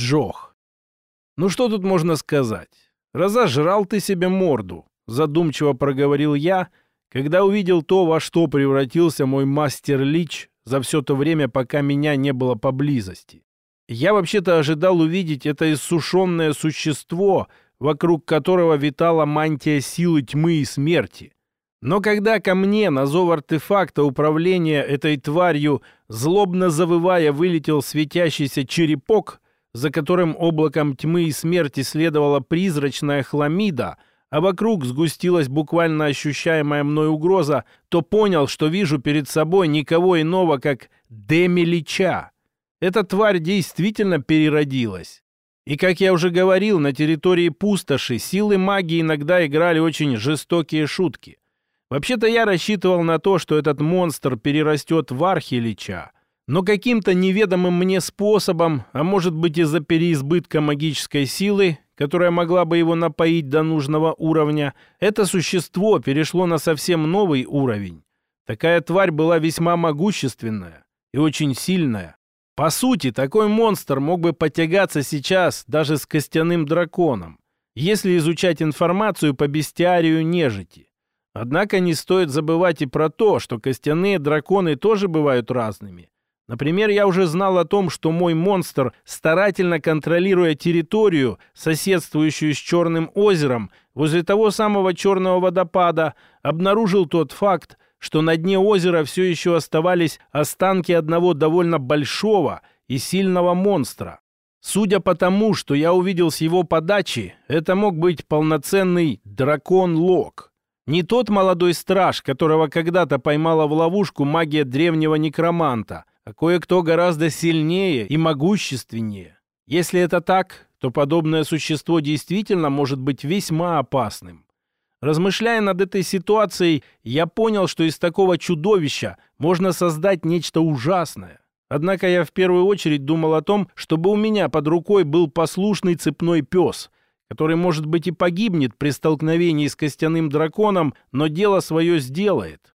Джох. Ну что тут можно сказать? Разожрал ты себе морду, задумчиво проговорил я, когда увидел то, во что превратился мой мастер Лич за все то время, пока меня не было поблизости. Я вообще-то ожидал увидеть это иссушенное существо, вокруг которого витала мантия силы тьмы и смерти. Но когда ко мне на зов артефакта управления этой тварью, злобно завывая, вылетел светящийся черепок, за которым облаком тьмы и смерти следовала призрачная хламида — а вокруг сгустилась буквально ощущаемая мной угроза, то понял, что вижу перед собой никого иного, как Демилича. Эта тварь действительно переродилась. И, как я уже говорил, на территории пустоши силы магии иногда играли очень жестокие шутки. Вообще-то я рассчитывал на то, что этот монстр перерастет в Архилича, но каким-то неведомым мне способом, а может быть из-за переизбытка магической силы, которая могла бы его напоить до нужного уровня, это существо перешло на совсем новый уровень. Такая тварь была весьма могущественная и очень сильная. По сути, такой монстр мог бы потягаться сейчас даже с костяным драконом, если изучать информацию по бестиарию нежити. Однако не стоит забывать и про то, что костяные драконы тоже бывают разными. Например, я уже знал о том, что мой монстр, старательно контролируя территорию, соседствующую с Черным озером, возле того самого черного водопада, обнаружил тот факт, что на дне озера все еще оставались останки одного довольно большого и сильного монстра. Судя по тому, что я увидел с его подачи, это мог быть полноценный дракон-лог. Не тот молодой страж, которого когда-то поймала в ловушку магия древнего некроманта, а кое-кто гораздо сильнее и могущественнее. Если это так, то подобное существо действительно может быть весьма опасным. Размышляя над этой ситуацией, я понял, что из такого чудовища можно создать нечто ужасное. Однако я в первую очередь думал о том, чтобы у меня под рукой был послушный цепной пес, который, может быть, и погибнет при столкновении с костяным драконом, но дело свое сделает.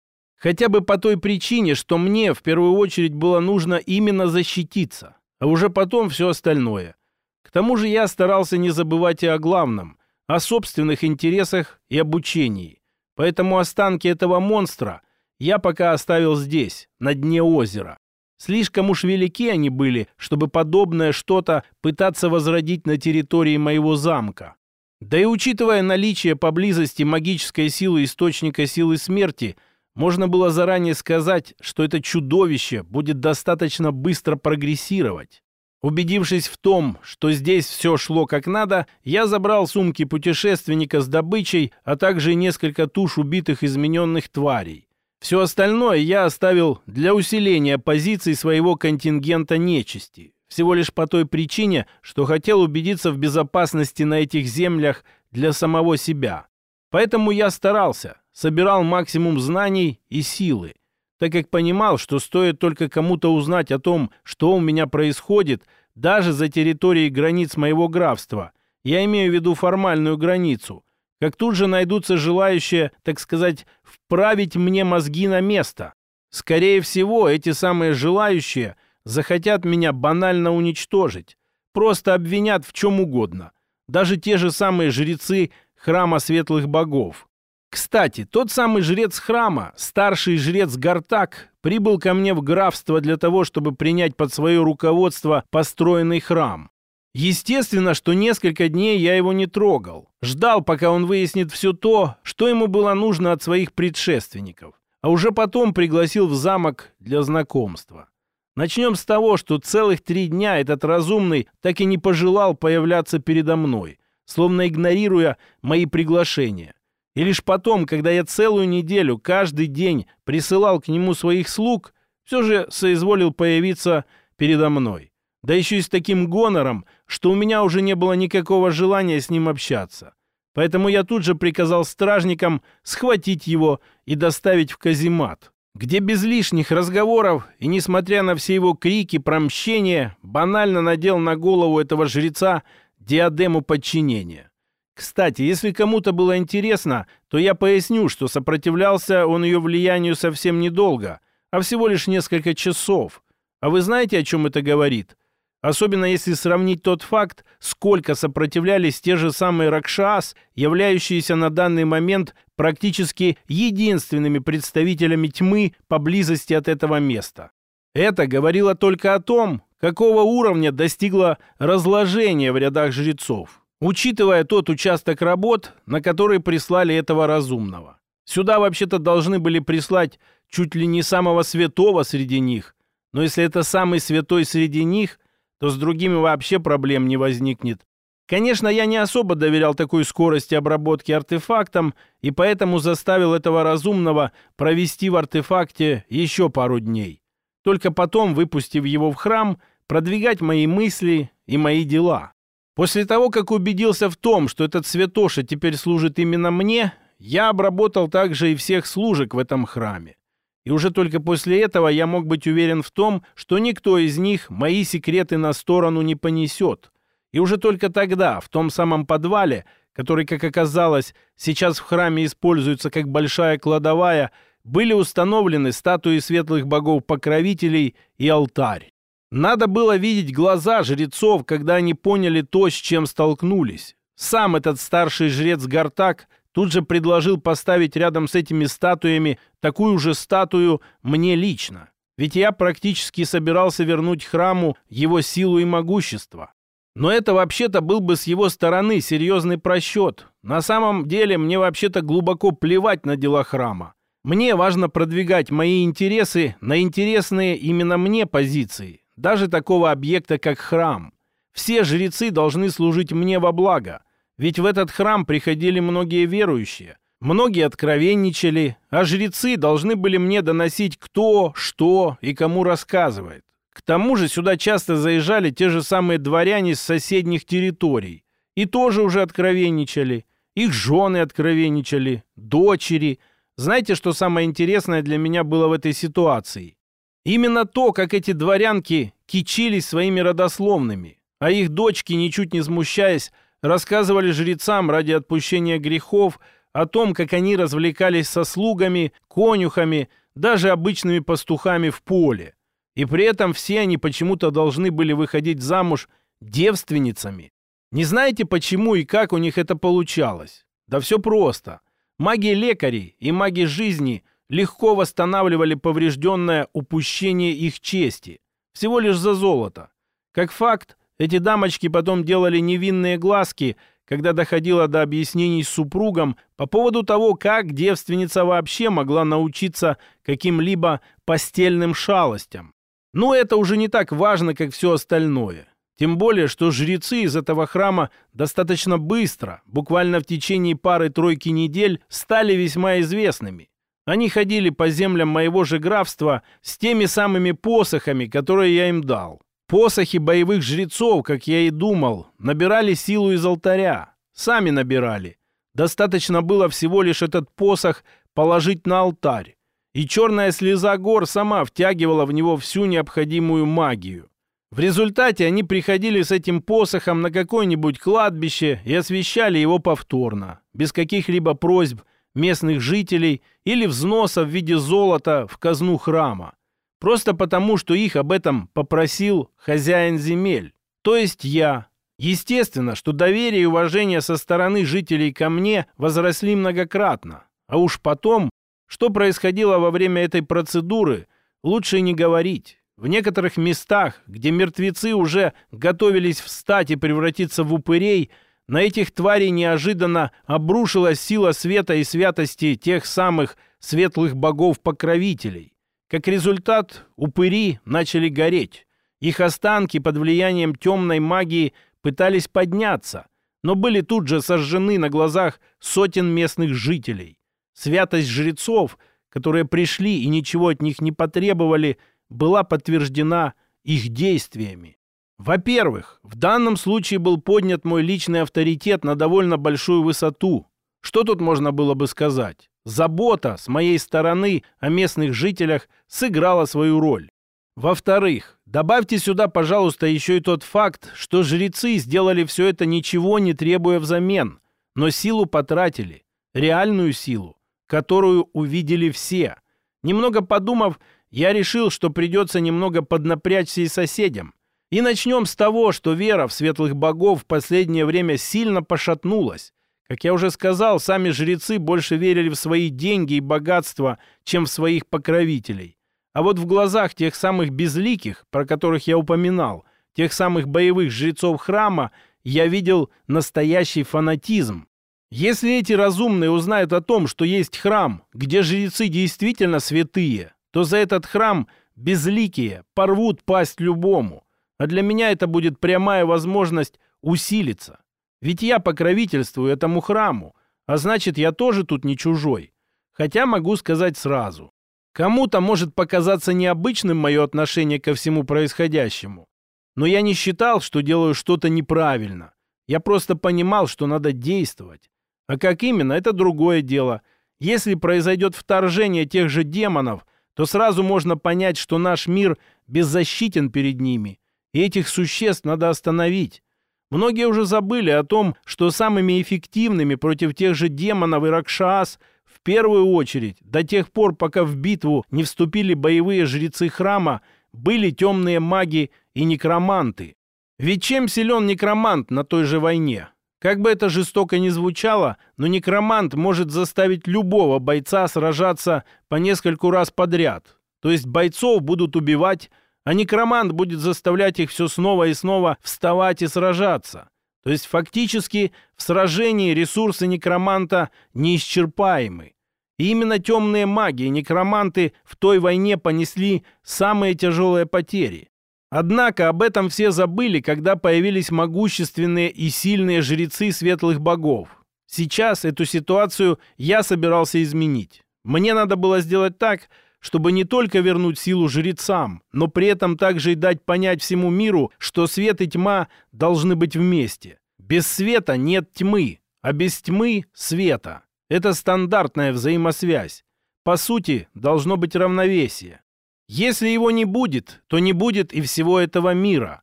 Хотя бы по той причине, что мне в первую очередь было нужно именно защититься, а уже потом все остальное. К тому же я старался не забывать и о главном, о собственных интересах и обучении. Поэтому останки этого монстра я пока оставил здесь, на дне озера. Слишком уж велики они были, чтобы подобное что-то пытаться возродить на территории моего замка. Да и учитывая наличие поблизости магической силы источника силы смерти – можно было заранее сказать, что это чудовище будет достаточно быстро прогрессировать. Убедившись в том, что здесь все шло как надо, я забрал сумки путешественника с добычей, а также несколько туш убитых измененных тварей. Все остальное я оставил для усиления позиций своего контингента нечисти. Всего лишь по той причине, что хотел убедиться в безопасности на этих землях для самого себя. Поэтому я старался, собирал максимум знаний и силы, так как понимал, что стоит только кому-то узнать о том, что у меня происходит, даже за территорией границ моего графства, я имею в виду формальную границу, как тут же найдутся желающие, так сказать, вправить мне мозги на место. Скорее всего, эти самые желающие захотят меня банально уничтожить, просто обвинят в чем угодно. Даже те же самые жрецы храма светлых богов. Кстати, тот самый жрец храма, старший жрец Гартак, прибыл ко мне в графство для того, чтобы принять под свое руководство построенный храм. Естественно, что несколько дней я его не трогал. Ждал, пока он выяснит все то, что ему было нужно от своих предшественников. А уже потом пригласил в замок для знакомства. Начнем с того, что целых три дня этот разумный так и не пожелал появляться передо мной, словно игнорируя мои приглашения. И лишь потом, когда я целую неделю каждый день присылал к нему своих слуг, все же соизволил появиться передо мной. Да еще и с таким гонором, что у меня уже не было никакого желания с ним общаться. Поэтому я тут же приказал стражникам схватить его и доставить в каземат, где без лишних разговоров и, несмотря на все его крики про мщение, банально надел на голову этого жреца диадему подчинения. Кстати, если кому-то было интересно, то я поясню, что сопротивлялся он ее влиянию совсем недолго, а всего лишь несколько часов. А вы знаете, о чем это говорит? Особенно если сравнить тот факт, сколько сопротивлялись те же самые Ракшас, являющиеся на данный момент практически единственными представителями тьмы поблизости от этого места. Это говорило только о том, какого уровня достигло разложение в рядах жрецов, учитывая тот участок работ, на который прислали этого разумного. Сюда вообще-то должны были прислать чуть ли не самого святого среди них, но если это самый святой среди них, то с другими вообще проблем не возникнет. Конечно, я не особо доверял такой скорости обработки артефактом, и поэтому заставил этого разумного провести в артефакте еще пару дней. Только потом, выпустив его в храм, продвигать мои мысли и мои дела. После того, как убедился в том, что этот святоша теперь служит именно мне, я обработал также и всех служек в этом храме. И уже только после этого я мог быть уверен в том, что никто из них мои секреты на сторону не понесет. И уже только тогда, в том самом подвале, который, как оказалось, сейчас в храме используется как большая кладовая, были установлены статуи светлых богов-покровителей и алтарь. Надо было видеть глаза жрецов, когда они поняли то, с чем столкнулись. Сам этот старший жрец Гартак Тут же предложил поставить рядом с этими статуями такую же статую мне лично. Ведь я практически собирался вернуть храму его силу и могущество. Но это вообще-то был бы с его стороны серьезный просчет. На самом деле мне вообще-то глубоко плевать на дела храма. Мне важно продвигать мои интересы на интересные именно мне позиции, даже такого объекта, как храм. Все жрецы должны служить мне во благо – ведь в этот храм приходили многие верующие, многие откровенничали, а жрецы должны были мне доносить кто, что и кому рассказывает. К тому же сюда часто заезжали те же самые дворяне с соседних территорий и тоже уже откровенничали. Их жены откровенничали, дочери. Знаете, что самое интересное для меня было в этой ситуации? Именно то, как эти дворянки кичились своими родословными, а их дочки, ничуть не смущаясь, рассказывали жрецам ради отпущения грехов о том, как они развлекались со слугами, конюхами, даже обычными пастухами в поле. И при этом все они почему-то должны были выходить замуж девственницами. Не знаете, почему и как у них это получалось? Да все просто. Маги лекарей и маги жизни легко восстанавливали поврежденное упущение их чести. Всего лишь за золото. Как факт, эти дамочки потом делали невинные глазки, когда доходило до объяснений с супругом по поводу того, как девственница вообще могла научиться каким-либо постельным шалостям. Но это уже не так важно, как все остальное. Тем более, что жрецы из этого храма достаточно быстро, буквально в течение пары-тройки недель, стали весьма известными. Они ходили по землям моего же графства с теми самыми посохами, которые я им дал. Посохи боевых жрецов, как я и думал, набирали силу из алтаря. Сами набирали. Достаточно было всего лишь этот посох положить на алтарь. И черная слеза гор сама втягивала в него всю необходимую магию. В результате они приходили с этим посохом на какое-нибудь кладбище и освещали его повторно, без каких-либо просьб местных жителей или взноса в виде золота в казну храма. Просто потому, что их об этом попросил хозяин земель, то есть я. Естественно, что доверие и уважение со стороны жителей ко мне возросли многократно. А уж потом, что происходило во время этой процедуры, лучше не говорить. В некоторых местах, где мертвецы уже готовились встать и превратиться в упырей, на этих тварей неожиданно обрушилась сила света и святости тех самых светлых богов-покровителей. Как результат, упыри начали гореть. Их останки под влиянием темной магии пытались подняться, но были тут же сожжены на глазах сотен местных жителей. Святость жрецов, которые пришли и ничего от них не потребовали, была подтверждена их действиями. Во-первых, в данном случае был поднят мой личный авторитет на довольно большую высоту. Что тут можно было бы сказать? Забота с моей стороны о местных жителях сыграла свою роль. Во-вторых, добавьте сюда, пожалуйста, еще и тот факт, что жрецы сделали все это ничего не требуя взамен, но силу потратили, реальную силу, которую увидели все. Немного подумав, я решил, что придется немного поднапрячься и соседям. И начнем с того, что вера в светлых богов в последнее время сильно пошатнулась. Как я уже сказал, сами жрецы больше верили в свои деньги и богатства, чем в своих покровителей. А вот в глазах тех самых безликих, про которых я упоминал, тех самых боевых жрецов храма, я видел настоящий фанатизм. Если эти разумные узнают о том, что есть храм, где жрецы действительно святые, то за этот храм безликие порвут пасть любому. А для меня это будет прямая возможность усилиться. Ведь я покровительствую этому храму, а значит, я тоже тут не чужой. Хотя могу сказать сразу. Кому-то может показаться необычным мое отношение ко всему происходящему. Но я не считал, что делаю что-то неправильно. Я просто понимал, что надо действовать. А как именно, это другое дело. Если произойдет вторжение тех же демонов, то сразу можно понять, что наш мир беззащитен перед ними, и этих существ надо остановить. Многие уже забыли о том, что самыми эффективными против тех же демонов и Ракшас в первую очередь, до тех пор, пока в битву не вступили боевые жрецы храма, были темные маги и некроманты. Ведь чем силен некромант на той же войне? Как бы это жестоко ни звучало, но некромант может заставить любого бойца сражаться по нескольку раз подряд. То есть бойцов будут убивать, а некромант будет заставлять их все снова и снова вставать и сражаться. То есть фактически в сражении ресурсы некроманта неисчерпаемы. И именно темные маги и некроманты в той войне понесли самые тяжелые потери. Однако об этом все забыли, когда появились могущественные и сильные жрецы светлых богов. Сейчас эту ситуацию я собирался изменить. Мне надо было сделать так, чтобы не только вернуть силу жрецам, но при этом также и дать понять всему миру, что свет и тьма должны быть вместе. Без света нет тьмы, а без тьмы – света. Это стандартная взаимосвязь. По сути, должно быть равновесие. Если его не будет, то не будет и всего этого мира.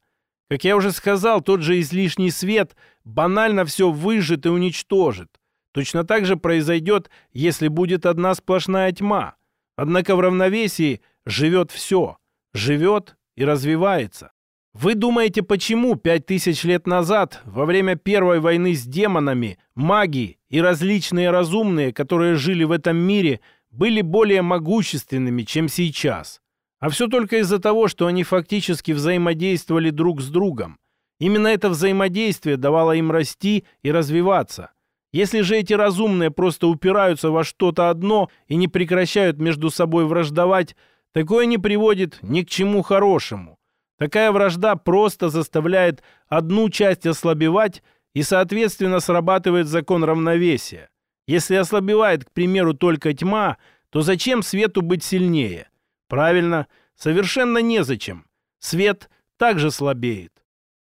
Как я уже сказал, тот же излишний свет банально все выжжет и уничтожит. Точно так же произойдет, если будет одна сплошная тьма. Однако в равновесии живет все. Живет и развивается. Вы думаете, почему пять тысяч лет назад, во время Первой войны с демонами, маги и различные разумные, которые жили в этом мире, были более могущественными, чем сейчас? А все только из-за того, что они фактически взаимодействовали друг с другом. Именно это взаимодействие давало им расти и развиваться. Если же эти разумные просто упираются во что-то одно и не прекращают между собой враждовать, такое не приводит ни к чему хорошему. Такая вражда просто заставляет одну часть ослабевать и, соответственно, срабатывает закон равновесия. Если ослабевает, к примеру, только тьма, то зачем свету быть сильнее? Правильно, совершенно незачем. Свет также слабеет.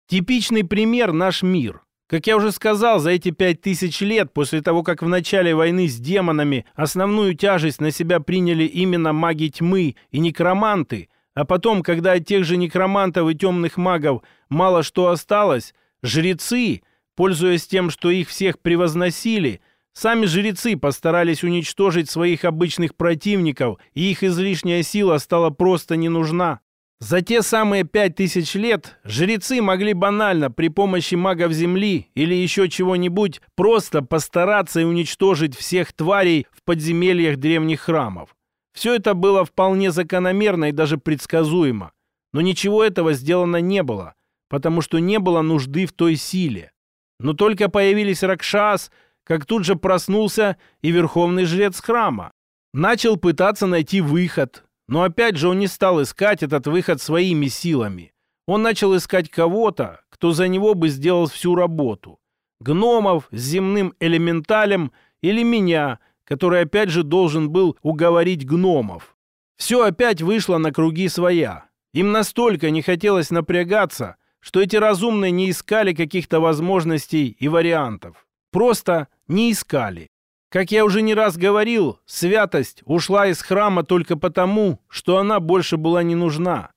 Типичный пример – наш мир. Как я уже сказал, за эти пять тысяч лет, после того, как в начале войны с демонами основную тяжесть на себя приняли именно маги тьмы и некроманты, а потом, когда от тех же некромантов и темных магов мало что осталось, жрецы, пользуясь тем, что их всех превозносили, Сами жрецы постарались уничтожить своих обычных противников, и их излишняя сила стала просто не нужна. За те самые пять тысяч лет жрецы могли банально при помощи магов Земли или еще чего-нибудь просто постараться и уничтожить всех тварей в подземельях древних храмов. Все это было вполне закономерно и даже предсказуемо. Но ничего этого сделано не было, потому что не было нужды в той силе. Но только появились Ракшас – как тут же проснулся и верховный жрец храма. Начал пытаться найти выход, но опять же он не стал искать этот выход своими силами. Он начал искать кого-то, кто за него бы сделал всю работу. Гномов с земным элементалем или меня, который опять же должен был уговорить гномов. Все опять вышло на круги своя. Им настолько не хотелось напрягаться, что эти разумные не искали каких-то возможностей и вариантов. Просто не искали. Как я уже не раз говорил, святость ушла из храма только потому, что она больше была не нужна.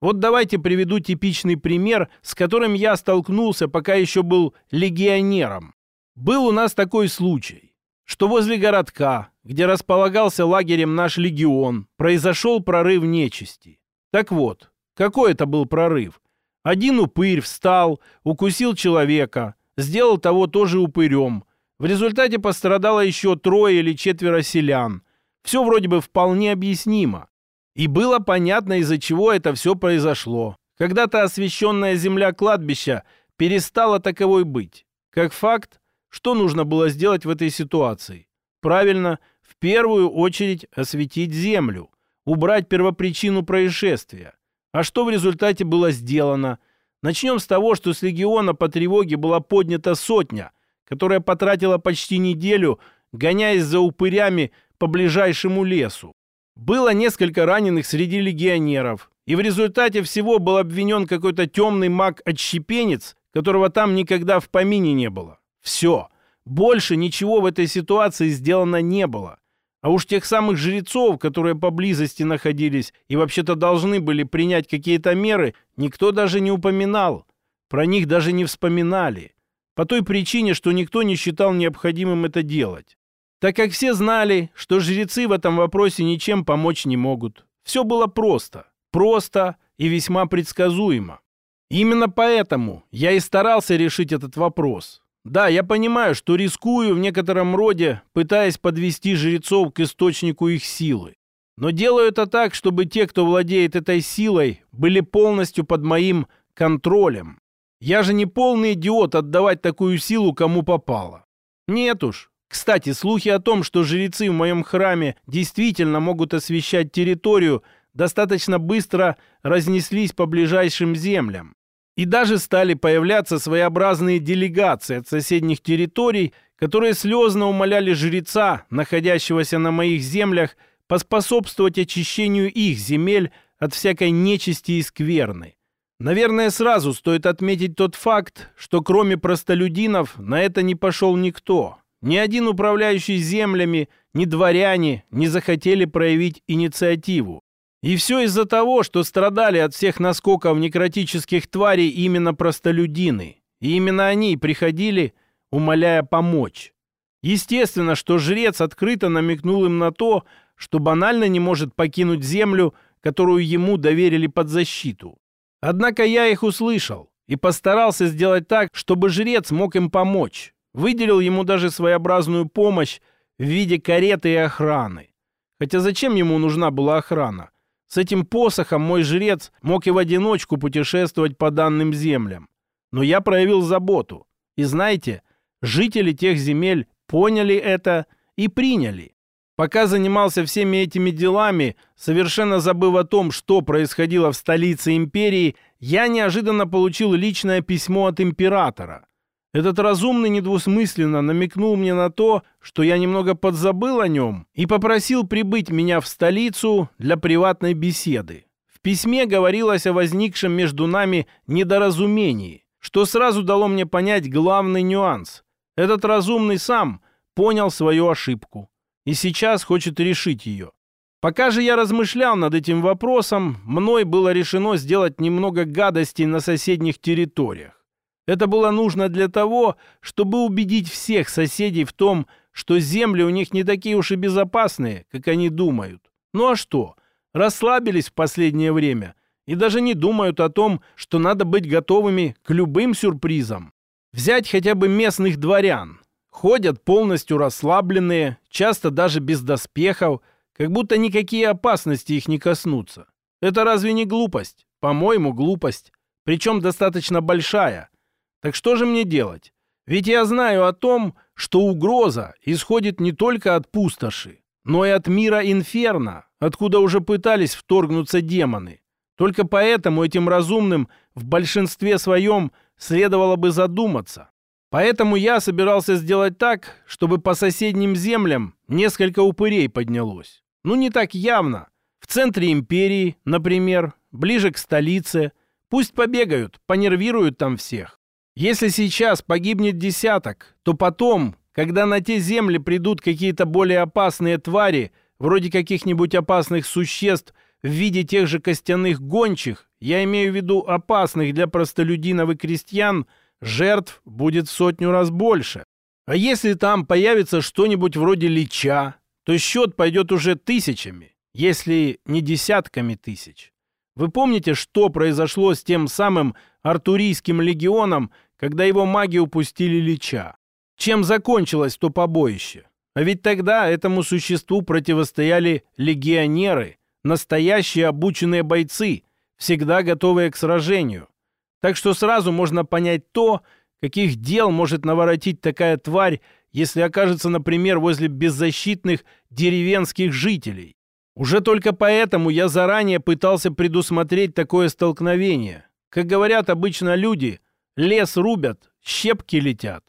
Вот давайте приведу типичный пример, с которым я столкнулся, пока еще был легионером. Был у нас такой случай, что возле городка, где располагался лагерем наш легион, произошел прорыв нечисти. Так вот, какой это был прорыв? Один упырь встал, укусил человека, сделал того тоже упырем. В результате пострадало еще трое или четверо селян. Все вроде бы вполне объяснимо. И было понятно, из-за чего это все произошло. Когда-то освященная земля кладбища перестала таковой быть. Как факт, что нужно было сделать в этой ситуации? Правильно, в первую очередь осветить землю, убрать первопричину происшествия. А что в результате было сделано? Начнем с того, что с легиона по тревоге была поднята сотня, которая потратила почти неделю, гоняясь за упырями по ближайшему лесу. Было несколько раненых среди легионеров, и в результате всего был обвинен какой-то темный маг-отщепенец, которого там никогда в помине не было. Все. Больше ничего в этой ситуации сделано не было. А уж тех самых жрецов, которые поблизости находились и вообще-то должны были принять какие-то меры, никто даже не упоминал. Про них даже не вспоминали. По той причине, что никто не считал необходимым это делать. Так как все знали, что жрецы в этом вопросе ничем помочь не могут. Все было просто. Просто и весьма предсказуемо. Именно поэтому я и старался решить этот вопрос. Да, я понимаю, что рискую в некотором роде, пытаясь подвести жрецов к источнику их силы. Но делаю это так, чтобы те, кто владеет этой силой, были полностью под моим контролем. Я же не полный идиот отдавать такую силу кому попало. Нет уж. Кстати, слухи о том, что жрецы в моем храме действительно могут освещать территорию, достаточно быстро разнеслись по ближайшим землям. И даже стали появляться своеобразные делегации от соседних территорий, которые слезно умоляли жреца, находящегося на моих землях, поспособствовать очищению их земель от всякой нечисти и скверны. Наверное, сразу стоит отметить тот факт, что кроме простолюдинов на это не пошел никто. Ни один управляющий землями, ни дворяне не захотели проявить инициативу. И все из-за того, что страдали от всех наскоков некротических тварей именно простолюдины. И именно они приходили, умоляя помочь. Естественно, что жрец открыто намекнул им на то, что банально не может покинуть землю, которую ему доверили под защиту. Однако я их услышал и постарался сделать так, чтобы жрец мог им помочь. Выделил ему даже своеобразную помощь в виде кареты и охраны. Хотя зачем ему нужна была охрана? С этим посохом мой жрец мог и в одиночку путешествовать по данным землям. Но я проявил заботу. И знаете, жители тех земель поняли это и приняли. Пока занимался всеми этими делами, совершенно забыв о том, что происходило в столице империи, я неожиданно получил личное письмо от императора. Этот разумный недвусмысленно намекнул мне на то, что я немного подзабыл о нем и попросил прибыть меня в столицу для приватной беседы. В письме говорилось о возникшем между нами недоразумении, что сразу дало мне понять главный нюанс. Этот разумный сам понял свою ошибку и сейчас хочет решить ее. Пока же я размышлял над этим вопросом, мной было решено сделать немного гадостей на соседних территориях. Это было нужно для того, чтобы убедить всех соседей в том, что земли у них не такие уж и безопасные, как они думают. Ну а что? Расслабились в последнее время и даже не думают о том, что надо быть готовыми к любым сюрпризам. Взять хотя бы местных дворян. Ходят полностью расслабленные, часто даже без доспехов, как будто никакие опасности их не коснутся. Это разве не глупость? По-моему, глупость. Причем достаточно большая – так что же мне делать? Ведь я знаю о том, что угроза исходит не только от пустоши, но и от мира инферно, откуда уже пытались вторгнуться демоны. Только поэтому этим разумным в большинстве своем следовало бы задуматься. Поэтому я собирался сделать так, чтобы по соседним землям несколько упырей поднялось. Ну, не так явно. В центре империи, например, ближе к столице. Пусть побегают, понервируют там всех. Если сейчас погибнет десяток, то потом, когда на те земли придут какие-то более опасные твари, вроде каких-нибудь опасных существ в виде тех же костяных гончих, я имею в виду опасных для простолюдинов и крестьян, жертв будет в сотню раз больше. А если там появится что-нибудь вроде лича, то счет пойдет уже тысячами, если не десятками тысяч. Вы помните, что произошло с тем самым Артурийским легионом, когда его маги упустили Лича? Чем закончилось то побоище? А ведь тогда этому существу противостояли легионеры, настоящие обученные бойцы, всегда готовые к сражению. Так что сразу можно понять то, каких дел может наворотить такая тварь, если окажется, например, возле беззащитных деревенских жителей. Уже только поэтому я заранее пытался предусмотреть такое столкновение. Как говорят обычно люди, лес рубят, щепки летят.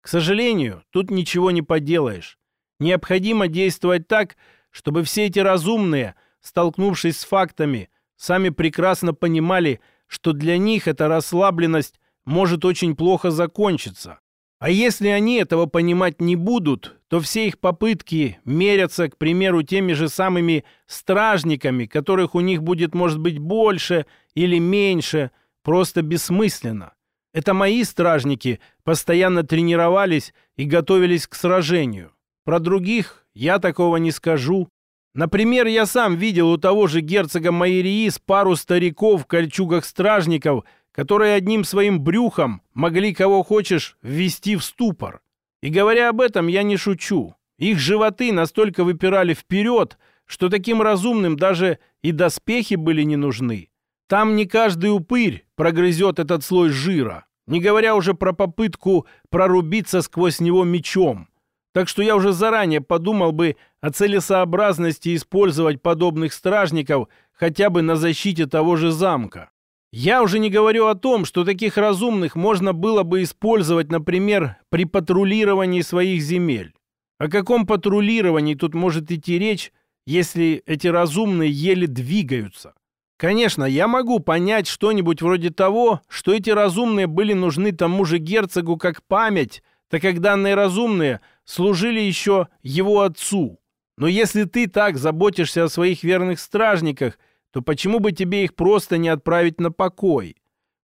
К сожалению, тут ничего не поделаешь. Необходимо действовать так, чтобы все эти разумные, столкнувшись с фактами, сами прекрасно понимали, что для них эта расслабленность может очень плохо закончиться. А если они этого понимать не будут, то все их попытки мерятся, к примеру, теми же самыми стражниками, которых у них будет, может быть, больше или меньше, просто бессмысленно. Это мои стражники постоянно тренировались и готовились к сражению. Про других я такого не скажу. Например, я сам видел у того же герцога Майериис пару стариков в кольчугах стражников – которые одним своим брюхом могли кого хочешь ввести в ступор. И говоря об этом, я не шучу. Их животы настолько выпирали вперед, что таким разумным даже и доспехи были не нужны. Там не каждый упырь прогрызет этот слой жира, не говоря уже про попытку прорубиться сквозь него мечом. Так что я уже заранее подумал бы о целесообразности использовать подобных стражников хотя бы на защите того же замка. Я уже не говорю о том, что таких разумных можно было бы использовать, например, при патрулировании своих земель. О каком патрулировании тут может идти речь, если эти разумные еле двигаются? Конечно, я могу понять что-нибудь вроде того, что эти разумные были нужны тому же герцогу как память, так как данные разумные служили еще его отцу. Но если ты так заботишься о своих верных стражниках – то почему бы тебе их просто не отправить на покой?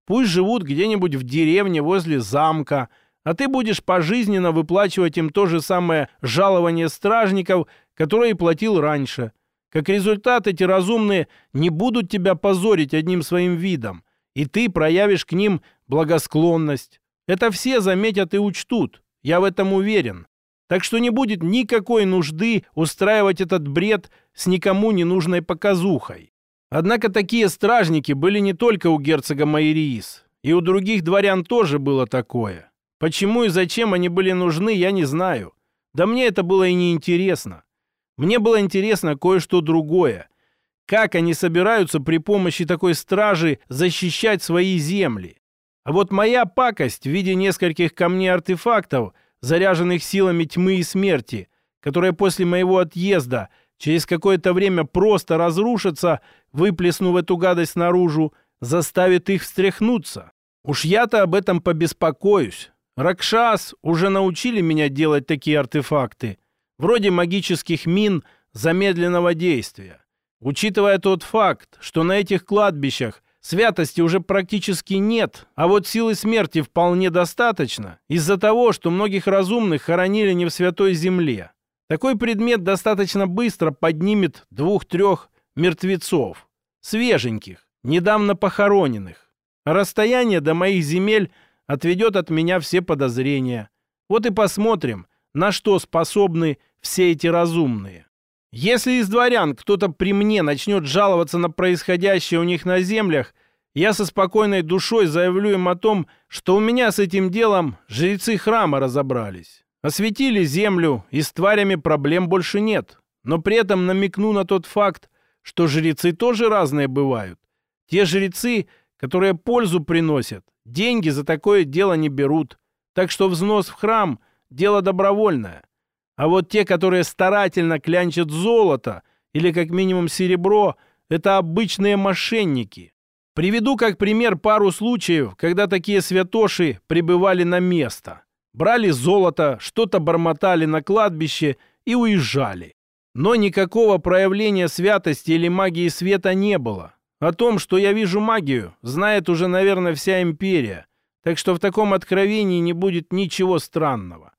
Пусть живут где-нибудь в деревне возле замка, а ты будешь пожизненно выплачивать им то же самое жалование стражников, которое и платил раньше. Как результат, эти разумные не будут тебя позорить одним своим видом, и ты проявишь к ним благосклонность. Это все заметят и учтут, я в этом уверен. Так что не будет никакой нужды устраивать этот бред с никому не нужной показухой. Однако такие стражники были не только у герцога Майриис, и у других дворян тоже было такое. Почему и зачем они были нужны, я не знаю. Да мне это было и не интересно. Мне было интересно кое-что другое. Как они собираются при помощи такой стражи защищать свои земли? А вот моя пакость в виде нескольких камней-артефактов, заряженных силами тьмы и смерти, которые после моего отъезда через какое-то время просто разрушатся, выплеснув эту гадость наружу, заставит их встряхнуться. Уж я-то об этом побеспокоюсь. Ракшас уже научили меня делать такие артефакты, вроде магических мин замедленного действия. Учитывая тот факт, что на этих кладбищах святости уже практически нет, а вот силы смерти вполне достаточно, из-за того, что многих разумных хоронили не в святой земле. Такой предмет достаточно быстро поднимет двух-трех мертвецов, свеженьких, недавно похороненных. Расстояние до моих земель отведет от меня все подозрения. Вот и посмотрим, на что способны все эти разумные. Если из дворян кто-то при мне начнет жаловаться на происходящее у них на землях, я со спокойной душой заявлю им о том, что у меня с этим делом жрецы храма разобрались. Осветили землю, и с тварями проблем больше нет. Но при этом намекну на тот факт, что жрецы тоже разные бывают. Те жрецы, которые пользу приносят, деньги за такое дело не берут. Так что взнос в храм – дело добровольное. А вот те, которые старательно клянчат золото или как минимум серебро, это обычные мошенники. Приведу как пример пару случаев, когда такие святоши прибывали на место – брали золото, что-то бормотали на кладбище и уезжали. Но никакого проявления святости или магии света не было. О том, что я вижу магию, знает уже, наверное, вся империя. Так что в таком откровении не будет ничего странного.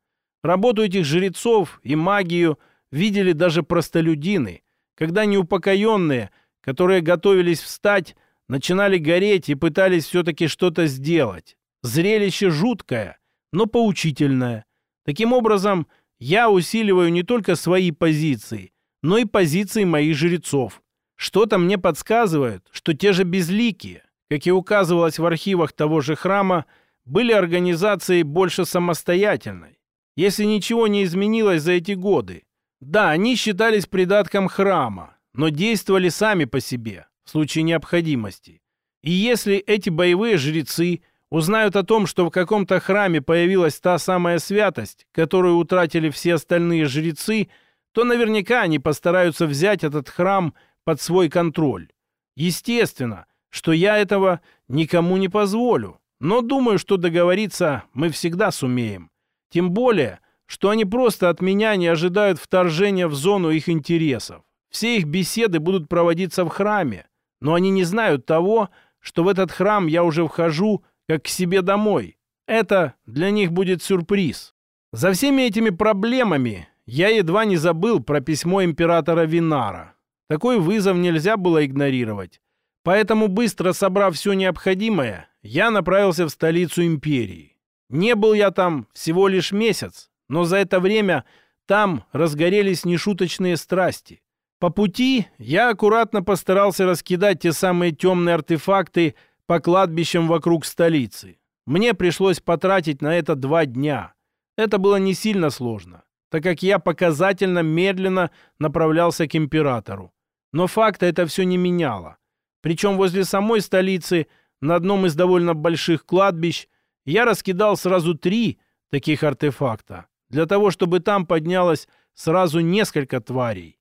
Работу этих жрецов и магию видели даже простолюдины, когда неупокоенные, которые готовились встать, начинали гореть и пытались все-таки что-то сделать. Зрелище жуткое, но поучительное. Таким образом, я усиливаю не только свои позиции, но и позиции моих жрецов. Что-то мне подсказывает, что те же безликие, как и указывалось в архивах того же храма, были организацией больше самостоятельной. Если ничего не изменилось за эти годы. Да, они считались придатком храма, но действовали сами по себе, в случае необходимости. И если эти боевые жрецы узнают о том, что в каком-то храме появилась та самая святость, которую утратили все остальные жрецы, то наверняка они постараются взять этот храм под свой контроль. Естественно, что я этого никому не позволю, но думаю, что договориться мы всегда сумеем. Тем более, что они просто от меня не ожидают вторжения в зону их интересов. Все их беседы будут проводиться в храме, но они не знают того, что в этот храм я уже вхожу как к себе домой. Это для них будет сюрприз. За всеми этими проблемами я едва не забыл про письмо императора Винара. Такой вызов нельзя было игнорировать. Поэтому, быстро собрав все необходимое, я направился в столицу империи. Не был я там всего лишь месяц, но за это время там разгорелись нешуточные страсти. По пути я аккуратно постарался раскидать те самые темные артефакты по кладбищам вокруг столицы. Мне пришлось потратить на это два дня. Это было не сильно сложно, так как я показательно медленно направлялся к императору. Но факта это все не меняло. Причем возле самой столицы, на одном из довольно больших кладбищ, я раскидал сразу три таких артефакта, для того, чтобы там поднялось сразу несколько тварей.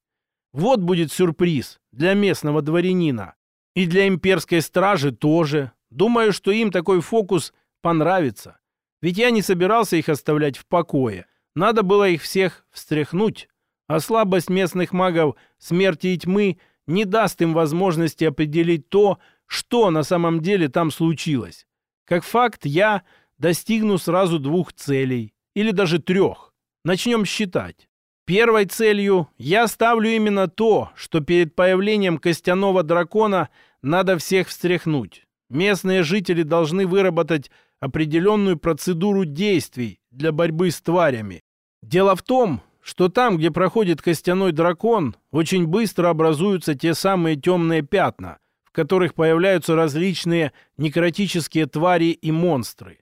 Вот будет сюрприз для местного дворянина. И для имперской стражи тоже. Думаю, что им такой фокус понравится. Ведь я не собирался их оставлять в покое. Надо было их всех встряхнуть. А слабость местных магов смерти и тьмы не даст им возможности определить то, что на самом деле там случилось. Как факт, я достигну сразу двух целей. Или даже трех. Начнем считать. Первой целью я ставлю именно то, что перед появлением костяного дракона надо всех встряхнуть. Местные жители должны выработать определенную процедуру действий для борьбы с тварями. Дело в том, что там, где проходит костяной дракон, очень быстро образуются те самые темные пятна, в которых появляются различные некротические твари и монстры.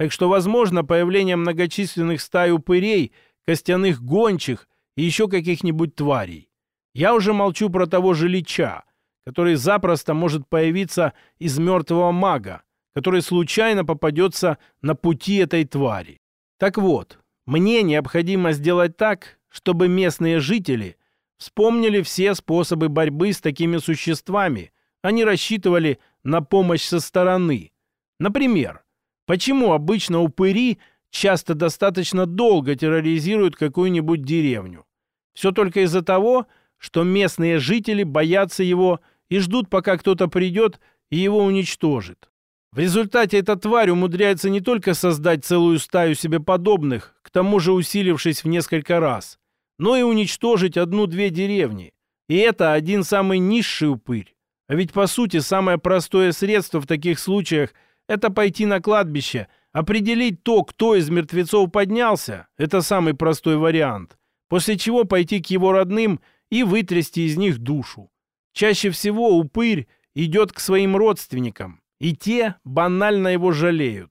Так что, возможно, появление многочисленных стай упырей, костяных гончих и еще каких-нибудь тварей. Я уже молчу про того же Лича, который запросто может появиться из мертвого мага, который случайно попадется на пути этой твари. Так вот, мне необходимо сделать так, чтобы местные жители вспомнили все способы борьбы с такими существами, они рассчитывали на помощь со стороны. Например, почему обычно упыри часто достаточно долго терроризируют какую-нибудь деревню? Все только из-за того, что местные жители боятся его и ждут, пока кто-то придет и его уничтожит. В результате эта тварь умудряется не только создать целую стаю себе подобных, к тому же усилившись в несколько раз, но и уничтожить одну-две деревни. И это один самый низший упырь. А ведь, по сути, самое простое средство в таких случаях – это пойти на кладбище, определить то, кто из мертвецов поднялся – это самый простой вариант после чего пойти к его родным и вытрясти из них душу. Чаще всего упырь идет к своим родственникам, и те банально его жалеют.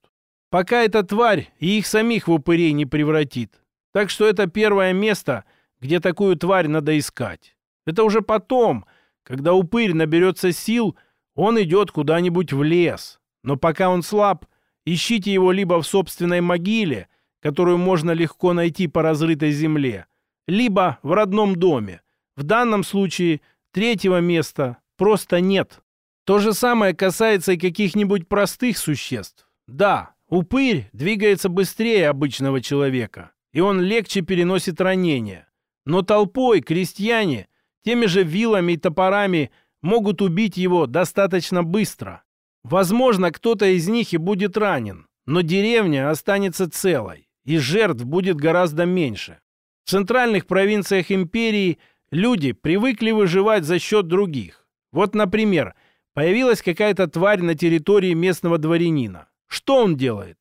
Пока эта тварь и их самих в упырей не превратит. Так что это первое место, где такую тварь надо искать. Это уже потом, когда упырь наберется сил, он идет куда-нибудь в лес. Но пока он слаб, ищите его либо в собственной могиле, которую можно легко найти по разрытой земле, либо в родном доме. В данном случае третьего места просто нет. То же самое касается и каких-нибудь простых существ. Да, упырь двигается быстрее обычного человека, и он легче переносит ранения. Но толпой крестьяне теми же вилами и топорами могут убить его достаточно быстро. Возможно, кто-то из них и будет ранен, но деревня останется целой, и жертв будет гораздо меньше. В центральных провинциях империи люди привыкли выживать за счет других. Вот, например, появилась какая-то тварь на территории местного дворянина. Что он делает?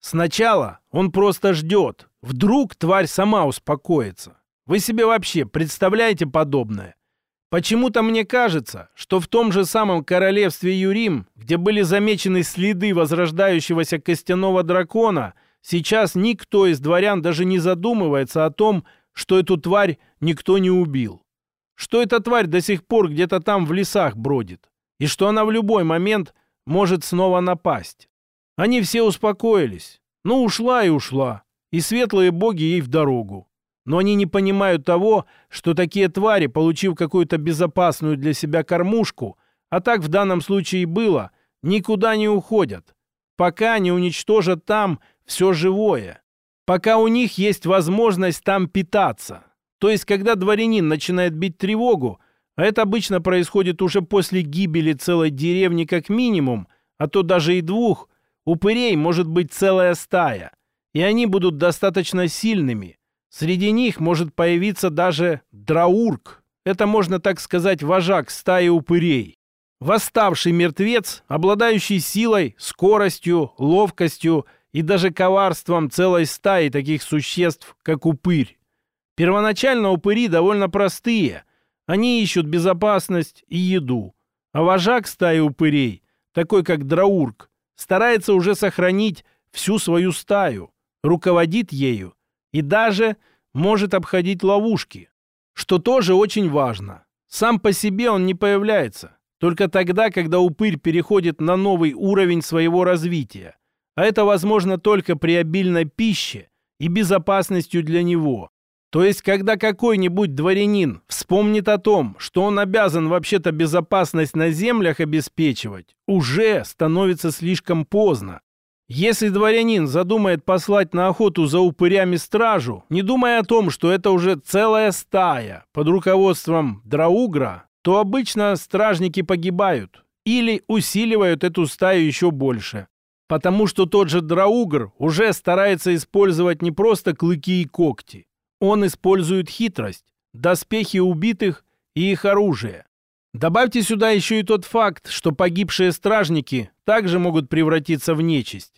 Сначала он просто ждет. Вдруг тварь сама успокоится. Вы себе вообще представляете подобное? Почему-то мне кажется, что в том же самом королевстве Юрим, где были замечены следы возрождающегося костяного дракона, сейчас никто из дворян даже не задумывается о том, что эту тварь никто не убил. Что эта тварь до сих пор где-то там в лесах бродит. И что она в любой момент может снова напасть. Они все успокоились. Ну, ушла и ушла. И светлые боги ей в дорогу но они не понимают того, что такие твари, получив какую-то безопасную для себя кормушку, а так в данном случае и было, никуда не уходят, пока не уничтожат там все живое, пока у них есть возможность там питаться. То есть, когда дворянин начинает бить тревогу, а это обычно происходит уже после гибели целой деревни как минимум, а то даже и двух, упырей может быть целая стая, и они будут достаточно сильными, Среди них может появиться даже драург. Это, можно так сказать, вожак стаи упырей. Восставший мертвец, обладающий силой, скоростью, ловкостью и даже коварством целой стаи таких существ, как упырь. Первоначально упыри довольно простые. Они ищут безопасность и еду. А вожак стаи упырей, такой как драург, старается уже сохранить всю свою стаю, руководит ею и даже может обходить ловушки, что тоже очень важно. Сам по себе он не появляется, только тогда, когда упырь переходит на новый уровень своего развития. А это возможно только при обильной пище и безопасностью для него. То есть, когда какой-нибудь дворянин вспомнит о том, что он обязан вообще-то безопасность на землях обеспечивать, уже становится слишком поздно. Если дворянин задумает послать на охоту за упырями стражу, не думая о том, что это уже целая стая под руководством Драугра, то обычно стражники погибают или усиливают эту стаю еще больше. Потому что тот же Драугр уже старается использовать не просто клыки и когти. Он использует хитрость, доспехи убитых и их оружие. Добавьте сюда еще и тот факт, что погибшие стражники также могут превратиться в нечисть.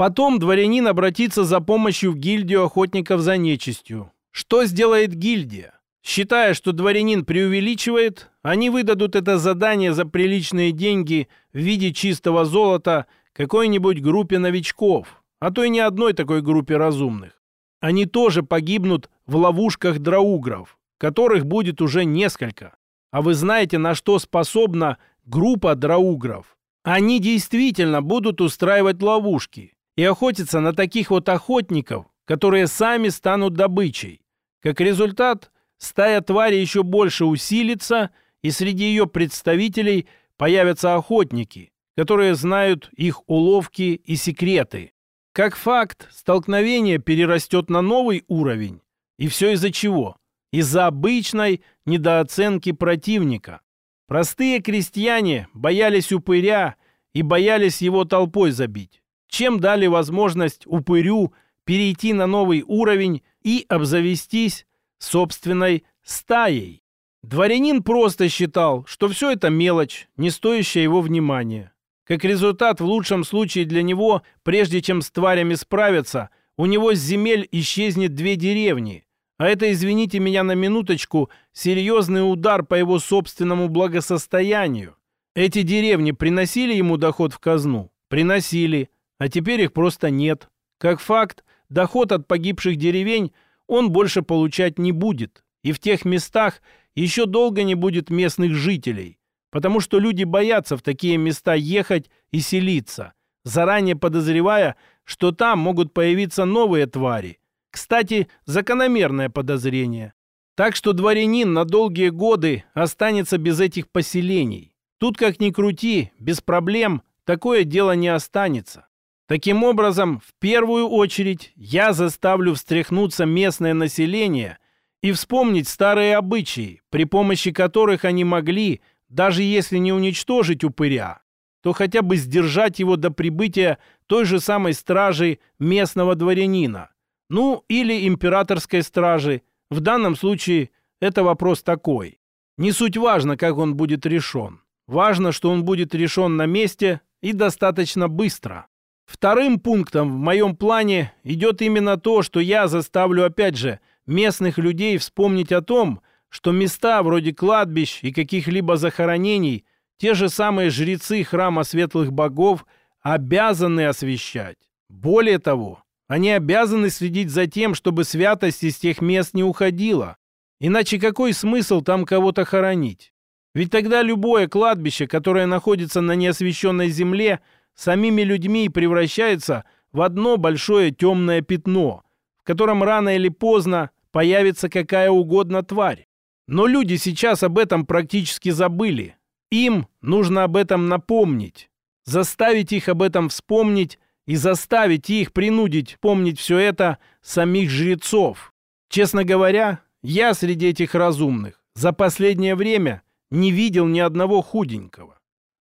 Потом дворянин обратится за помощью в гильдию охотников за нечистью. Что сделает гильдия? Считая, что дворянин преувеличивает, они выдадут это задание за приличные деньги в виде чистого золота какой-нибудь группе новичков, а то и не одной такой группе разумных. Они тоже погибнут в ловушках драугров, которых будет уже несколько. А вы знаете, на что способна группа драугров? Они действительно будут устраивать ловушки и охотиться на таких вот охотников, которые сами станут добычей. Как результат, стая твари еще больше усилится, и среди ее представителей появятся охотники, которые знают их уловки и секреты. Как факт, столкновение перерастет на новый уровень. И все из-за чего? Из-за обычной недооценки противника. Простые крестьяне боялись упыря и боялись его толпой забить чем дали возможность упырю перейти на новый уровень и обзавестись собственной стаей. Дворянин просто считал, что все это мелочь, не стоящая его внимания. Как результат, в лучшем случае для него, прежде чем с тварями справиться, у него с земель исчезнет две деревни. А это, извините меня на минуточку, серьезный удар по его собственному благосостоянию. Эти деревни приносили ему доход в казну? Приносили а теперь их просто нет. Как факт, доход от погибших деревень он больше получать не будет, и в тех местах еще долго не будет местных жителей, потому что люди боятся в такие места ехать и селиться, заранее подозревая, что там могут появиться новые твари. Кстати, закономерное подозрение. Так что дворянин на долгие годы останется без этих поселений. Тут, как ни крути, без проблем такое дело не останется. Таким образом, в первую очередь я заставлю встряхнуться местное население и вспомнить старые обычаи, при помощи которых они могли, даже если не уничтожить упыря, то хотя бы сдержать его до прибытия той же самой стражи местного дворянина, ну или императорской стражи. В данном случае это вопрос такой. Не суть важно, как он будет решен. Важно, что он будет решен на месте и достаточно быстро. Вторым пунктом в моем плане идет именно то, что я заставлю, опять же, местных людей вспомнить о том, что места вроде кладбищ и каких-либо захоронений те же самые жрецы храма светлых богов обязаны освещать. Более того, они обязаны следить за тем, чтобы святость из тех мест не уходила. Иначе какой смысл там кого-то хоронить? Ведь тогда любое кладбище, которое находится на неосвещенной земле – самими людьми превращается в одно большое темное пятно, в котором рано или поздно появится какая угодно тварь. Но люди сейчас об этом практически забыли. Им нужно об этом напомнить, заставить их об этом вспомнить и заставить их принудить помнить все это самих жрецов. Честно говоря, я среди этих разумных за последнее время не видел ни одного худенького.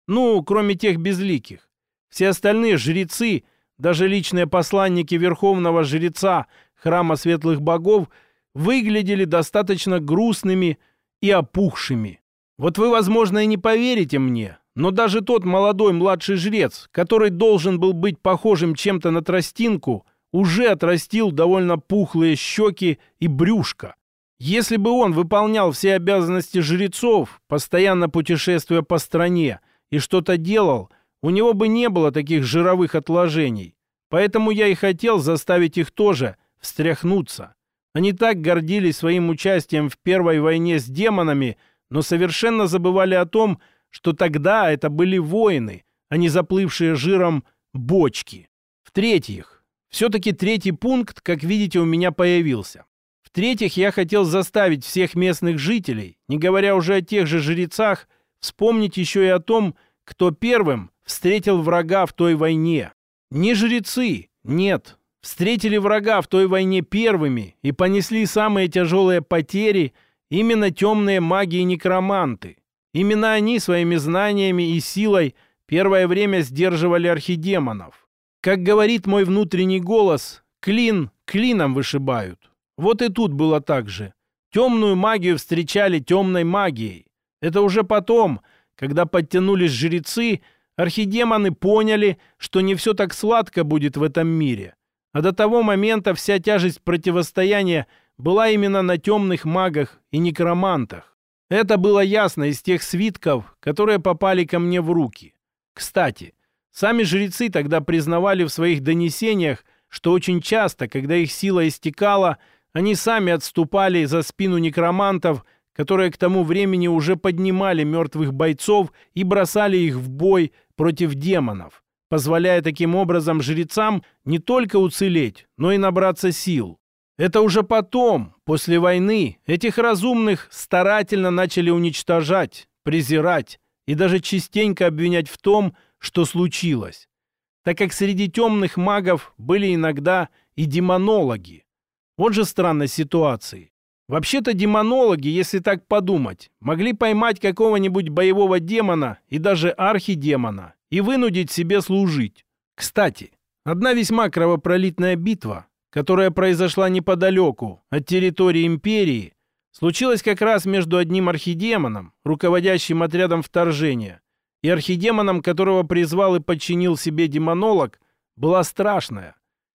Ну, кроме тех безликих. Все остальные жрецы, даже личные посланники верховного жреца храма светлых богов, выглядели достаточно грустными и опухшими. Вот вы, возможно, и не поверите мне, но даже тот молодой младший жрец, который должен был быть похожим чем-то на тростинку, уже отрастил довольно пухлые щеки и брюшко. Если бы он выполнял все обязанности жрецов, постоянно путешествуя по стране, и что-то делал – у него бы не было таких жировых отложений. Поэтому я и хотел заставить их тоже встряхнуться. Они так гордились своим участием в первой войне с демонами, но совершенно забывали о том, что тогда это были воины, а не заплывшие жиром бочки. В-третьих, все-таки третий пункт, как видите, у меня появился. В-третьих, я хотел заставить всех местных жителей, не говоря уже о тех же жрецах, вспомнить еще и о том, кто первым встретил врага в той войне. Не жрецы, нет. Встретили врага в той войне первыми и понесли самые тяжелые потери именно темные маги и некроманты. Именно они своими знаниями и силой первое время сдерживали архидемонов. Как говорит мой внутренний голос, клин клином вышибают. Вот и тут было так же. Темную магию встречали темной магией. Это уже потом, когда подтянулись жрецы, Архидемоны поняли, что не все так сладко будет в этом мире. А до того момента вся тяжесть противостояния была именно на темных магах и некромантах. Это было ясно из тех свитков, которые попали ко мне в руки. Кстати, сами жрецы тогда признавали в своих донесениях, что очень часто, когда их сила истекала, они сами отступали за спину некромантов, которые к тому времени уже поднимали мертвых бойцов и бросали их в бой против демонов, позволяя таким образом жрецам не только уцелеть, но и набраться сил. Это уже потом, после войны, этих разумных старательно начали уничтожать, презирать и даже частенько обвинять в том, что случилось, так как среди темных магов были иногда и демонологи. Вот же странность ситуации. Вообще-то демонологи, если так подумать, могли поймать какого-нибудь боевого демона и даже архидемона и вынудить себе служить. Кстати, одна весьма кровопролитная битва, которая произошла неподалеку от территории империи, случилась как раз между одним архидемоном, руководящим отрядом вторжения, и архидемоном, которого призвал и подчинил себе демонолог, была страшная.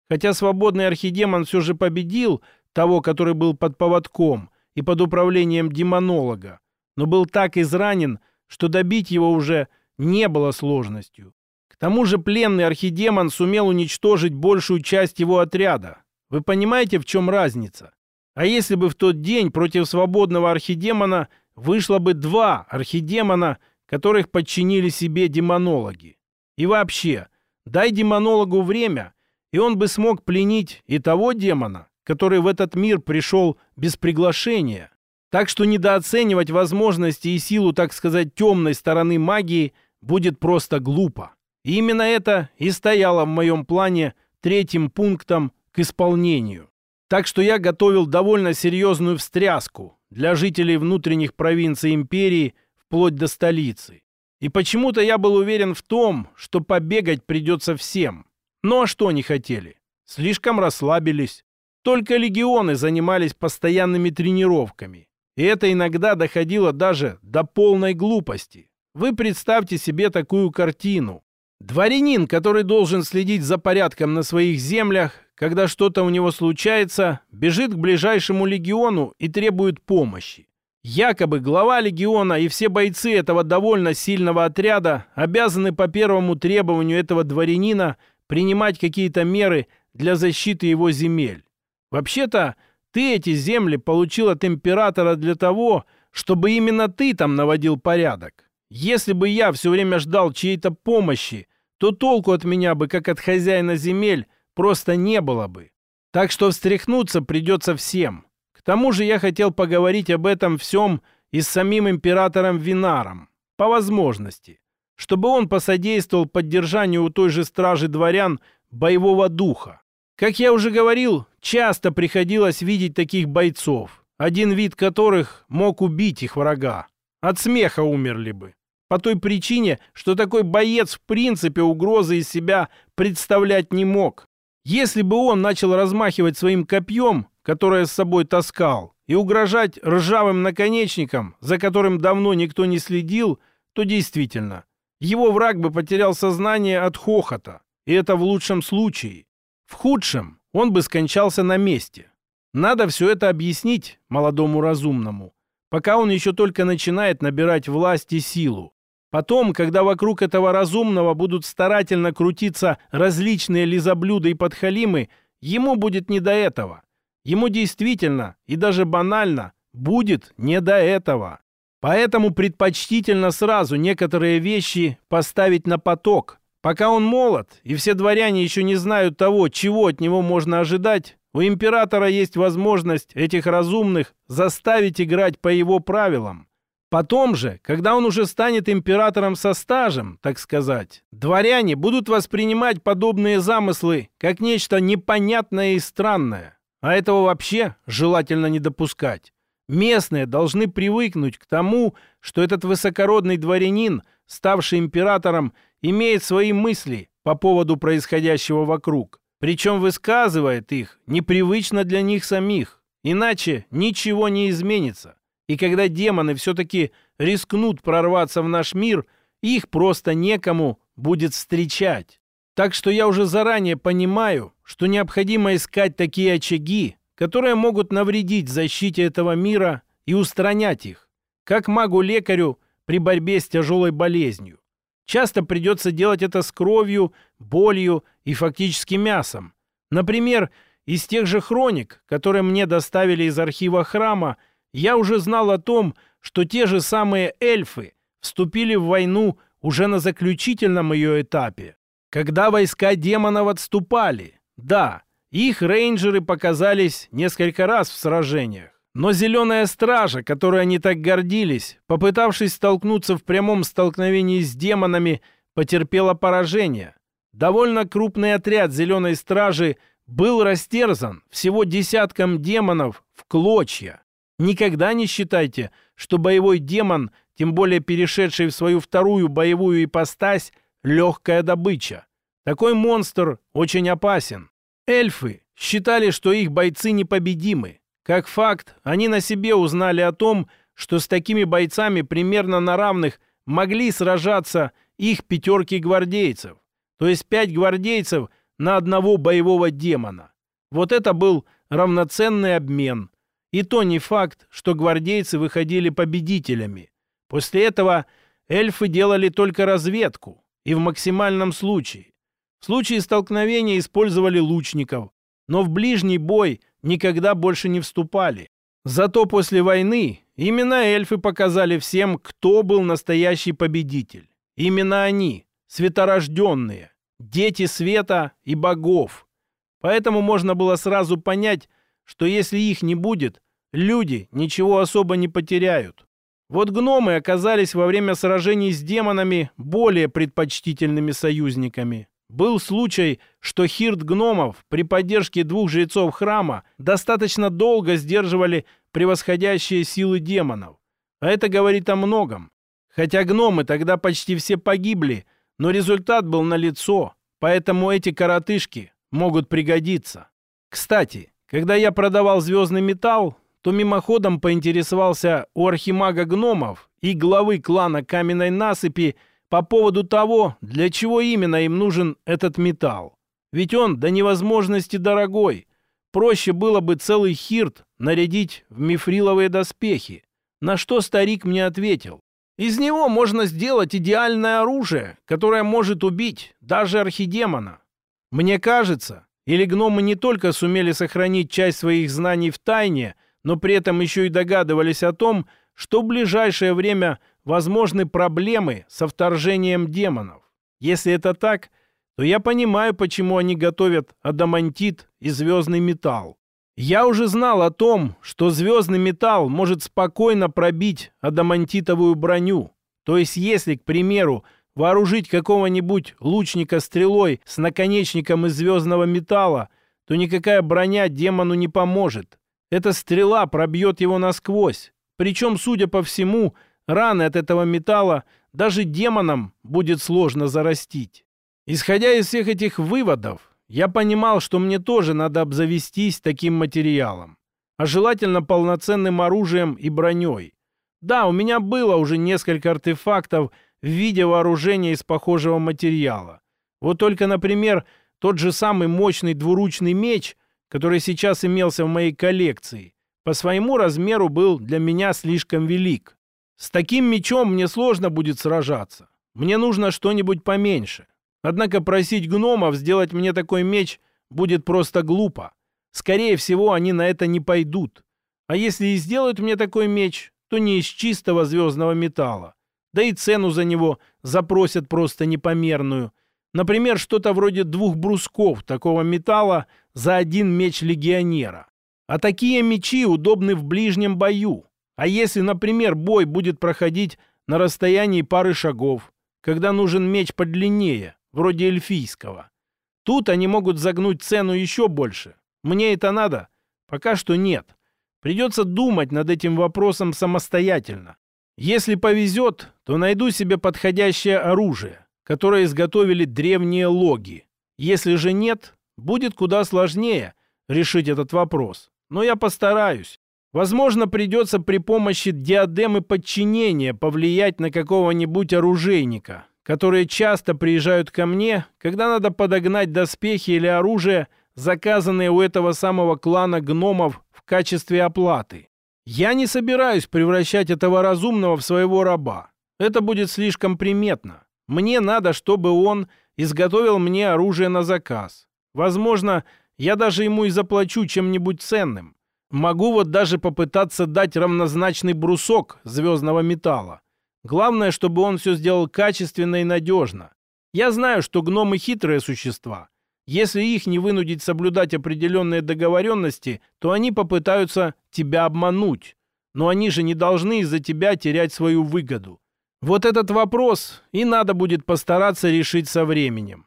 Хотя свободный архидемон все же победил – того, который был под поводком и под управлением демонолога, но был так изранен, что добить его уже не было сложностью. К тому же пленный архидемон сумел уничтожить большую часть его отряда. Вы понимаете, в чем разница? А если бы в тот день против свободного архидемона вышло бы два архидемона, которых подчинили себе демонологи? И вообще, дай демонологу время, и он бы смог пленить и того демона, который в этот мир пришел без приглашения. Так что недооценивать возможности и силу, так сказать, темной стороны магии будет просто глупо. И именно это и стояло в моем плане третьим пунктом к исполнению. Так что я готовил довольно серьезную встряску для жителей внутренних провинций империи вплоть до столицы. И почему-то я был уверен в том, что побегать придется всем. Ну а что они хотели? Слишком расслабились. Только легионы занимались постоянными тренировками. И это иногда доходило даже до полной глупости. Вы представьте себе такую картину. Дворянин, который должен следить за порядком на своих землях, когда что-то у него случается, бежит к ближайшему легиону и требует помощи. Якобы глава легиона и все бойцы этого довольно сильного отряда обязаны по первому требованию этого дворянина принимать какие-то меры для защиты его земель. Вообще-то, ты эти земли получил от императора для того, чтобы именно ты там наводил порядок. Если бы я все время ждал чьей-то помощи, то толку от меня бы, как от хозяина земель, просто не было бы. Так что встряхнуться придется всем. К тому же я хотел поговорить об этом всем и с самим императором Винаром, по возможности, чтобы он посодействовал поддержанию у той же стражи дворян боевого духа. Как я уже говорил, часто приходилось видеть таких бойцов, один вид которых мог убить их врага. От смеха умерли бы. По той причине, что такой боец в принципе угрозы из себя представлять не мог. Если бы он начал размахивать своим копьем, которое с собой таскал, и угрожать ржавым наконечником, за которым давно никто не следил, то действительно, его враг бы потерял сознание от хохота. И это в лучшем случае. В худшем он бы скончался на месте. Надо все это объяснить молодому разумному, пока он еще только начинает набирать власть и силу. Потом, когда вокруг этого разумного будут старательно крутиться различные лизоблюда и подхалимы, ему будет не до этого. Ему действительно и даже банально будет не до этого. Поэтому предпочтительно сразу некоторые вещи поставить на поток. Пока он молод, и все дворяне еще не знают того, чего от него можно ожидать, у императора есть возможность этих разумных заставить играть по его правилам. Потом же, когда он уже станет императором со стажем, так сказать, дворяне будут воспринимать подобные замыслы как нечто непонятное и странное. А этого вообще желательно не допускать. Местные должны привыкнуть к тому, что этот высокородный дворянин, ставший императором, имеет свои мысли по поводу происходящего вокруг. Причем высказывает их непривычно для них самих. Иначе ничего не изменится. И когда демоны все-таки рискнут прорваться в наш мир, их просто некому будет встречать. Так что я уже заранее понимаю, что необходимо искать такие очаги, которые могут навредить защите этого мира и устранять их, как магу-лекарю при борьбе с тяжелой болезнью. Часто придется делать это с кровью, болью и фактически мясом. Например, из тех же хроник, которые мне доставили из архива храма, я уже знал о том, что те же самые эльфы вступили в войну уже на заключительном ее этапе, когда войска демонов отступали. Да, их рейнджеры показались несколько раз в сражениях. Но зеленая стража, которой они так гордились, попытавшись столкнуться в прямом столкновении с демонами, потерпела поражение. Довольно крупный отряд зеленой стражи был растерзан всего десятком демонов в клочья. Никогда не считайте, что боевой демон, тем более перешедший в свою вторую боевую ипостась, легкая добыча. Такой монстр очень опасен. Эльфы считали, что их бойцы непобедимы. Как факт, они на себе узнали о том, что с такими бойцами примерно на равных могли сражаться их пятерки гвардейцев. То есть пять гвардейцев на одного боевого демона. Вот это был равноценный обмен. И то не факт, что гвардейцы выходили победителями. После этого эльфы делали только разведку. И в максимальном случае. В случае столкновения использовали лучников, но в ближний бой никогда больше не вступали. Зато после войны именно эльфы показали всем, кто был настоящий победитель. Именно они, светорожденные, дети света и богов. Поэтому можно было сразу понять, что если их не будет, люди ничего особо не потеряют. Вот гномы оказались во время сражений с демонами более предпочтительными союзниками. Был случай, что хирт гномов при поддержке двух жрецов храма достаточно долго сдерживали превосходящие силы демонов. А это говорит о многом. Хотя гномы тогда почти все погибли, но результат был налицо, поэтому эти коротышки могут пригодиться. Кстати, когда я продавал звездный металл, то мимоходом поинтересовался у архимага гномов и главы клана Каменной Насыпи по поводу того, для чего именно им нужен этот металл. Ведь он до невозможности дорогой. Проще было бы целый хирт нарядить в мифриловые доспехи. На что старик мне ответил. Из него можно сделать идеальное оружие, которое может убить даже архидемона. Мне кажется, или гномы не только сумели сохранить часть своих знаний в тайне, но при этом еще и догадывались о том, что в ближайшее время возможны проблемы со вторжением демонов. Если это так, то я понимаю, почему они готовят адамантит и звездный металл. Я уже знал о том, что звездный металл может спокойно пробить адамантитовую броню. То есть если, к примеру, вооружить какого-нибудь лучника стрелой с наконечником из звездного металла, то никакая броня демону не поможет. Эта стрела пробьет его насквозь. Причем, судя по всему, раны от этого металла даже демонам будет сложно зарастить. Исходя из всех этих выводов, я понимал, что мне тоже надо обзавестись таким материалом, а желательно полноценным оружием и броней. Да, у меня было уже несколько артефактов в виде вооружения из похожего материала. Вот только, например, тот же самый мощный двуручный меч, который сейчас имелся в моей коллекции, по своему размеру был для меня слишком велик. С таким мечом мне сложно будет сражаться. Мне нужно что-нибудь поменьше. Однако просить гномов сделать мне такой меч будет просто глупо. Скорее всего, они на это не пойдут. А если и сделают мне такой меч, то не из чистого звездного металла. Да и цену за него запросят просто непомерную. Например, что-то вроде двух брусков такого металла за один меч легионера. А такие мечи удобны в ближнем бою. А если, например, бой будет проходить на расстоянии пары шагов, когда нужен меч подлиннее, вроде эльфийского. Тут они могут загнуть цену еще больше. Мне это надо? Пока что нет. Придется думать над этим вопросом самостоятельно. Если повезет, то найду себе подходящее оружие, которое изготовили древние логи. Если же нет, будет куда сложнее решить этот вопрос. Но я постараюсь. Возможно, придется при помощи диадемы подчинения повлиять на какого-нибудь оружейника, которые часто приезжают ко мне, когда надо подогнать доспехи или оружие, заказанные у этого самого клана гномов в качестве оплаты. Я не собираюсь превращать этого разумного в своего раба. Это будет слишком приметно. Мне надо, чтобы он изготовил мне оружие на заказ. Возможно, я даже ему и заплачу чем-нибудь ценным. Могу вот даже попытаться дать равнозначный брусок звездного металла. Главное, чтобы он все сделал качественно и надежно. Я знаю, что гномы хитрые существа. Если их не вынудить соблюдать определенные договоренности, то они попытаются тебя обмануть. Но они же не должны из-за тебя терять свою выгоду. Вот этот вопрос и надо будет постараться решить со временем.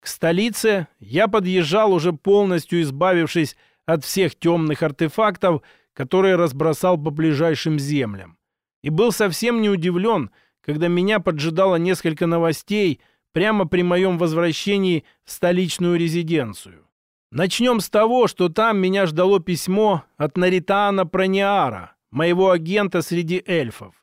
К столице я подъезжал уже полностью избавившись от всех темных артефактов, которые разбросал по ближайшим землям и был совсем не удивлен, когда меня поджидало несколько новостей прямо при моем возвращении в столичную резиденцию. Начнем с того, что там меня ждало письмо от Наритана Прониара, моего агента среди эльфов.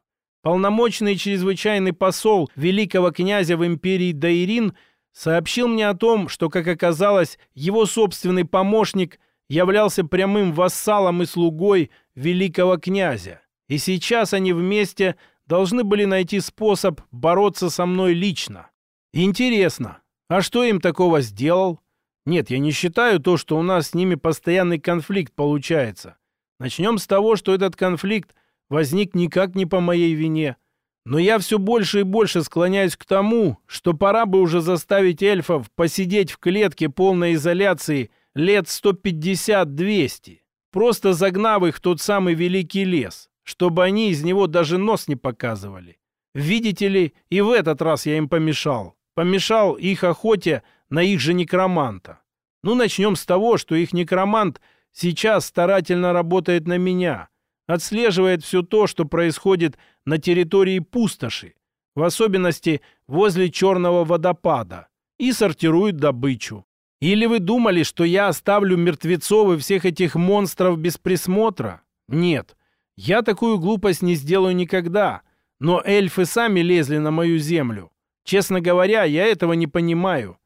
Полномочный чрезвычайный посол великого князя в империи Даирин сообщил мне о том, что, как оказалось, его собственный помощник являлся прямым вассалом и слугой великого князя. И сейчас они вместе должны были найти способ бороться со мной лично. Интересно, а что им такого сделал? Нет, я не считаю то, что у нас с ними постоянный конфликт получается. Начнем с того, что этот конфликт возник никак не по моей вине. Но я все больше и больше склоняюсь к тому, что пора бы уже заставить эльфов посидеть в клетке полной изоляции лет 150-200, просто загнав их в тот самый великий лес чтобы они из него даже нос не показывали. Видите ли, и в этот раз я им помешал. Помешал их охоте на их же некроманта. Ну, начнем с того, что их некромант сейчас старательно работает на меня, отслеживает все то, что происходит на территории пустоши, в особенности возле черного водопада, и сортирует добычу. Или вы думали, что я оставлю мертвецов и всех этих монстров без присмотра? Нет. Я такую глупость не сделаю никогда. Но эльфы сами лезли на мою землю. Честно говоря, я этого не понимаю.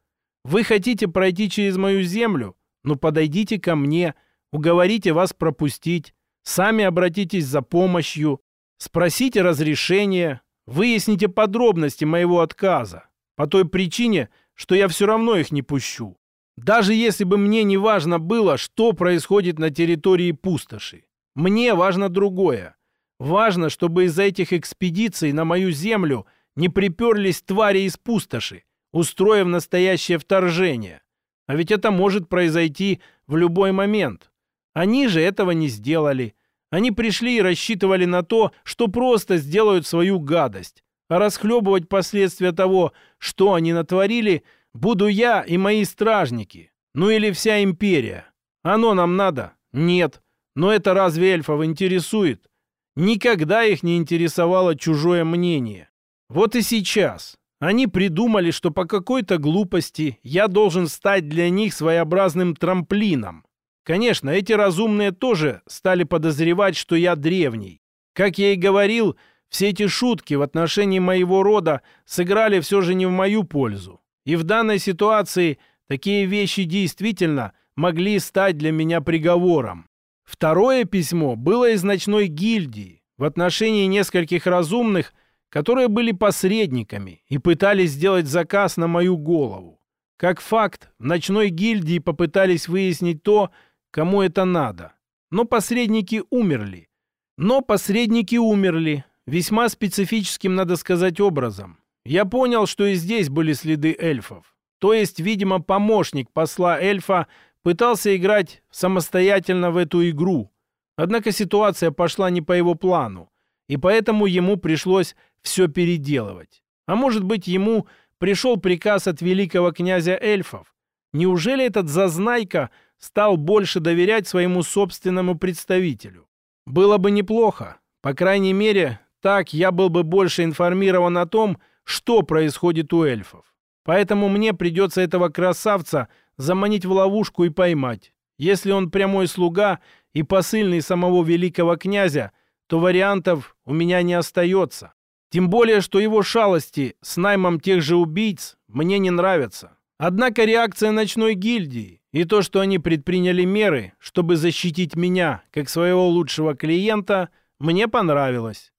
Вы хотите пройти через мою землю? Ну подойдите ко мне, уговорите вас пропустить, сами обратитесь за помощью, спросите разрешения, выясните подробности моего отказа. По той причине, что я все равно их не пущу. Даже если бы мне не важно было, что происходит на территории пустоши. Мне важно другое. Важно, чтобы из-за этих экспедиций на мою землю не приперлись твари из пустоши, устроив настоящее вторжение. А ведь это может произойти в любой момент. Они же этого не сделали. Они пришли и рассчитывали на то, что просто сделают свою гадость. А расхлебывать последствия того, что они натворили, буду я и мои стражники. Ну или вся империя. Оно нам надо? Нет. Но это разве эльфов интересует? Никогда их не интересовало чужое мнение. Вот и сейчас. Они придумали, что по какой-то глупости я должен стать для них своеобразным трамплином. Конечно, эти разумные тоже стали подозревать, что я древний. Как я и говорил, все эти шутки в отношении моего рода сыграли все же не в мою пользу. И в данной ситуации такие вещи действительно могли стать для меня приговором. Второе письмо было из ночной гильдии в отношении нескольких разумных, которые были посредниками и пытались сделать заказ на мою голову. Как факт, в ночной гильдии попытались выяснить то, кому это надо. Но посредники умерли. Но посредники умерли, весьма специфическим, надо сказать, образом. Я понял, что и здесь были следы эльфов. То есть, видимо, помощник посла эльфа пытался играть самостоятельно в эту игру. Однако ситуация пошла не по его плану, и поэтому ему пришлось все переделывать. А может быть, ему пришел приказ от великого князя эльфов? Неужели этот зазнайка стал больше доверять своему собственному представителю? Было бы неплохо. По крайней мере, так я был бы больше информирован о том, что происходит у эльфов. Поэтому мне придется этого красавца заманить в ловушку и поймать. Если он прямой слуга и посыльный самого великого князя, то вариантов у меня не остается. Тем более, что его шалости с наймом тех же убийц мне не нравятся. Однако реакция ночной гильдии и то, что они предприняли меры, чтобы защитить меня как своего лучшего клиента, мне понравилось.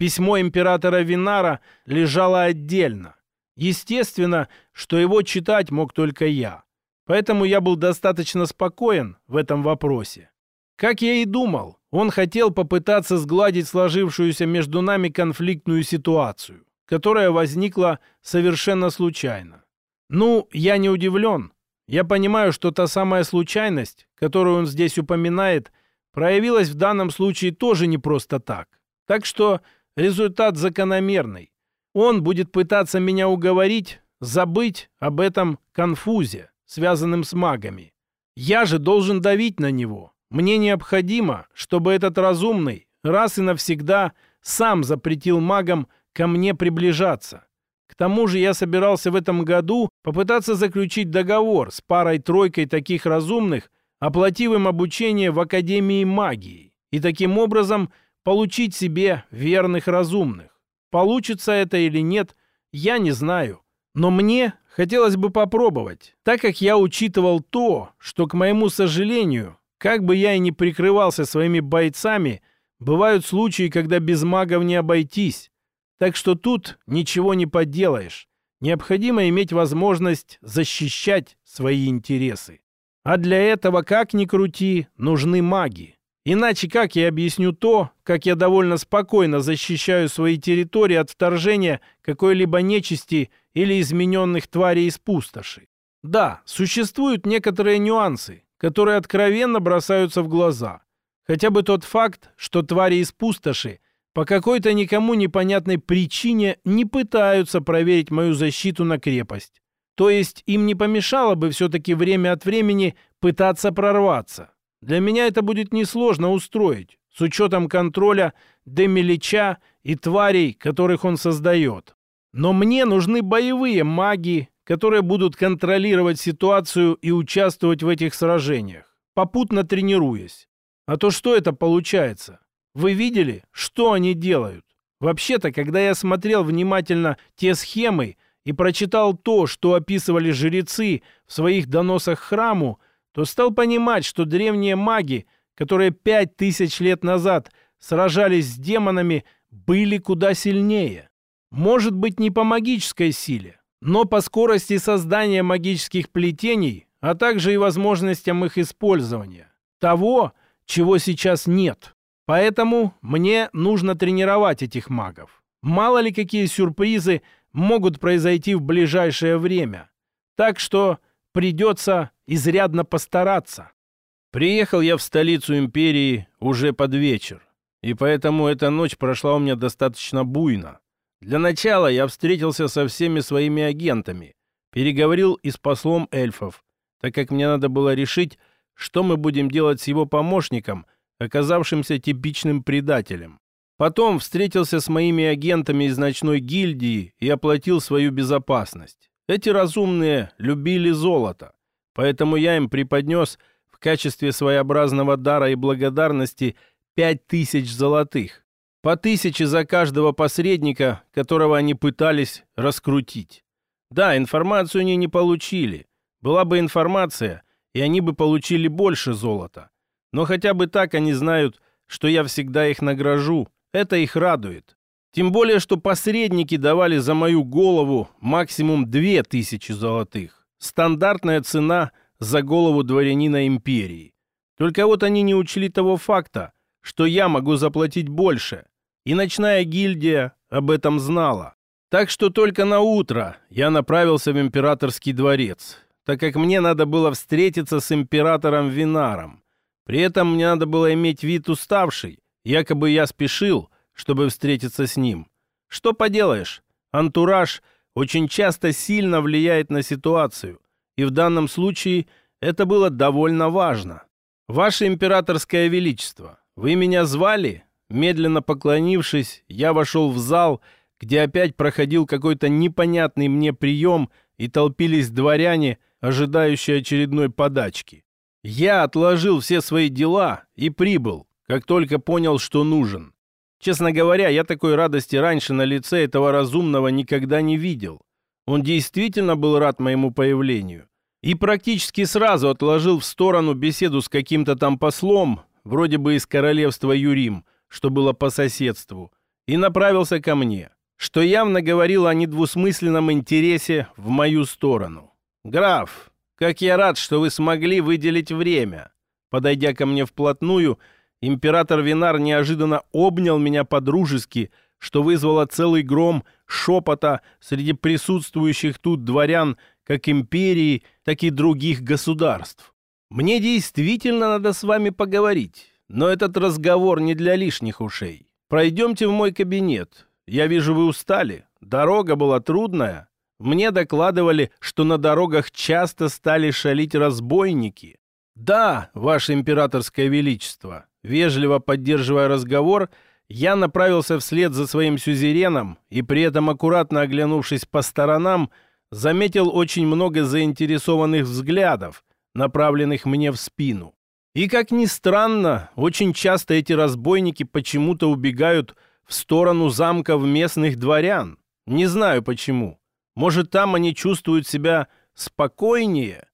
Письмо императора Винара лежало отдельно. Естественно, что его читать мог только я. Поэтому я был достаточно спокоен в этом вопросе. Как я и думал, он хотел попытаться сгладить сложившуюся между нами конфликтную ситуацию, которая возникла совершенно случайно. Ну, я не удивлен. Я понимаю, что та самая случайность, которую он здесь упоминает, проявилась в данном случае тоже не просто так. Так что Результат закономерный. Он будет пытаться меня уговорить забыть об этом конфузе, связанном с магами. Я же должен давить на него. Мне необходимо, чтобы этот разумный раз и навсегда сам запретил магам ко мне приближаться. К тому же я собирался в этом году попытаться заключить договор с парой-тройкой таких разумных, оплатив им обучение в Академии магии, и таким образом получить себе верных разумных. Получится это или нет, я не знаю. Но мне хотелось бы попробовать, так как я учитывал то, что, к моему сожалению, как бы я и не прикрывался своими бойцами, бывают случаи, когда без магов не обойтись. Так что тут ничего не поделаешь. Необходимо иметь возможность защищать свои интересы. А для этого, как ни крути, нужны маги. Иначе как я объясню то, как я довольно спокойно защищаю свои территории от вторжения какой-либо нечисти или измененных тварей из пустоши? Да, существуют некоторые нюансы, которые откровенно бросаются в глаза. Хотя бы тот факт, что твари из пустоши по какой-то никому непонятной причине не пытаются проверить мою защиту на крепость. То есть им не помешало бы все-таки время от времени пытаться прорваться. Для меня это будет несложно устроить, с учетом контроля Демилича и тварей, которых он создает. Но мне нужны боевые маги, которые будут контролировать ситуацию и участвовать в этих сражениях, попутно тренируясь. А то что это получается? Вы видели, что они делают? Вообще-то, когда я смотрел внимательно те схемы и прочитал то, что описывали жрецы в своих доносах храму, то стал понимать, что древние маги, которые пять тысяч лет назад сражались с демонами, были куда сильнее. Может быть, не по магической силе, но по скорости создания магических плетений, а также и возможностям их использования. Того, чего сейчас нет. Поэтому мне нужно тренировать этих магов. Мало ли какие сюрпризы могут произойти в ближайшее время. Так что придется изрядно постараться. Приехал я в столицу империи уже под вечер, и поэтому эта ночь прошла у меня достаточно буйно. Для начала я встретился со всеми своими агентами, переговорил и с послом эльфов, так как мне надо было решить, что мы будем делать с его помощником – оказавшимся типичным предателем. Потом встретился с моими агентами из ночной гильдии и оплатил свою безопасность. Эти разумные любили золото, поэтому я им преподнес в качестве своеобразного дара и благодарности пять тысяч золотых. По тысяче за каждого посредника, которого они пытались раскрутить. Да, информацию они не получили. Была бы информация, и они бы получили больше золота. Но хотя бы так они знают, что я всегда их награжу. Это их радует. Тем более, что посредники давали за мою голову максимум две тысячи золотых. Стандартная цена за голову дворянина империи. Только вот они не учли того факта, что я могу заплатить больше. И ночная гильдия об этом знала. Так что только на утро я направился в императорский дворец, так как мне надо было встретиться с императором Винаром. При этом мне надо было иметь вид уставший, якобы я спешил, чтобы встретиться с ним. Что поделаешь, антураж очень часто сильно влияет на ситуацию, и в данном случае это было довольно важно. «Ваше императорское величество, вы меня звали?» Медленно поклонившись, я вошел в зал, где опять проходил какой-то непонятный мне прием, и толпились дворяне, ожидающие очередной подачки. Я отложил все свои дела и прибыл, как только понял, что нужен. Честно говоря, я такой радости раньше на лице этого разумного никогда не видел. Он действительно был рад моему появлению. И практически сразу отложил в сторону беседу с каким-то там послом, вроде бы из королевства Юрим, что было по соседству, и направился ко мне, что явно говорило о недвусмысленном интересе в мою сторону. «Граф, как я рад, что вы смогли выделить время. Подойдя ко мне вплотную, император Винар неожиданно обнял меня по-дружески, что вызвало целый гром шепота среди присутствующих тут дворян как империи, так и других государств. Мне действительно надо с вами поговорить, но этот разговор не для лишних ушей. Пройдемте в мой кабинет. Я вижу, вы устали. Дорога была трудная. Мне докладывали, что на дорогах часто стали шалить разбойники. Да, ваше императорское величество, вежливо поддерживая разговор, я направился вслед за своим сюзереном и при этом аккуратно оглянувшись по сторонам, заметил очень много заинтересованных взглядов, направленных мне в спину. И, как ни странно, очень часто эти разбойники почему-то убегают в сторону замков местных дворян. Не знаю почему. Может, там они чувствуют себя спокойнее?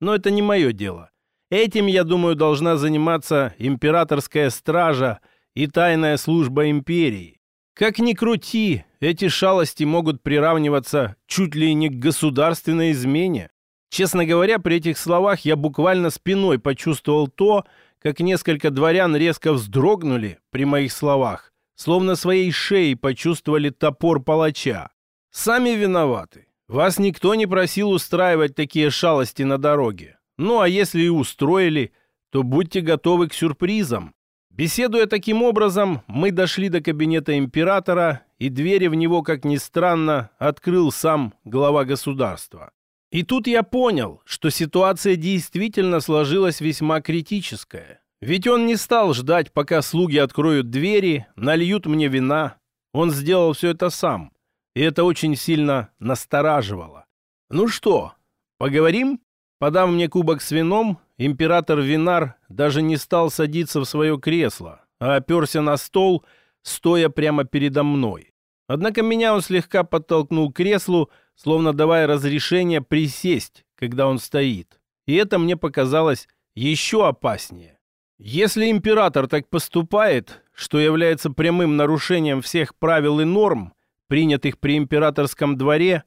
Но это не мое дело. Этим, я думаю, должна заниматься императорская стража и тайная служба империи. Как ни крути, эти шалости могут приравниваться чуть ли не к государственной измене. Честно говоря, при этих словах я буквально спиной почувствовал то, как несколько дворян резко вздрогнули при моих словах, словно своей шеей почувствовали топор палача. Сами виноваты. Вас никто не просил устраивать такие шалости на дороге. Ну а если и устроили, то будьте готовы к сюрпризам. Беседуя таким образом, мы дошли до кабинета императора, и двери в него, как ни странно, открыл сам глава государства. И тут я понял, что ситуация действительно сложилась весьма критическая. Ведь он не стал ждать, пока слуги откроют двери, нальют мне вина. Он сделал все это сам и это очень сильно настораживало. «Ну что, поговорим?» Подав мне кубок с вином, император Винар даже не стал садиться в свое кресло, а оперся на стол, стоя прямо передо мной. Однако меня он слегка подтолкнул к креслу, словно давая разрешение присесть, когда он стоит. И это мне показалось еще опаснее. Если император так поступает, что является прямым нарушением всех правил и норм, принятых при императорском дворе,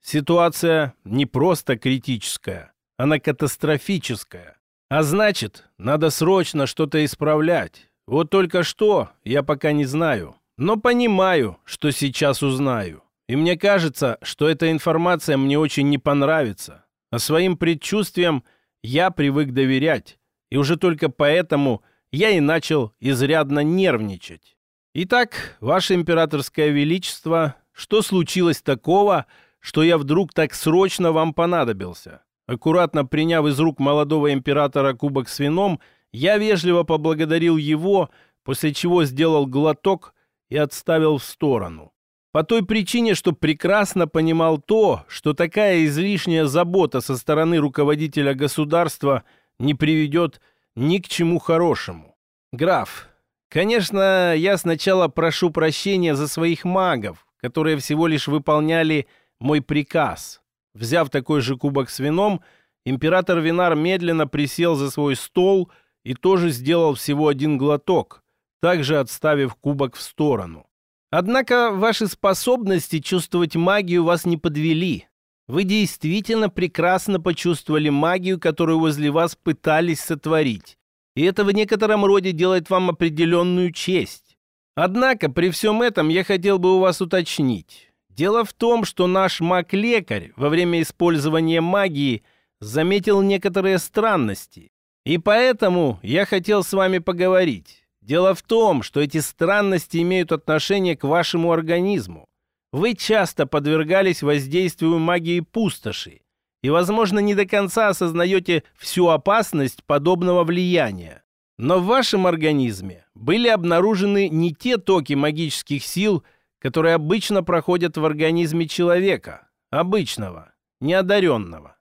ситуация не просто критическая, она катастрофическая. А значит, надо срочно что-то исправлять. Вот только что, я пока не знаю. Но понимаю, что сейчас узнаю. И мне кажется, что эта информация мне очень не понравится. А своим предчувствиям я привык доверять. И уже только поэтому я и начал изрядно нервничать. Итак, Ваше Императорское Величество, что случилось такого, что я вдруг так срочно вам понадобился? Аккуратно приняв из рук молодого императора кубок с вином, я вежливо поблагодарил его, после чего сделал глоток и отставил в сторону. По той причине, что прекрасно понимал то, что такая излишняя забота со стороны руководителя государства не приведет ни к чему хорошему. Граф, конечно, я сначала прошу прощения за своих магов, которые всего лишь выполняли мой приказ. Взяв такой же кубок с вином, император Винар медленно присел за свой стол и тоже сделал всего один глоток, также отставив кубок в сторону. Однако ваши способности чувствовать магию вас не подвели. Вы действительно прекрасно почувствовали магию, которую возле вас пытались сотворить. И это в некотором роде делает вам определенную честь. Однако при всем этом я хотел бы у вас уточнить. Дело в том, что наш маг-лекарь во время использования магии заметил некоторые странности. И поэтому я хотел с вами поговорить. Дело в том, что эти странности имеют отношение к вашему организму. Вы часто подвергались воздействию магии пустоши и, возможно, не до конца осознаете всю опасность подобного влияния. Но в вашем организме были обнаружены не те токи магических сил, которые обычно проходят в организме человека, обычного, неодаренного.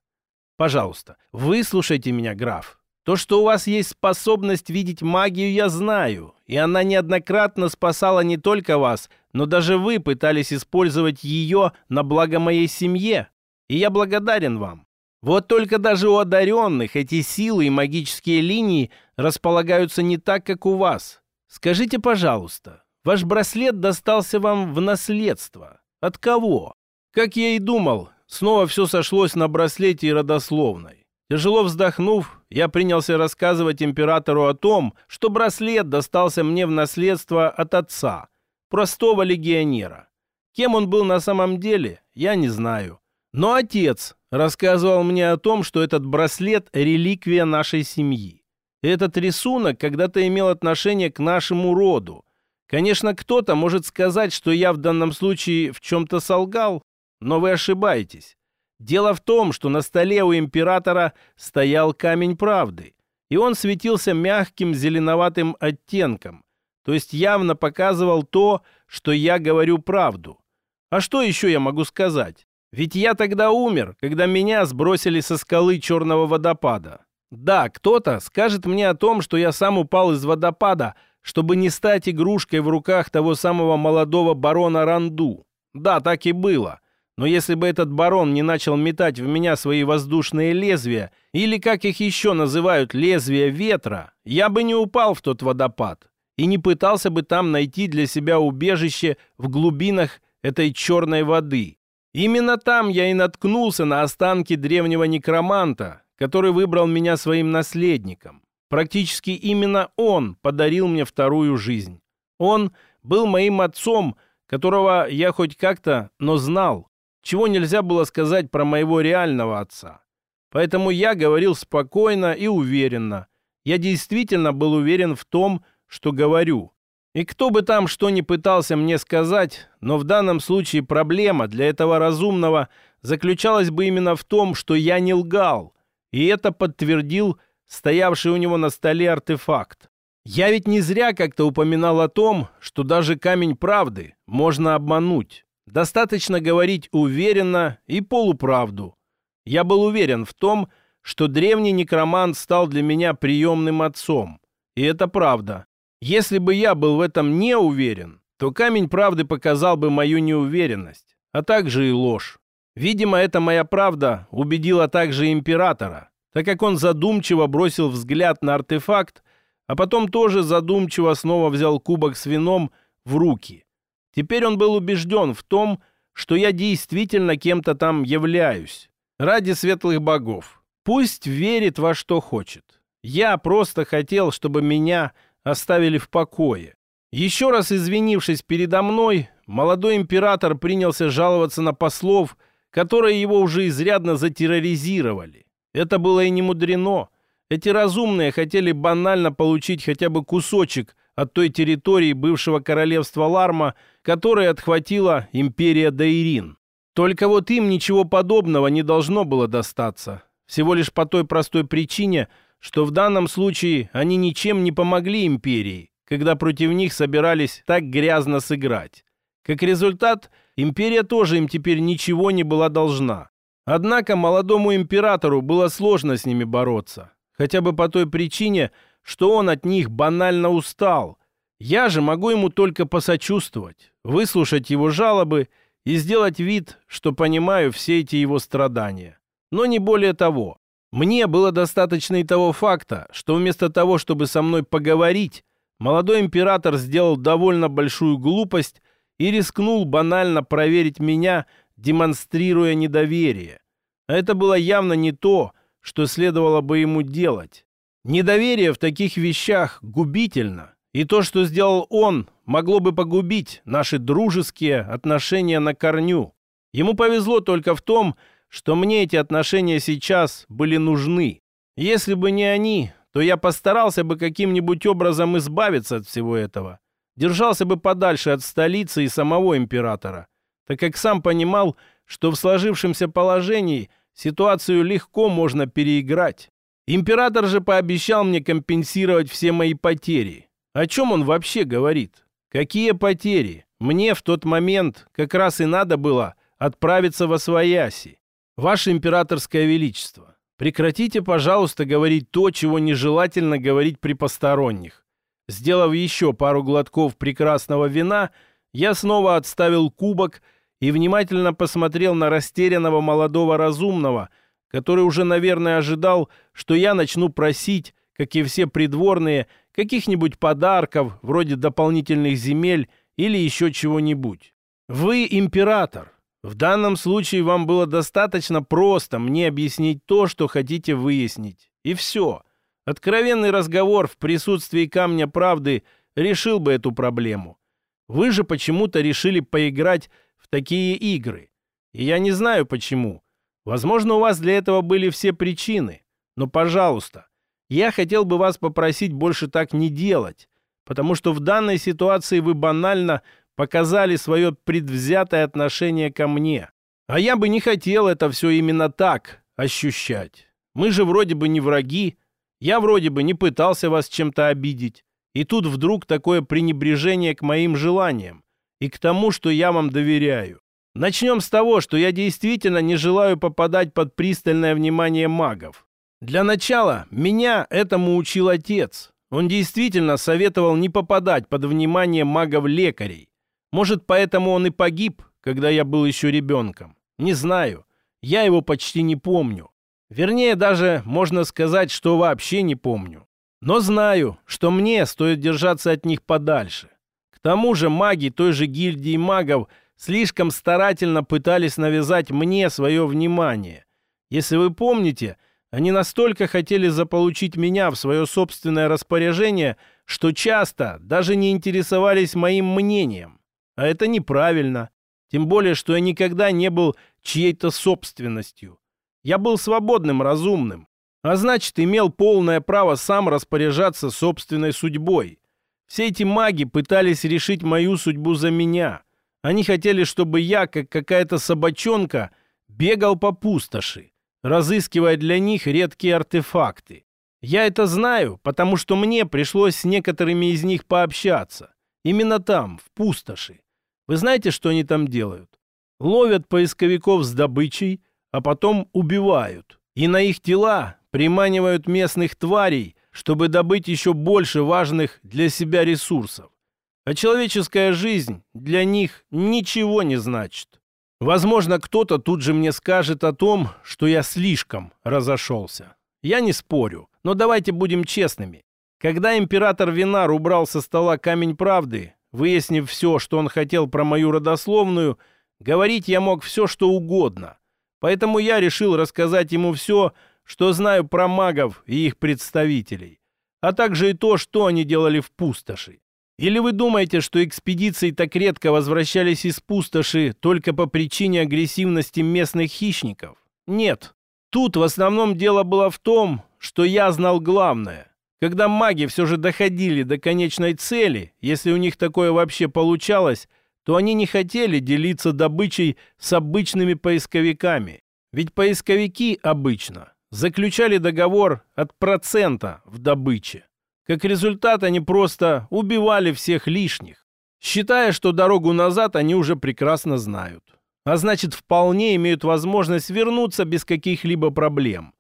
Пожалуйста, выслушайте меня, граф. То, что у вас есть способность видеть магию, я знаю, и она неоднократно спасала не только вас, но даже вы пытались использовать ее на благо моей семье, и я благодарен вам. Вот только даже у одаренных эти силы и магические линии располагаются не так, как у вас. Скажите, пожалуйста, Ваш браслет достался вам в наследство. От кого? Как я и думал, снова все сошлось на браслете и родословной. Тяжело вздохнув, я принялся рассказывать императору о том, что браслет достался мне в наследство от отца, простого легионера. Кем он был на самом деле, я не знаю. Но отец рассказывал мне о том, что этот браслет – реликвия нашей семьи. Этот рисунок когда-то имел отношение к нашему роду, Конечно, кто-то может сказать, что я в данном случае в чем-то солгал, но вы ошибаетесь. Дело в том, что на столе у императора стоял камень правды, и он светился мягким зеленоватым оттенком, то есть явно показывал то, что я говорю правду. А что еще я могу сказать? Ведь я тогда умер, когда меня сбросили со скалы черного водопада. Да, кто-то скажет мне о том, что я сам упал из водопада, чтобы не стать игрушкой в руках того самого молодого барона Ранду. Да, так и было. Но если бы этот барон не начал метать в меня свои воздушные лезвия, или, как их еще называют, лезвия ветра, я бы не упал в тот водопад и не пытался бы там найти для себя убежище в глубинах этой черной воды. Именно там я и наткнулся на останки древнего некроманта, который выбрал меня своим наследником. Практически именно он подарил мне вторую жизнь. Он был моим отцом, которого я хоть как-то, но знал, чего нельзя было сказать про моего реального отца. Поэтому я говорил спокойно и уверенно. Я действительно был уверен в том, что говорю. И кто бы там что ни пытался мне сказать, но в данном случае проблема для этого разумного заключалась бы именно в том, что я не лгал. И это подтвердил стоявший у него на столе артефакт. Я ведь не зря как-то упоминал о том, что даже камень правды можно обмануть. Достаточно говорить уверенно и полуправду. Я был уверен в том, что древний некромант стал для меня приемным отцом. И это правда. Если бы я был в этом не уверен, то камень правды показал бы мою неуверенность, а также и ложь. Видимо, эта моя правда убедила также императора, так как он задумчиво бросил взгляд на артефакт, а потом тоже задумчиво снова взял кубок с вином в руки. Теперь он был убежден в том, что я действительно кем-то там являюсь. Ради светлых богов. Пусть верит во что хочет. Я просто хотел, чтобы меня оставили в покое. Еще раз извинившись передо мной, молодой император принялся жаловаться на послов, которые его уже изрядно затерроризировали. Это было и не мудрено. Эти разумные хотели банально получить хотя бы кусочек от той территории бывшего королевства Ларма, которой отхватила империя Дайрин. Только вот им ничего подобного не должно было достаться. Всего лишь по той простой причине, что в данном случае они ничем не помогли империи, когда против них собирались так грязно сыграть. Как результат – Империя тоже им теперь ничего не была должна. Однако молодому императору было сложно с ними бороться. Хотя бы по той причине, что он от них банально устал. Я же могу ему только посочувствовать, выслушать его жалобы и сделать вид, что понимаю все эти его страдания. Но не более того. Мне было достаточно и того факта, что вместо того, чтобы со мной поговорить, молодой император сделал довольно большую глупость и рискнул банально проверить меня, демонстрируя недоверие. А это было явно не то, что следовало бы ему делать. Недоверие в таких вещах губительно, и то, что сделал он, могло бы погубить наши дружеские отношения на корню. Ему повезло только в том, что мне эти отношения сейчас были нужны. Если бы не они, то я постарался бы каким-нибудь образом избавиться от всего этого держался бы подальше от столицы и самого императора, так как сам понимал, что в сложившемся положении ситуацию легко можно переиграть. Император же пообещал мне компенсировать все мои потери. О чем он вообще говорит? Какие потери? Мне в тот момент как раз и надо было отправиться во Свояси. Ваше императорское величество, прекратите, пожалуйста, говорить то, чего нежелательно говорить при посторонних. Сделав еще пару глотков прекрасного вина, я снова отставил кубок и внимательно посмотрел на растерянного молодого разумного, который уже, наверное, ожидал, что я начну просить, как и все придворные, каких-нибудь подарков, вроде дополнительных земель или еще чего-нибудь. Вы император. В данном случае вам было достаточно просто мне объяснить то, что хотите выяснить. И все. Откровенный разговор в присутствии камня правды решил бы эту проблему. Вы же почему-то решили поиграть в такие игры. И я не знаю почему. Возможно, у вас для этого были все причины. Но, пожалуйста, я хотел бы вас попросить больше так не делать, потому что в данной ситуации вы банально показали свое предвзятое отношение ко мне. А я бы не хотел это все именно так ощущать. Мы же вроде бы не враги, я вроде бы не пытался вас чем-то обидеть. И тут вдруг такое пренебрежение к моим желаниям и к тому, что я вам доверяю. Начнем с того, что я действительно не желаю попадать под пристальное внимание магов. Для начала меня этому учил отец. Он действительно советовал не попадать под внимание магов-лекарей. Может, поэтому он и погиб, когда я был еще ребенком. Не знаю. Я его почти не помню. Вернее, даже можно сказать, что вообще не помню. Но знаю, что мне стоит держаться от них подальше. Тому же маги той же гильдии магов слишком старательно пытались навязать мне свое внимание. Если вы помните, они настолько хотели заполучить меня в свое собственное распоряжение, что часто даже не интересовались моим мнением. А это неправильно. Тем более, что я никогда не был чьей-то собственностью. Я был свободным, разумным, а значит, имел полное право сам распоряжаться собственной судьбой. Все эти маги пытались решить мою судьбу за меня. Они хотели, чтобы я, как какая-то собачонка, бегал по пустоши, разыскивая для них редкие артефакты. Я это знаю, потому что мне пришлось с некоторыми из них пообщаться. Именно там, в пустоши. Вы знаете, что они там делают? Ловят поисковиков с добычей, а потом убивают. И на их тела приманивают местных тварей, чтобы добыть еще больше важных для себя ресурсов. А человеческая жизнь для них ничего не значит. Возможно, кто-то тут же мне скажет о том, что я слишком разошелся. Я не спорю, но давайте будем честными. Когда император Винар убрал со стола камень правды, выяснив все, что он хотел про мою родословную, говорить я мог все, что угодно. Поэтому я решил рассказать ему все, что знаю про магов и их представителей, а также и то, что они делали в пустоши. Или вы думаете, что экспедиции так редко возвращались из пустоши только по причине агрессивности местных хищников? Нет. Тут в основном дело было в том, что я знал главное. Когда маги все же доходили до конечной цели, если у них такое вообще получалось, то они не хотели делиться добычей с обычными поисковиками. Ведь поисковики обычно заключали договор от процента в добыче. Как результат, они просто убивали всех лишних, считая, что дорогу назад они уже прекрасно знают. А значит, вполне имеют возможность вернуться без каких-либо проблем.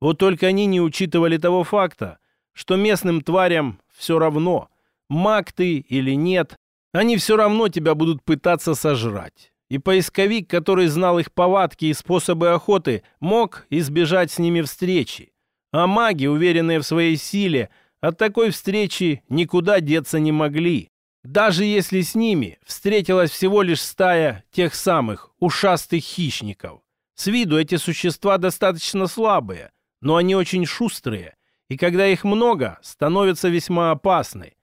Вот только они не учитывали того факта, что местным тварям все равно, маг ты или нет, они все равно тебя будут пытаться сожрать. И поисковик, который знал их повадки и способы охоты, мог избежать с ними встречи. А маги, уверенные в своей силе, от такой встречи никуда деться не могли. Даже если с ними встретилась всего лишь стая тех самых ушастых хищников. С виду эти существа достаточно слабые, но они очень шустрые, и когда их много, становятся весьма опасны.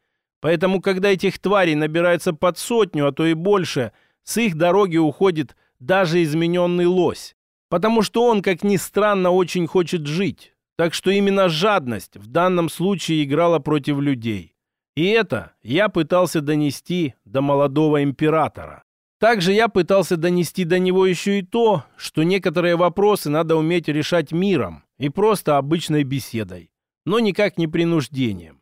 Поэтому, когда этих тварей набирается под сотню, а то и больше, с их дороги уходит даже измененный лось. Потому что он, как ни странно, очень хочет жить. Так что именно жадность в данном случае играла против людей. И это я пытался донести до молодого императора. Также я пытался донести до него еще и то, что некоторые вопросы надо уметь решать миром и просто обычной беседой, но никак не принуждением.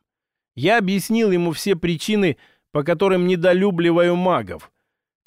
Я объяснил ему все причины, по которым недолюбливаю магов.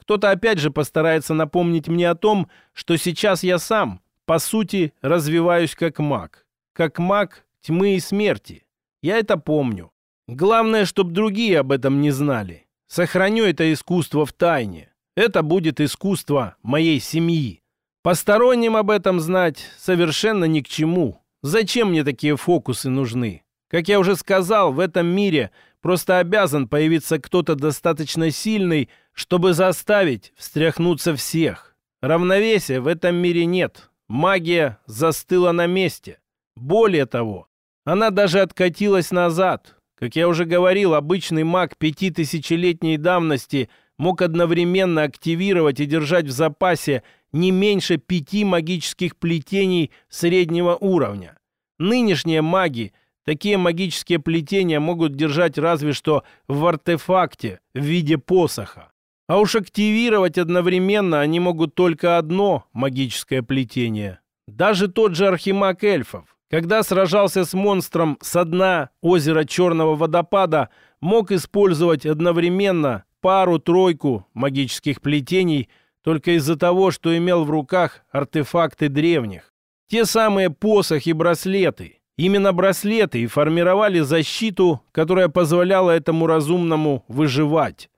Кто-то опять же постарается напомнить мне о том, что сейчас я сам, по сути, развиваюсь как маг как маг тьмы и смерти. Я это помню. Главное, чтобы другие об этом не знали. Сохраню это искусство в тайне. Это будет искусство моей семьи. Посторонним об этом знать совершенно ни к чему. Зачем мне такие фокусы нужны? Как я уже сказал, в этом мире просто обязан появиться кто-то достаточно сильный, чтобы заставить встряхнуться всех. Равновесия в этом мире нет. Магия застыла на месте. Более того, она даже откатилась назад. Как я уже говорил, обычный маг пятитысячелетней давности мог одновременно активировать и держать в запасе не меньше пяти магических плетений среднего уровня. Нынешние маги такие магические плетения могут держать разве что в артефакте в виде посоха. А уж активировать одновременно они могут только одно магическое плетение. Даже тот же архимаг эльфов, когда сражался с монстром с дна озера Черного водопада, мог использовать одновременно пару-тройку магических плетений только из-за того, что имел в руках артефакты древних. Те самые посохи и браслеты. Именно браслеты и формировали защиту, которая позволяла этому разумному выживать.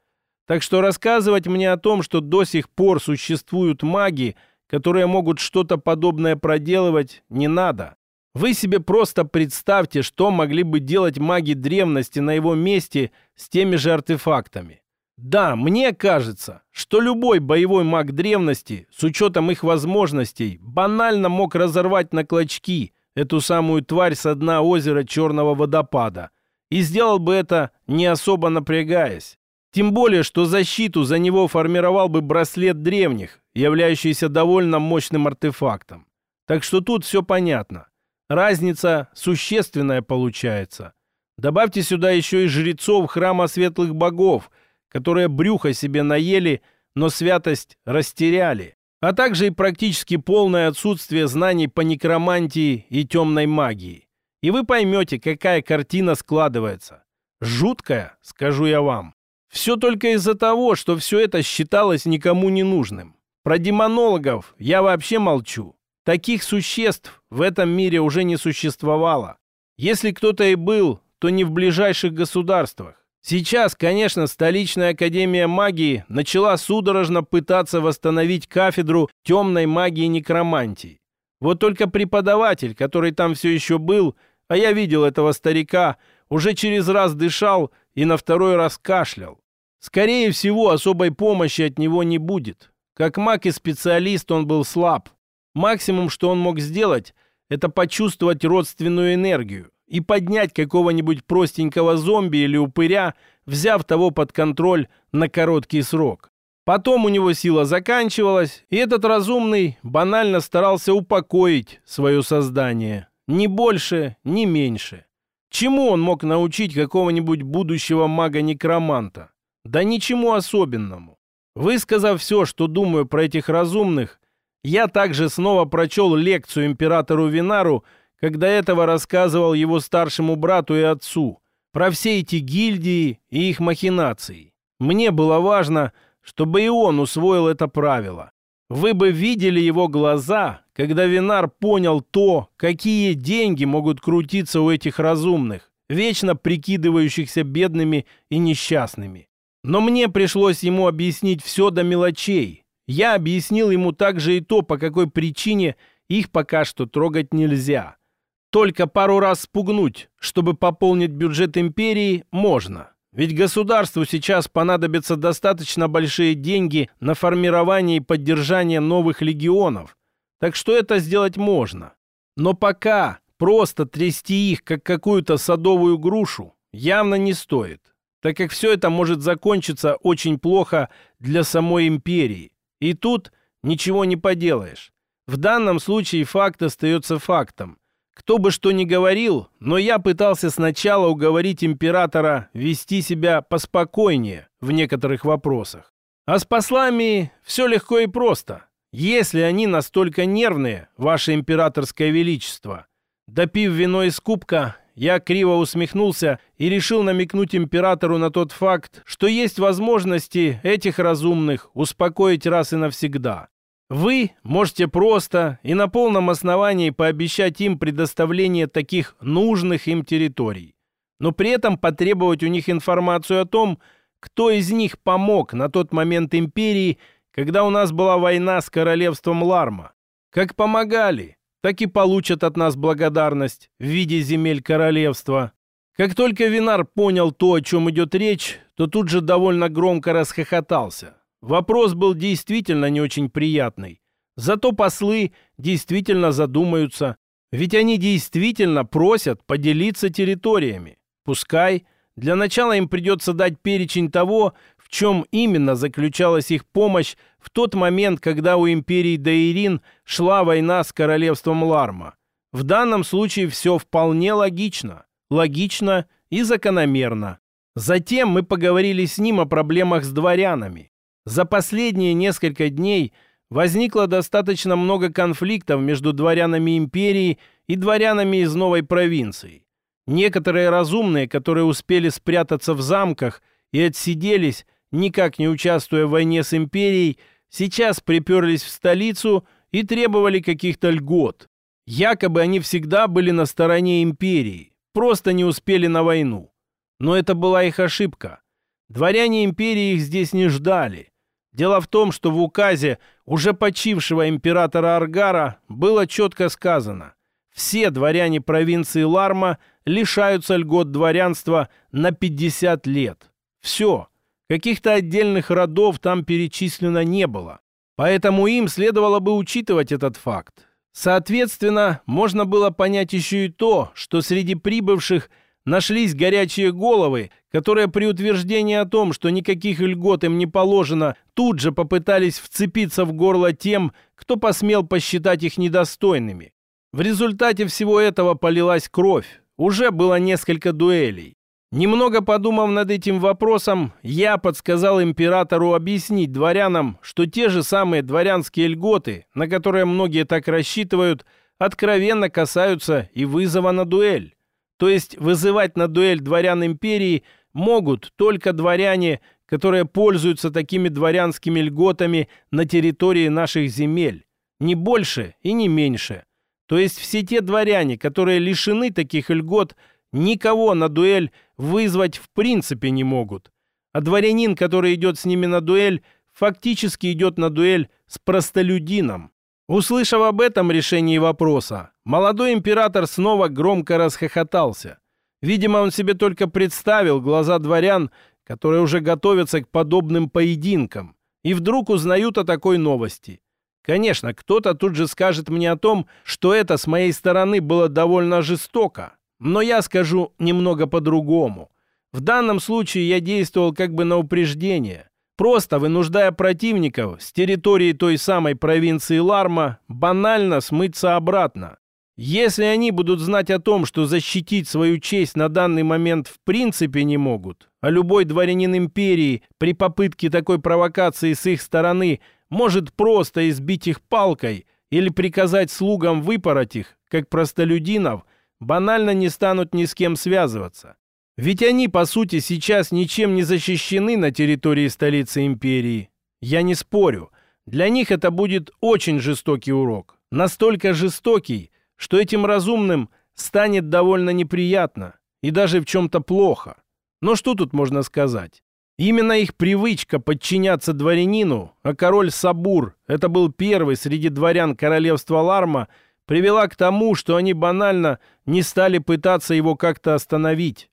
Так что рассказывать мне о том, что до сих пор существуют маги, которые могут что-то подобное проделывать, не надо. Вы себе просто представьте, что могли бы делать маги древности на его месте с теми же артефактами. Да, мне кажется, что любой боевой маг древности, с учетом их возможностей, банально мог разорвать на клочки эту самую тварь со дна озера Черного водопада. И сделал бы это, не особо напрягаясь. Тем более, что защиту за него формировал бы браслет древних, являющийся довольно мощным артефактом. Так что тут все понятно. Разница существенная получается. Добавьте сюда еще и жрецов храма светлых богов, которые брюхо себе наели, но святость растеряли. А также и практически полное отсутствие знаний по некромантии и темной магии. И вы поймете, какая картина складывается. Жуткая, скажу я вам. Все только из-за того, что все это считалось никому не нужным. Про демонологов я вообще молчу. Таких существ в этом мире уже не существовало. Если кто-то и был, то не в ближайших государствах. Сейчас, конечно, столичная академия магии начала судорожно пытаться восстановить кафедру темной магии некромантии. Вот только преподаватель, который там все еще был, а я видел этого старика, уже через раз дышал и на второй раз кашлял. Скорее всего, особой помощи от него не будет. Как маг и специалист он был слаб. Максимум, что он мог сделать, это почувствовать родственную энергию и поднять какого-нибудь простенького зомби или упыря, взяв того под контроль на короткий срок. Потом у него сила заканчивалась, и этот разумный банально старался упокоить свое создание. Ни больше, ни меньше. Чему он мог научить какого-нибудь будущего мага-некроманта? Да ничему особенному. Высказав все, что думаю про этих разумных, я также снова прочел лекцию императору Винару, когда этого рассказывал его старшему брату и отцу, про все эти гильдии и их махинации. Мне было важно, чтобы и он усвоил это правило. Вы бы видели его глаза, когда Винар понял то, какие деньги могут крутиться у этих разумных, вечно прикидывающихся бедными и несчастными. Но мне пришлось ему объяснить все до мелочей. Я объяснил ему также и то, по какой причине их пока что трогать нельзя. Только пару раз спугнуть, чтобы пополнить бюджет империи, можно. Ведь государству сейчас понадобятся достаточно большие деньги на формирование и поддержание новых легионов. Так что это сделать можно. Но пока просто трясти их, как какую-то садовую грушу, явно не стоит, так как все это может закончиться очень плохо для самой империи. И тут ничего не поделаешь. В данном случае факт остается фактом. Кто бы что ни говорил, но я пытался сначала уговорить императора вести себя поспокойнее в некоторых вопросах. А с послами все легко и просто. Если они настолько нервные, ваше императорское величество. Допив вино из кубка, я криво усмехнулся и решил намекнуть императору на тот факт, что есть возможности этих разумных успокоить раз и навсегда. Вы можете просто и на полном основании пообещать им предоставление таких нужных им территорий, но при этом потребовать у них информацию о том, кто из них помог на тот момент империи, когда у нас была война с королевством Ларма. Как помогали, так и получат от нас благодарность в виде земель королевства. Как только Винар понял то, о чем идет речь, то тут же довольно громко расхохотался. Вопрос был действительно не очень приятный. Зато послы действительно задумаются, ведь они действительно просят поделиться территориями. Пускай для начала им придется дать перечень того, в чем именно заключалась их помощь в тот момент, когда у империи Даирин шла война с королевством Ларма. В данном случае все вполне логично. Логично и закономерно. Затем мы поговорили с ним о проблемах с дворянами. За последние несколько дней возникло достаточно много конфликтов между дворянами империи и дворянами из новой провинции. Некоторые разумные, которые успели спрятаться в замках и отсиделись, никак не участвуя в войне с империей, сейчас приперлись в столицу и требовали каких-то льгот. Якобы они всегда были на стороне империи, просто не успели на войну. Но это была их ошибка. Дворяне империи их здесь не ждали. Дело в том, что в указе уже почившего императора Аргара было четко сказано «Все дворяне провинции Ларма лишаются льгот дворянства на 50 лет». Все. Каких-то отдельных родов там перечислено не было. Поэтому им следовало бы учитывать этот факт. Соответственно, можно было понять еще и то, что среди прибывших нашлись горячие головы, которые при утверждении о том, что никаких льгот им не положено, тут же попытались вцепиться в горло тем, кто посмел посчитать их недостойными. В результате всего этого полилась кровь. Уже было несколько дуэлей. Немного подумав над этим вопросом, я подсказал императору объяснить дворянам, что те же самые дворянские льготы, на которые многие так рассчитывают, откровенно касаются и вызова на дуэль. То есть вызывать на дуэль дворян империи могут только дворяне, которые пользуются такими дворянскими льготами на территории наших земель. Не больше и не меньше. То есть все те дворяне, которые лишены таких льгот, никого на дуэль вызвать в принципе не могут. А дворянин, который идет с ними на дуэль, фактически идет на дуэль с простолюдином. Услышав об этом решении вопроса, молодой император снова громко расхохотался. Видимо, он себе только представил глаза дворян, которые уже готовятся к подобным поединкам, и вдруг узнают о такой новости. Конечно, кто-то тут же скажет мне о том, что это с моей стороны было довольно жестоко, но я скажу немного по-другому. В данном случае я действовал как бы на упреждение, просто вынуждая противников с территории той самой провинции Ларма банально смыться обратно. Если они будут знать о том, что защитить свою честь на данный момент в принципе не могут, а любой дворянин империи при попытке такой провокации с их стороны может просто избить их палкой или приказать слугам выпороть их, как простолюдинов, банально не станут ни с кем связываться. Ведь они, по сути, сейчас ничем не защищены на территории столицы империи. Я не спорю. Для них это будет очень жестокий урок. Настолько жестокий, что этим разумным станет довольно неприятно и даже в чем-то плохо. Но что тут можно сказать? Именно их привычка подчиняться дворянину, а король Сабур, это был первый среди дворян королевства Ларма, привела к тому, что они банально не стали пытаться его как-то остановить.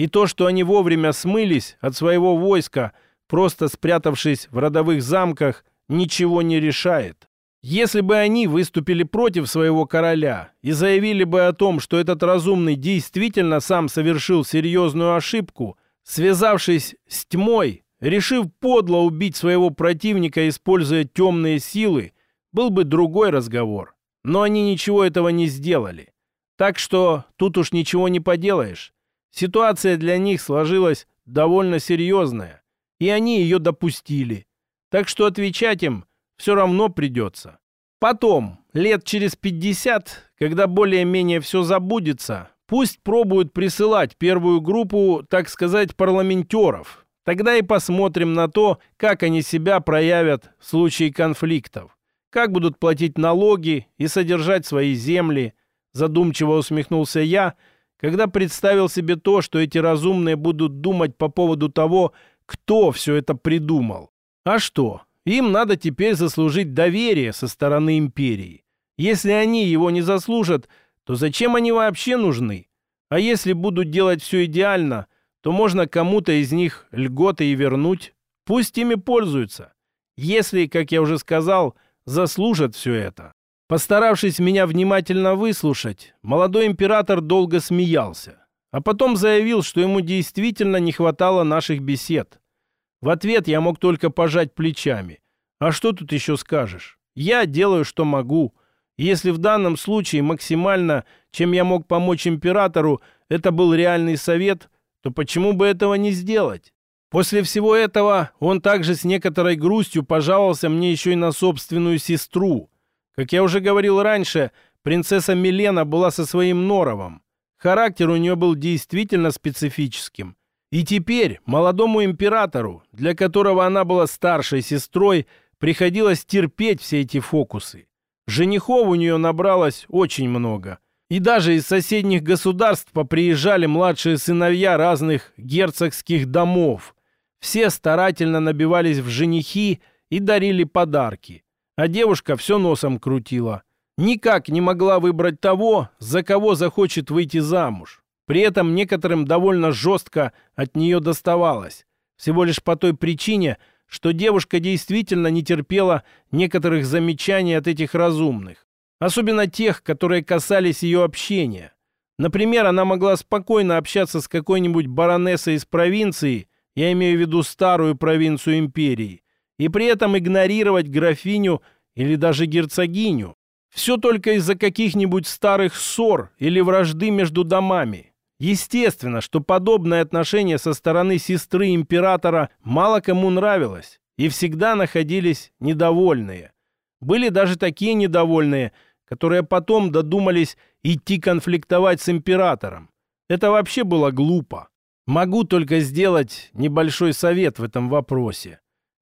И то, что они вовремя смылись от своего войска, просто спрятавшись в родовых замках, ничего не решает. Если бы они выступили против своего короля и заявили бы о том, что этот разумный действительно сам совершил серьезную ошибку, связавшись с тьмой, решив подло убить своего противника, используя темные силы, был бы другой разговор. Но они ничего этого не сделали. Так что тут уж ничего не поделаешь. Ситуация для них сложилась довольно серьезная, и они ее допустили. Так что отвечать им все равно придется. Потом, лет через 50, когда более-менее все забудется, пусть пробуют присылать первую группу, так сказать, парламентеров. Тогда и посмотрим на то, как они себя проявят в случае конфликтов. Как будут платить налоги и содержать свои земли. Задумчиво усмехнулся я, когда представил себе то, что эти разумные будут думать по поводу того, кто все это придумал. А что? Им надо теперь заслужить доверие со стороны империи. Если они его не заслужат, то зачем они вообще нужны? А если будут делать все идеально, то можно кому-то из них льготы и вернуть. Пусть ими пользуются. Если, как я уже сказал, заслужат все это. Постаравшись меня внимательно выслушать, молодой император долго смеялся, а потом заявил, что ему действительно не хватало наших бесед. В ответ я мог только пожать плечами. А что тут еще скажешь? Я делаю, что могу. Если в данном случае максимально, чем я мог помочь императору, это был реальный совет, то почему бы этого не сделать? После всего этого он также с некоторой грустью пожаловался мне еще и на собственную сестру. Как я уже говорил раньше, принцесса Милена была со своим Норовом. Характер у нее был действительно специфическим. И теперь молодому императору, для которого она была старшей сестрой, приходилось терпеть все эти фокусы. Женихов у нее набралось очень много. И даже из соседних государств поприезжали младшие сыновья разных герцогских домов. Все старательно набивались в женихи и дарили подарки. А девушка все носом крутила. Никак не могла выбрать того, за кого захочет выйти замуж. При этом некоторым довольно жестко от нее доставалось. Всего лишь по той причине, что девушка действительно не терпела некоторых замечаний от этих разумных. Особенно тех, которые касались ее общения. Например, она могла спокойно общаться с какой-нибудь баронессой из провинции, я имею в виду старую провинцию империи, и при этом игнорировать графиню или даже герцогиню. Все только из-за каких-нибудь старых ссор или вражды между домами. Естественно, что подобное отношение со стороны сестры императора мало кому нравилось, и всегда находились недовольные. Были даже такие недовольные, которые потом додумались идти конфликтовать с императором. Это вообще было глупо. Могу только сделать небольшой совет в этом вопросе.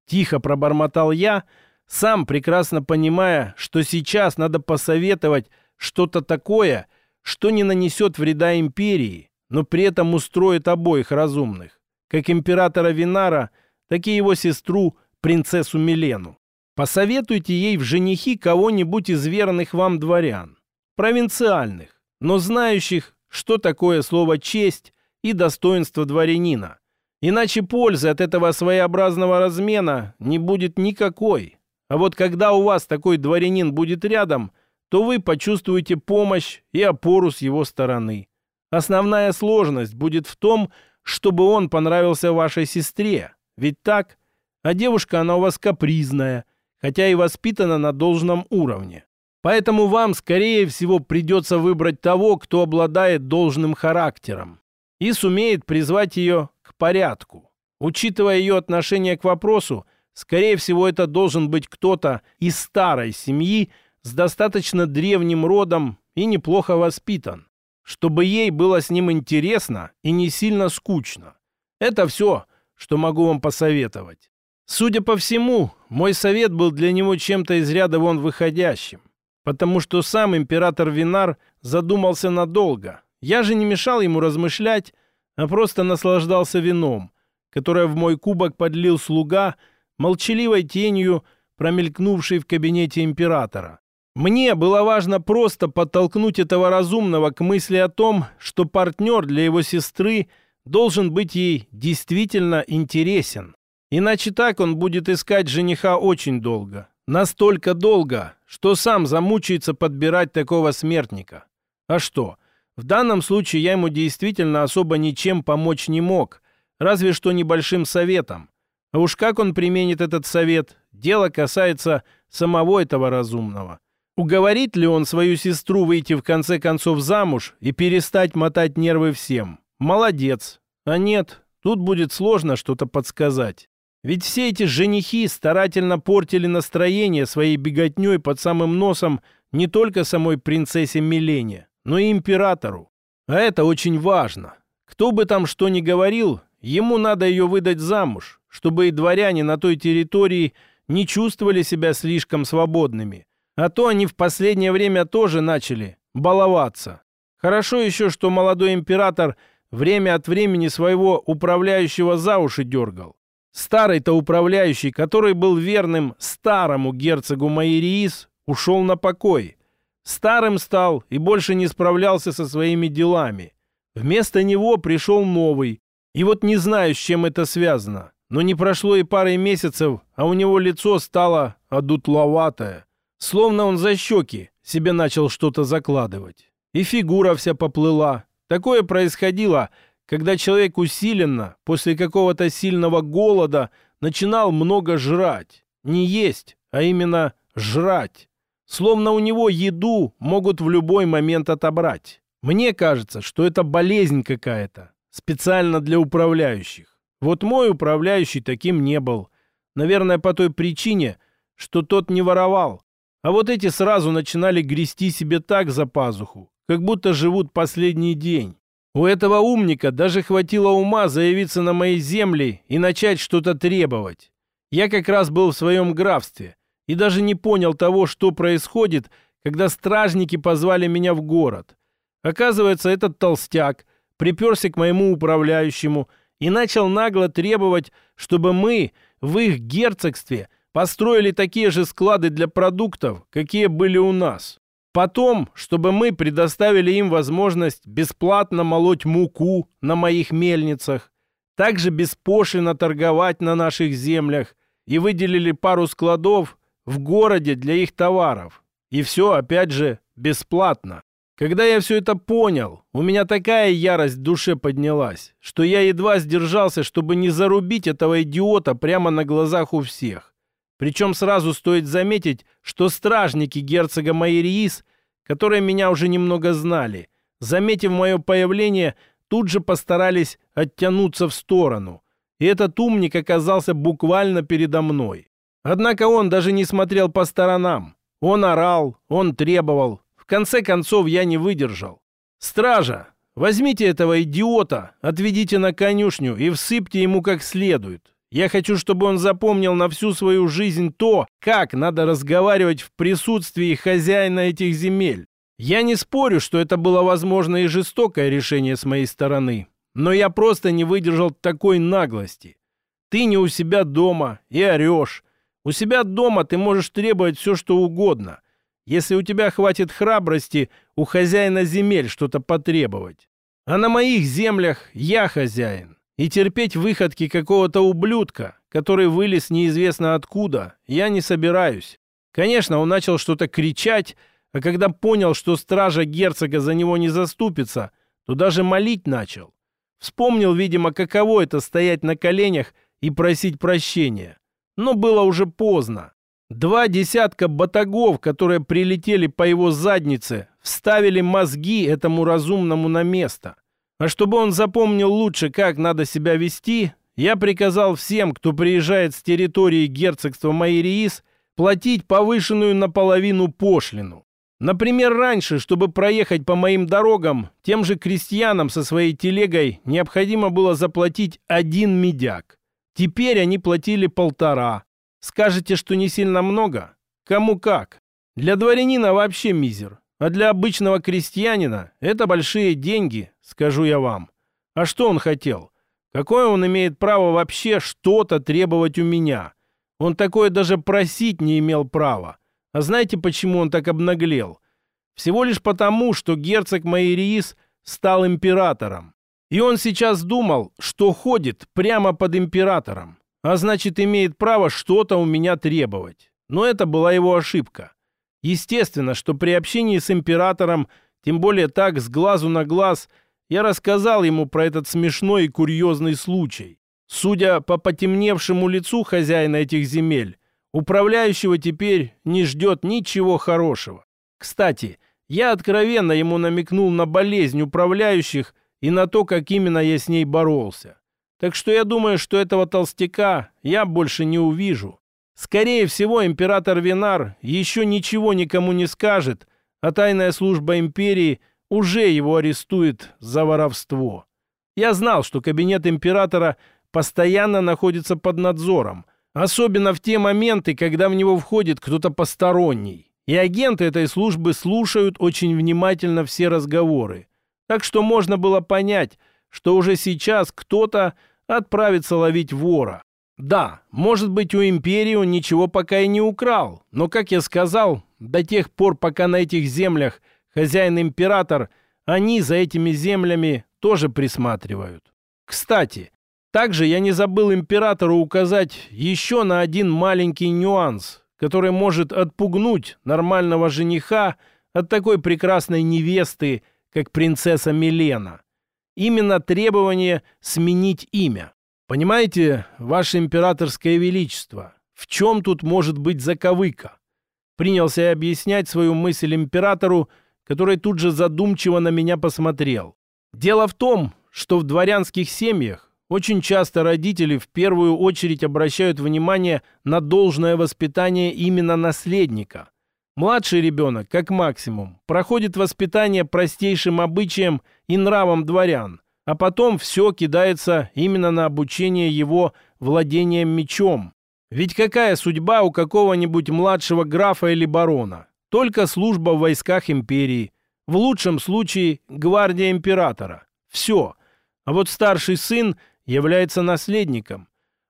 Тихо пробормотал я, сам прекрасно понимая, что сейчас надо посоветовать что-то такое, что не нанесет вреда империи, но при этом устроит обоих разумных, как императора Винара, так и его сестру, принцессу Милену. Посоветуйте ей в женихи кого-нибудь из верных вам дворян, провинциальных, но знающих, что такое слово «честь» и достоинство дворянина. Иначе пользы от этого своеобразного размена не будет никакой. А вот когда у вас такой дворянин будет рядом, то вы почувствуете помощь и опору с его стороны. Основная сложность будет в том, чтобы он понравился вашей сестре. Ведь так? А девушка, она у вас капризная, хотя и воспитана на должном уровне. Поэтому вам, скорее всего, придется выбрать того, кто обладает должным характером и сумеет призвать ее порядку. Учитывая ее отношение к вопросу, скорее всего, это должен быть кто-то из старой семьи с достаточно древним родом и неплохо воспитан, чтобы ей было с ним интересно и не сильно скучно. Это все, что могу вам посоветовать. Судя по всему, мой совет был для него чем-то из ряда вон выходящим, потому что сам император Винар задумался надолго. Я же не мешал ему размышлять, а просто наслаждался вином, которое в мой кубок подлил слуга, молчаливой тенью, промелькнувшей в кабинете императора. Мне было важно просто подтолкнуть этого разумного к мысли о том, что партнер для его сестры должен быть ей действительно интересен. Иначе так он будет искать жениха очень долго. Настолько долго, что сам замучается подбирать такого смертника. А что, в данном случае я ему действительно особо ничем помочь не мог, разве что небольшим советом. А уж как он применит этот совет, дело касается самого этого разумного. Уговорит ли он свою сестру выйти в конце концов замуж и перестать мотать нервы всем? Молодец. А нет, тут будет сложно что-то подсказать. Ведь все эти женихи старательно портили настроение своей беготней под самым носом не только самой принцессе Милене, но и императору. А это очень важно. Кто бы там что ни говорил, ему надо ее выдать замуж, чтобы и дворяне на той территории не чувствовали себя слишком свободными. А то они в последнее время тоже начали баловаться. Хорошо еще, что молодой император время от времени своего управляющего за уши дергал. Старый-то управляющий, который был верным старому герцогу Майериис, ушел на покой. Старым стал и больше не справлялся со своими делами. Вместо него пришел новый. И вот не знаю, с чем это связано. Но не прошло и пары месяцев, а у него лицо стало одутловатое. Словно он за щеки себе начал что-то закладывать. И фигура вся поплыла. Такое происходило, когда человек усиленно, после какого-то сильного голода, начинал много жрать. Не есть, а именно жрать. Словно у него еду могут в любой момент отобрать. Мне кажется, что это болезнь какая-то, специально для управляющих. Вот мой управляющий таким не был. Наверное, по той причине, что тот не воровал. А вот эти сразу начинали грести себе так за пазуху, как будто живут последний день. У этого умника даже хватило ума заявиться на мои земли и начать что-то требовать. Я как раз был в своем графстве, и даже не понял того, что происходит, когда стражники позвали меня в город. Оказывается, этот толстяк приперся к моему управляющему и начал нагло требовать, чтобы мы в их герцогстве построили такие же склады для продуктов, какие были у нас. Потом, чтобы мы предоставили им возможность бесплатно молоть муку на моих мельницах, также беспошлино торговать на наших землях и выделили пару складов в городе для их товаров. И все, опять же, бесплатно. Когда я все это понял, у меня такая ярость в душе поднялась, что я едва сдержался, чтобы не зарубить этого идиота прямо на глазах у всех. Причем сразу стоит заметить, что стражники герцога Майериис, которые меня уже немного знали, заметив мое появление, тут же постарались оттянуться в сторону. И этот умник оказался буквально передо мной. Однако он даже не смотрел по сторонам. Он орал, он требовал. В конце концов я не выдержал. «Стража, возьмите этого идиота, отведите на конюшню и всыпьте ему как следует. Я хочу, чтобы он запомнил на всю свою жизнь то, как надо разговаривать в присутствии хозяина этих земель. Я не спорю, что это было возможно и жестокое решение с моей стороны, но я просто не выдержал такой наглости. Ты не у себя дома и орешь. У себя дома ты можешь требовать все, что угодно. Если у тебя хватит храбрости у хозяина земель что-то потребовать. А на моих землях я хозяин. И терпеть выходки какого-то ублюдка, который вылез неизвестно откуда, я не собираюсь. Конечно, он начал что-то кричать, а когда понял, что стража герцога за него не заступится, то даже молить начал. Вспомнил, видимо, каково это стоять на коленях и просить прощения. Но было уже поздно. Два десятка батагов, которые прилетели по его заднице, вставили мозги этому разумному на место. А чтобы он запомнил лучше, как надо себя вести, я приказал всем, кто приезжает с территории герцогства Майриис, платить повышенную наполовину пошлину. Например, раньше, чтобы проехать по моим дорогам, тем же крестьянам со своей телегой необходимо было заплатить один медяк. Теперь они платили полтора. Скажете, что не сильно много? Кому как. Для дворянина вообще мизер. А для обычного крестьянина это большие деньги, скажу я вам. А что он хотел? Какое он имеет право вообще что-то требовать у меня? Он такое даже просить не имел права. А знаете, почему он так обнаглел? Всего лишь потому, что герцог Майриис стал императором. И он сейчас думал, что ходит прямо под императором, а значит, имеет право что-то у меня требовать. Но это была его ошибка. Естественно, что при общении с императором, тем более так, с глазу на глаз, я рассказал ему про этот смешной и курьезный случай. Судя по потемневшему лицу хозяина этих земель, Управляющего теперь не ждет ничего хорошего. Кстати, я откровенно ему намекнул на болезнь управляющих и на то, как именно я с ней боролся. Так что я думаю, что этого толстяка я больше не увижу. Скорее всего, император Винар еще ничего никому не скажет, а тайная служба империи уже его арестует за воровство. Я знал, что кабинет императора постоянно находится под надзором, Особенно в те моменты, когда в него входит кто-то посторонний. И агенты этой службы слушают очень внимательно все разговоры. Так что можно было понять, что уже сейчас кто-то отправится ловить вора. Да, может быть, у империи он ничего пока и не украл, но, как я сказал, до тех пор, пока на этих землях хозяин-император, они за этими землями тоже присматривают. Кстати, также я не забыл императору указать еще на один маленький нюанс, который может отпугнуть нормального жениха от такой прекрасной невесты, как принцесса Милена. Именно требование сменить имя. Понимаете, ваше императорское величество, в чем тут может быть заковыка? Принялся я объяснять свою мысль императору, который тут же задумчиво на меня посмотрел. Дело в том, что в дворянских семьях очень часто родители в первую очередь обращают внимание на должное воспитание именно наследника. Младший ребенок, как максимум, проходит воспитание простейшим обычаям и нравам дворян, а потом все кидается именно на обучение его владением мечом. Ведь какая судьба у какого-нибудь младшего графа или барона? Только служба в войсках империи. В лучшем случае гвардия императора. Все. А вот старший сын является наследником.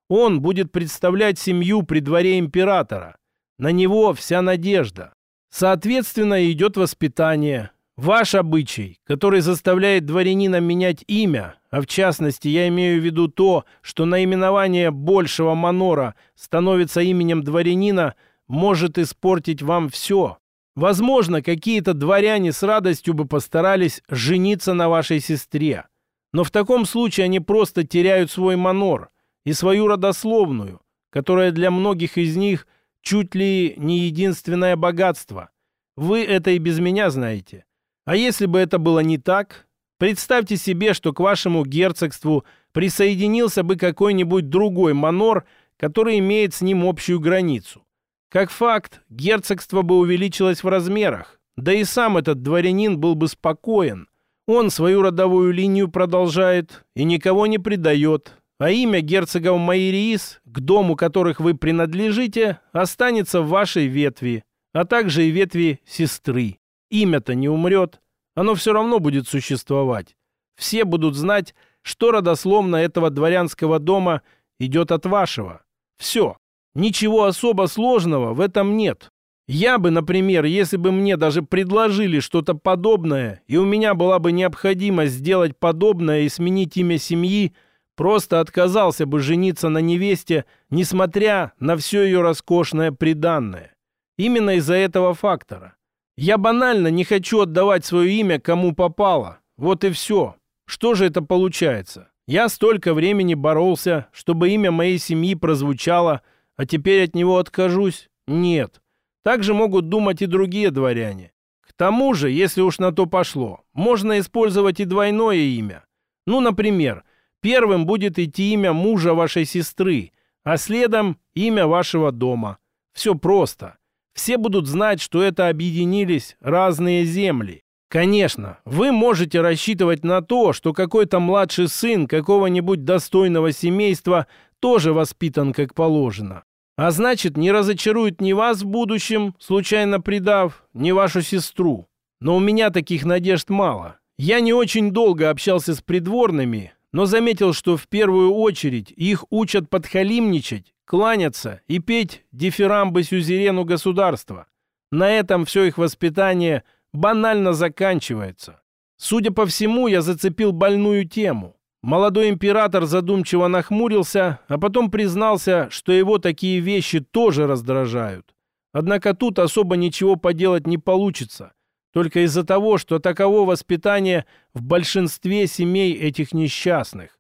Он будет представлять семью при дворе императора. На него вся надежда. Соответственно, идет воспитание. Ваш обычай, который заставляет дворянина менять имя, а в частности я имею в виду то, что наименование большего манора становится именем дворянина, может испортить вам все. Возможно, какие-то дворяне с радостью бы постарались жениться на вашей сестре. Но в таком случае они просто теряют свой манор и свою родословную, которая для многих из них чуть ли не единственное богатство. Вы это и без меня знаете. А если бы это было не так, представьте себе, что к вашему герцогству присоединился бы какой-нибудь другой манор, который имеет с ним общую границу. Как факт, герцогство бы увеличилось в размерах, да и сам этот дворянин был бы спокоен, он свою родовую линию продолжает и никого не предает, а имя герцогов Майриис, к дому которых вы принадлежите, останется в вашей ветви, а также и ветви сестры. Имя-то не умрет. Оно все равно будет существовать. Все будут знать, что родословно этого дворянского дома идет от вашего. Все. Ничего особо сложного в этом нет. Я бы, например, если бы мне даже предложили что-то подобное, и у меня была бы необходимость сделать подобное и сменить имя семьи, просто отказался бы жениться на невесте, несмотря на все ее роскошное приданное. Именно из-за этого фактора. Я банально не хочу отдавать свое имя кому попало. Вот и все. Что же это получается? Я столько времени боролся, чтобы имя моей семьи прозвучало, а теперь от него откажусь? Нет. Так же могут думать и другие дворяне. К тому же, если уж на то пошло, можно использовать и двойное имя. Ну, например, первым будет идти имя мужа вашей сестры, а следом имя вашего дома. Все просто. Все будут знать, что это объединились разные земли. Конечно, вы можете рассчитывать на то, что какой-то младший сын какого-нибудь достойного семейства тоже воспитан как положено. А значит, не разочарует ни вас в будущем, случайно предав, ни вашу сестру. Но у меня таких надежд мало. Я не очень долго общался с придворными, но заметил, что в первую очередь их учат подхалимничать, кланяться и петь дифирамбы сюзерену государства. На этом все их воспитание банально заканчивается. Судя по всему, я зацепил больную тему. Молодой император задумчиво нахмурился, а потом признался, что его такие вещи тоже раздражают. Однако тут особо ничего поделать не получится, только из-за того, что таково воспитание в большинстве семей этих несчастных.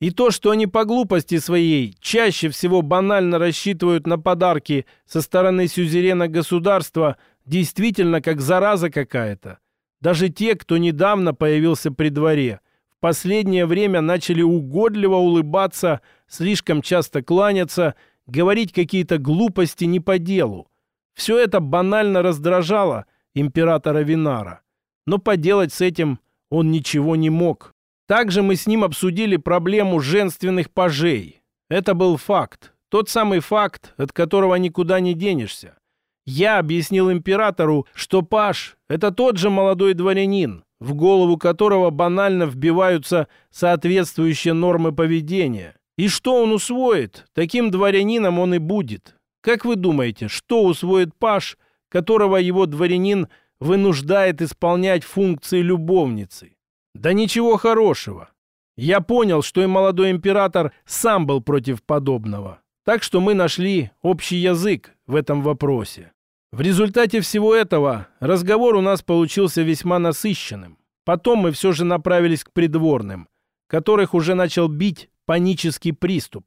И то, что они по глупости своей чаще всего банально рассчитывают на подарки со стороны сюзерена государства, действительно как зараза какая-то. Даже те, кто недавно появился при дворе – последнее время начали угодливо улыбаться, слишком часто кланяться, говорить какие-то глупости не по делу. Все это банально раздражало императора Винара. Но поделать с этим он ничего не мог. Также мы с ним обсудили проблему женственных пажей. Это был факт. Тот самый факт, от которого никуда не денешься. Я объяснил императору, что паж – это тот же молодой дворянин, в голову которого банально вбиваются соответствующие нормы поведения. И что он усвоит, таким дворянином он и будет. Как вы думаете, что усвоит Паш, которого его дворянин вынуждает исполнять функции любовницы? Да ничего хорошего. Я понял, что и молодой император сам был против подобного. Так что мы нашли общий язык в этом вопросе. В результате всего этого разговор у нас получился весьма насыщенным. Потом мы все же направились к придворным, которых уже начал бить панический приступ.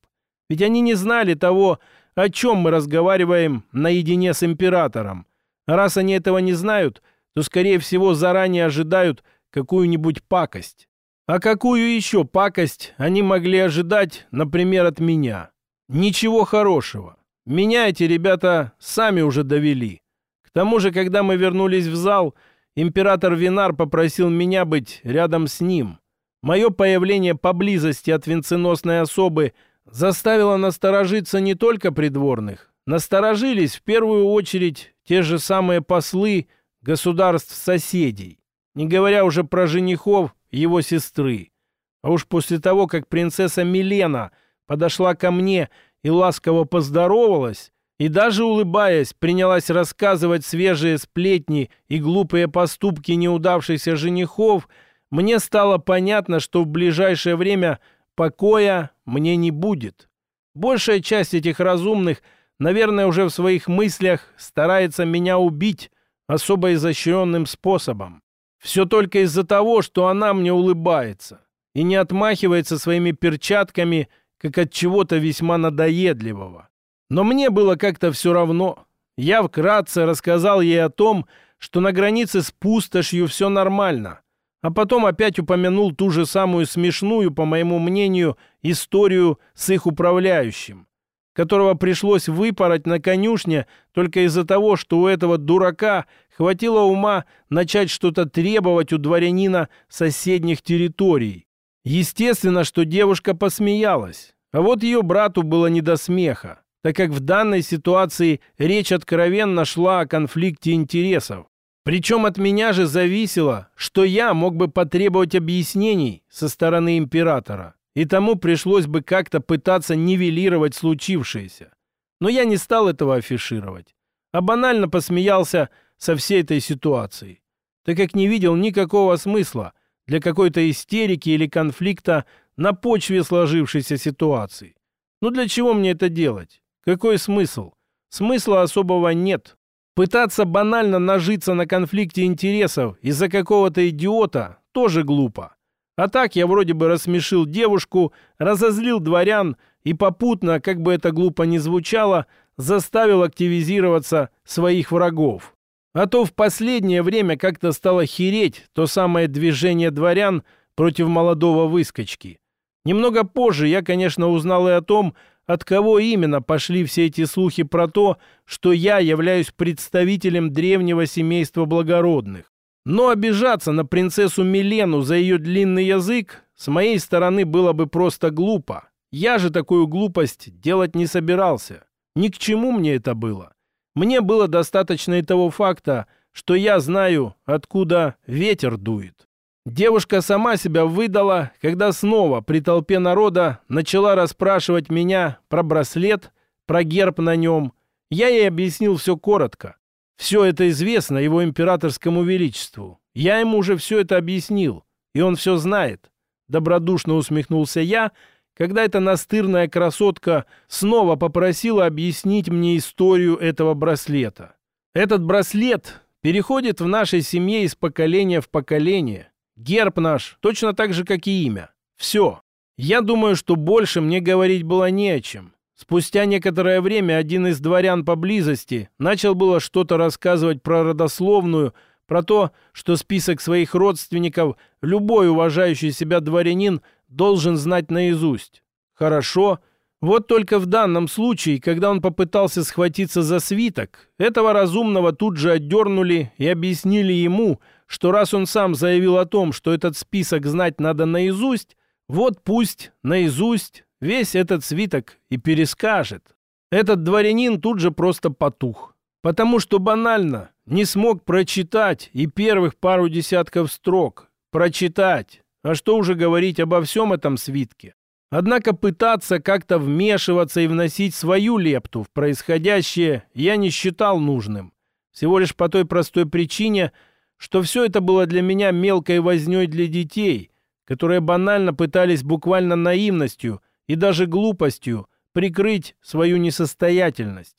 Ведь они не знали того, о чем мы разговариваем наедине с императором. Раз они этого не знают, то, скорее всего, заранее ожидают какую-нибудь пакость. А какую еще пакость они могли ожидать, например, от меня? Ничего хорошего. Меня эти ребята сами уже довели. К тому же, когда мы вернулись в зал, император Винар попросил меня быть рядом с ним. Мое появление поблизости от венценосной особы заставило насторожиться не только придворных. Насторожились в первую очередь те же самые послы государств-соседей, не говоря уже про женихов его сестры. А уж после того, как принцесса Милена подошла ко мне и ласково поздоровалась, и даже улыбаясь, принялась рассказывать свежие сплетни и глупые поступки неудавшихся женихов, мне стало понятно, что в ближайшее время покоя мне не будет. Большая часть этих разумных, наверное, уже в своих мыслях старается меня убить особо изощренным способом. Все только из-за того, что она мне улыбается и не отмахивается своими перчатками – как от чего-то весьма надоедливого. Но мне было как-то все равно. Я вкратце рассказал ей о том, что на границе с пустошью все нормально, а потом опять упомянул ту же самую смешную, по моему мнению, историю с их управляющим, которого пришлось выпороть на конюшне только из-за того, что у этого дурака хватило ума начать что-то требовать у дворянина соседних территорий. Естественно, что девушка посмеялась. А вот ее брату было не до смеха, так как в данной ситуации речь откровенно шла о конфликте интересов. Причем от меня же зависело, что я мог бы потребовать объяснений со стороны императора, и тому пришлось бы как-то пытаться нивелировать случившееся. Но я не стал этого афишировать, а банально посмеялся со всей этой ситуацией, так как не видел никакого смысла для какой-то истерики или конфликта на почве сложившейся ситуации. Ну для чего мне это делать? Какой смысл? Смысла особого нет. Пытаться банально нажиться на конфликте интересов из-за какого-то идиота тоже глупо. А так я вроде бы рассмешил девушку, разозлил дворян и попутно, как бы это глупо ни звучало, заставил активизироваться своих врагов. А то в последнее время как-то стало хереть то самое движение дворян против молодого выскочки. Немного позже я, конечно, узнал и о том, от кого именно пошли все эти слухи про то, что я являюсь представителем древнего семейства благородных. Но обижаться на принцессу Милену за ее длинный язык с моей стороны было бы просто глупо. Я же такую глупость делать не собирался. Ни к чему мне это было. Мне было достаточно и того факта, что я знаю, откуда ветер дует. Девушка сама себя выдала, когда снова при толпе народа начала расспрашивать меня про браслет, про герб на нем. Я ей объяснил все коротко. Все это известно его императорскому величеству. Я ему уже все это объяснил, и он все знает. Добродушно усмехнулся я, когда эта настырная красотка снова попросила объяснить мне историю этого браслета. Этот браслет переходит в нашей семье из поколения в поколение. Герб наш, точно так же, как и имя. Все. Я думаю, что больше мне говорить было не о чем. Спустя некоторое время один из дворян поблизости начал было что-то рассказывать про родословную, про то, что список своих родственников любой уважающий себя дворянин должен знать наизусть. Хорошо. Вот только в данном случае, когда он попытался схватиться за свиток, этого разумного тут же отдернули и объяснили ему, что раз он сам заявил о том, что этот список знать надо наизусть, вот пусть наизусть весь этот свиток и перескажет. Этот дворянин тут же просто потух, потому что банально не смог прочитать и первых пару десятков строк. Прочитать. А что уже говорить обо всем этом свитке? Однако пытаться как-то вмешиваться и вносить свою лепту в происходящее я не считал нужным. Всего лишь по той простой причине – что все это было для меня мелкой вознёй для детей, которые банально пытались буквально наивностью и даже глупостью прикрыть свою несостоятельность.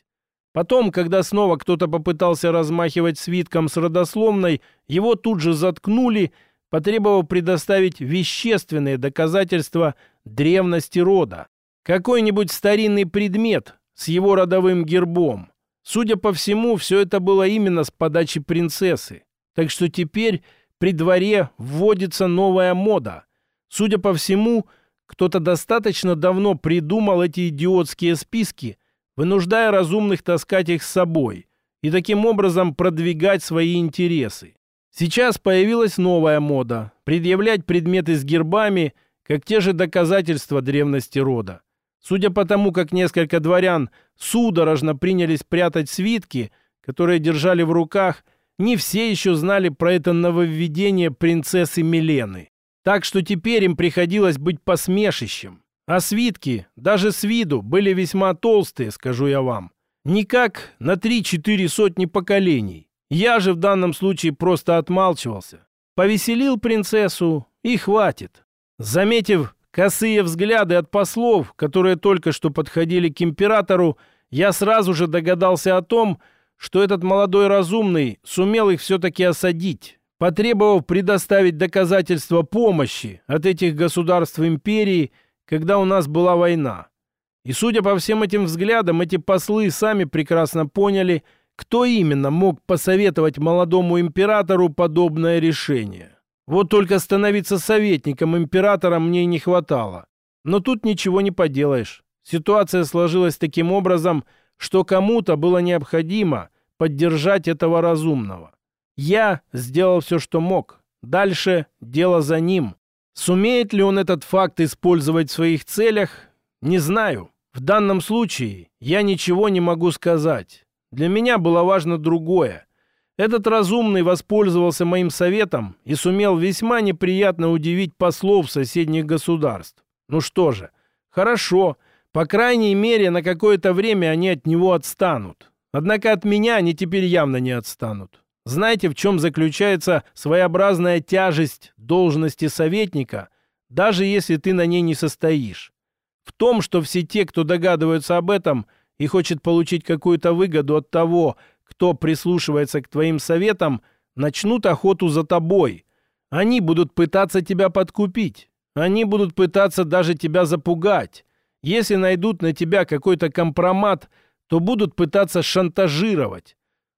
Потом, когда снова кто-то попытался размахивать свитком с родословной, его тут же заткнули, потребовав предоставить вещественные доказательства древности рода. Какой-нибудь старинный предмет с его родовым гербом. Судя по всему, все это было именно с подачи принцессы. Так что теперь при дворе вводится новая мода. Судя по всему, кто-то достаточно давно придумал эти идиотские списки, вынуждая разумных таскать их с собой и таким образом продвигать свои интересы. Сейчас появилась новая мода – предъявлять предметы с гербами, как те же доказательства древности рода. Судя по тому, как несколько дворян судорожно принялись прятать свитки, которые держали в руках – не все еще знали про это нововведение принцессы Милены. Так что теперь им приходилось быть посмешищем. А свитки, даже с виду, были весьма толстые, скажу я вам. Никак на три-четыре сотни поколений. Я же в данном случае просто отмалчивался. Повеселил принцессу и хватит. Заметив косые взгляды от послов, которые только что подходили к императору, я сразу же догадался о том, что этот молодой разумный сумел их все-таки осадить, потребовав предоставить доказательства помощи от этих государств империи, когда у нас была война. И судя по всем этим взглядам, эти послы сами прекрасно поняли, кто именно мог посоветовать молодому императору подобное решение. Вот только становиться советником императора мне не хватало. Но тут ничего не поделаешь. Ситуация сложилась таким образом, что кому-то было необходимо поддержать этого разумного. Я сделал все, что мог. Дальше дело за ним. Сумеет ли он этот факт использовать в своих целях, не знаю. В данном случае я ничего не могу сказать. Для меня было важно другое. Этот разумный воспользовался моим советом и сумел весьма неприятно удивить послов соседних государств. Ну что же, хорошо, по крайней мере, на какое-то время они от него отстанут. Однако от меня они теперь явно не отстанут. Знаете, в чем заключается своеобразная тяжесть должности советника, даже если ты на ней не состоишь? В том, что все те, кто догадываются об этом и хочет получить какую-то выгоду от того, кто прислушивается к твоим советам, начнут охоту за тобой. Они будут пытаться тебя подкупить. Они будут пытаться даже тебя запугать. Если найдут на тебя какой-то компромат, то будут пытаться шантажировать.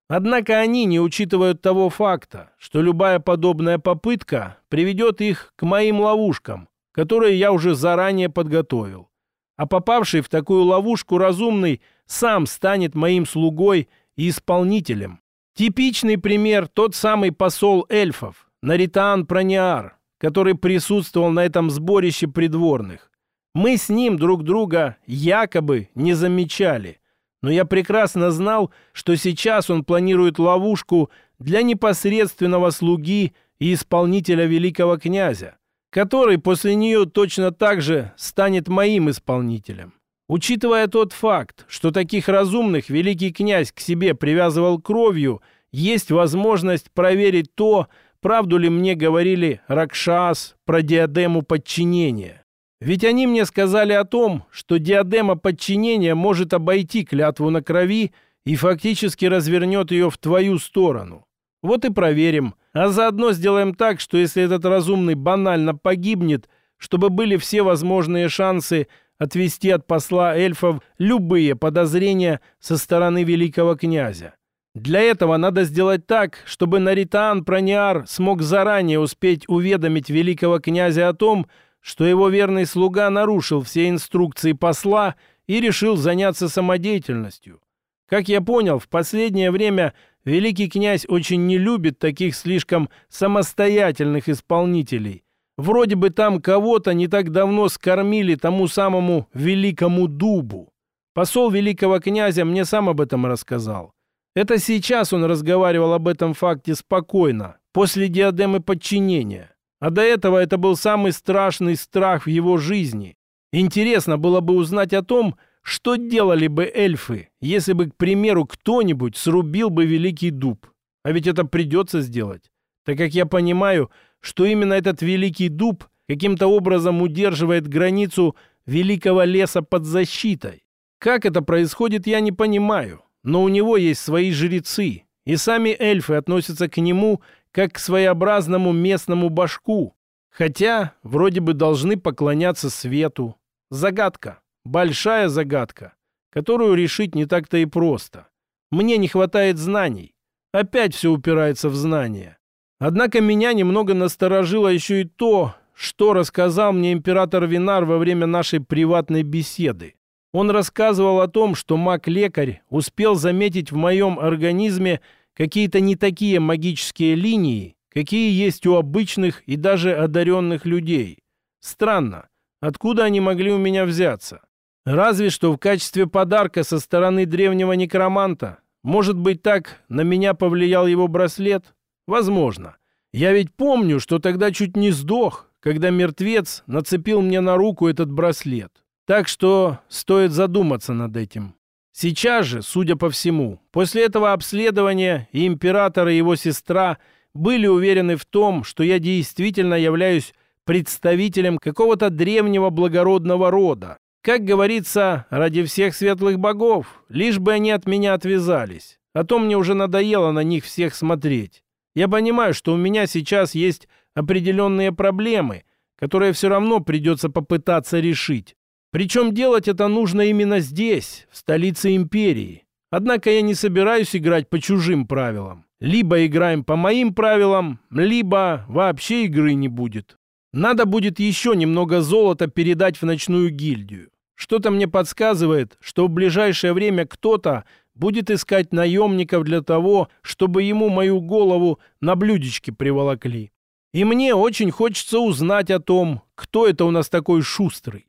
Однако они не учитывают того факта, что любая подобная попытка приведет их к моим ловушкам, которые я уже заранее подготовил. А попавший в такую ловушку разумный сам станет моим слугой и исполнителем. Типичный пример – тот самый посол эльфов, Наритан Прониар, который присутствовал на этом сборище придворных. Мы с ним друг друга якобы не замечали, но я прекрасно знал, что сейчас он планирует ловушку для непосредственного слуги и исполнителя великого князя, который после нее точно так же станет моим исполнителем. Учитывая тот факт, что таких разумных великий князь к себе привязывал кровью, есть возможность проверить то, правду ли мне говорили Ракшас про диадему подчинения. Ведь они мне сказали о том, что диадема подчинения может обойти клятву на крови и фактически развернет ее в твою сторону. Вот и проверим. А заодно сделаем так, что если этот разумный банально погибнет, чтобы были все возможные шансы отвести от посла эльфов любые подозрения со стороны великого князя. Для этого надо сделать так, чтобы Наритан Прониар смог заранее успеть уведомить великого князя о том, что его верный слуга нарушил все инструкции посла и решил заняться самодеятельностью. Как я понял, в последнее время великий князь очень не любит таких слишком самостоятельных исполнителей, Вроде бы там кого-то не так давно скормили тому самому великому дубу. Посол великого князя мне сам об этом рассказал. Это сейчас он разговаривал об этом факте спокойно, после диадемы подчинения. А до этого это был самый страшный страх в его жизни. Интересно было бы узнать о том, что делали бы эльфы, если бы, к примеру, кто-нибудь срубил бы великий дуб. А ведь это придется сделать. Так как я понимаю, что именно этот великий дуб каким-то образом удерживает границу великого леса под защитой. Как это происходит, я не понимаю, но у него есть свои жрецы, и сами эльфы относятся к нему как к своеобразному местному башку, хотя вроде бы должны поклоняться свету. Загадка, большая загадка, которую решить не так-то и просто. Мне не хватает знаний. Опять все упирается в знания. Однако меня немного насторожило еще и то, что рассказал мне император Винар во время нашей приватной беседы. Он рассказывал о том, что маг-лекарь успел заметить в моем организме какие-то не такие магические линии, какие есть у обычных и даже одаренных людей. Странно, откуда они могли у меня взяться? Разве что в качестве подарка со стороны древнего некроманта. Может быть, так на меня повлиял его браслет? Возможно. Я ведь помню, что тогда чуть не сдох, когда мертвец нацепил мне на руку этот браслет. Так что стоит задуматься над этим. Сейчас же, судя по всему, после этого обследования и император и его сестра были уверены в том, что я действительно являюсь представителем какого-то древнего благородного рода. Как говорится, ради всех светлых богов, лишь бы они от меня отвязались. А то мне уже надоело на них всех смотреть. Я понимаю, что у меня сейчас есть определенные проблемы, которые все равно придется попытаться решить. Причем делать это нужно именно здесь, в столице империи. Однако я не собираюсь играть по чужим правилам. Либо играем по моим правилам, либо вообще игры не будет. Надо будет еще немного золота передать в ночную гильдию. Что-то мне подсказывает, что в ближайшее время кто-то будет искать наемников для того, чтобы ему мою голову на блюдечке приволокли. И мне очень хочется узнать о том, кто это у нас такой шустрый.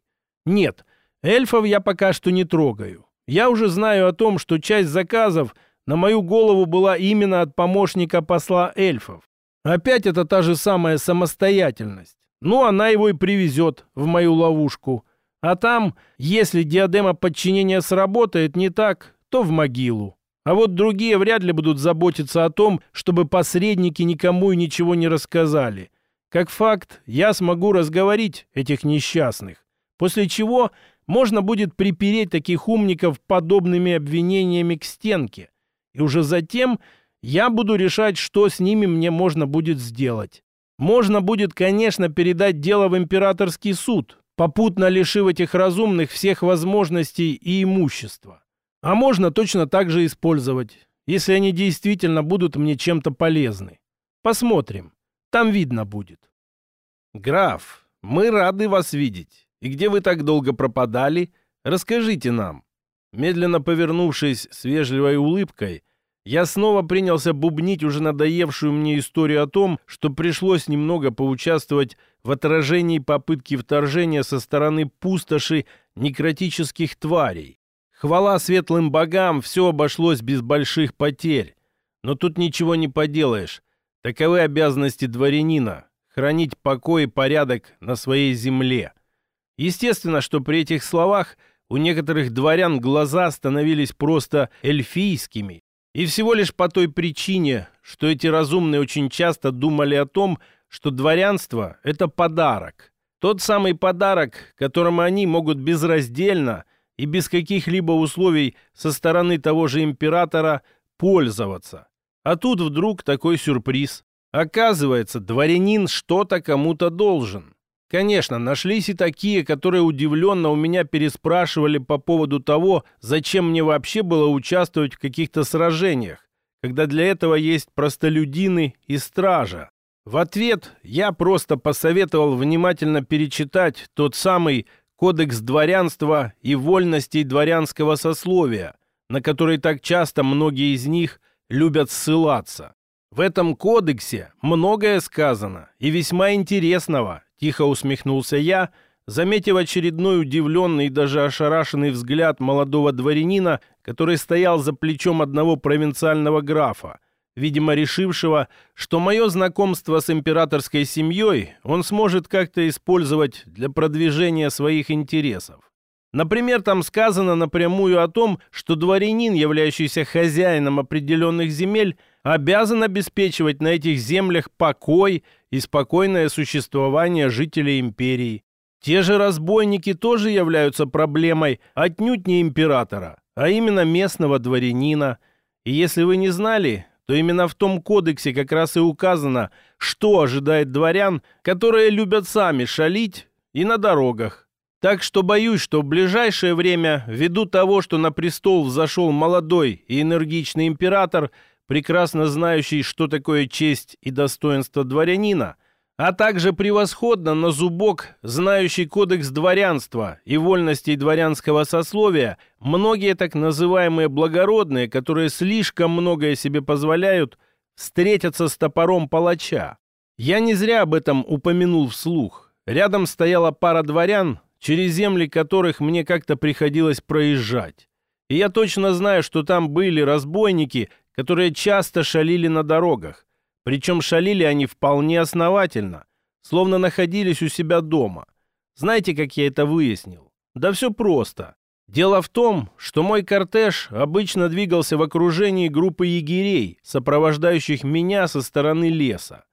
Нет, эльфов я пока что не трогаю. Я уже знаю о том, что часть заказов на мою голову была именно от помощника посла эльфов. Опять это та же самая самостоятельность. Ну, она его и привезет в мою ловушку. А там, если диадема подчинения сработает не так, то в могилу. А вот другие вряд ли будут заботиться о том, чтобы посредники никому и ничего не рассказали. Как факт, я смогу разговорить этих несчастных. После чего можно будет припереть таких умников подобными обвинениями к стенке. И уже затем я буду решать, что с ними мне можно будет сделать. Можно будет, конечно, передать дело в императорский суд, попутно лишив этих разумных всех возможностей и имущества. А можно точно так же использовать, если они действительно будут мне чем-то полезны. Посмотрим. Там видно будет. Граф, мы рады вас видеть. И где вы так долго пропадали? Расскажите нам. Медленно повернувшись с вежливой улыбкой, я снова принялся бубнить уже надоевшую мне историю о том, что пришлось немного поучаствовать в отражении попытки вторжения со стороны пустоши некротических тварей. Хвала светлым богам, все обошлось без больших потерь. Но тут ничего не поделаешь. Таковы обязанности дворянина — хранить покой и порядок на своей земле. Естественно, что при этих словах у некоторых дворян глаза становились просто эльфийскими, и всего лишь по той причине, что эти разумные очень часто думали о том, что дворянство — это подарок. Тот самый подарок, которым они могут безраздельно и без каких-либо условий со стороны того же императора пользоваться. А тут вдруг такой сюрприз. Оказывается, дворянин что-то кому-то должен. Конечно, нашлись и такие, которые удивленно у меня переспрашивали по поводу того, зачем мне вообще было участвовать в каких-то сражениях, когда для этого есть простолюдины и стража. В ответ я просто посоветовал внимательно перечитать тот самый Кодекс дворянства и вольностей дворянского сословия, на который так часто многие из них любят ссылаться. В этом кодексе многое сказано и весьма интересного, Тихо усмехнулся я, заметив очередной удивленный и даже ошарашенный взгляд молодого дворянина, который стоял за плечом одного провинциального графа, видимо, решившего, что мое знакомство с императорской семьей он сможет как-то использовать для продвижения своих интересов. Например, там сказано напрямую о том, что дворянин, являющийся хозяином определенных земель, обязан обеспечивать на этих землях покой и спокойное существование жителей империи. Те же разбойники тоже являются проблемой отнюдь не императора, а именно местного дворянина. И если вы не знали, то именно в том кодексе как раз и указано, что ожидает дворян, которые любят сами шалить и на дорогах. Так что боюсь, что в ближайшее время, ввиду того, что на престол взошел молодой и энергичный император, прекрасно знающий, что такое честь и достоинство дворянина, а также превосходно на зубок знающий кодекс дворянства и вольностей дворянского сословия, многие так называемые благородные, которые слишком многое себе позволяют, встретятся с топором палача. Я не зря об этом упомянул вслух. Рядом стояла пара дворян, через земли которых мне как-то приходилось проезжать. И я точно знаю, что там были разбойники, которые часто шалили на дорогах. Причем шалили они вполне основательно, словно находились у себя дома. Знаете, как я это выяснил? Да все просто. Дело в том, что мой кортеж обычно двигался в окружении группы егерей, сопровождающих меня со стороны леса.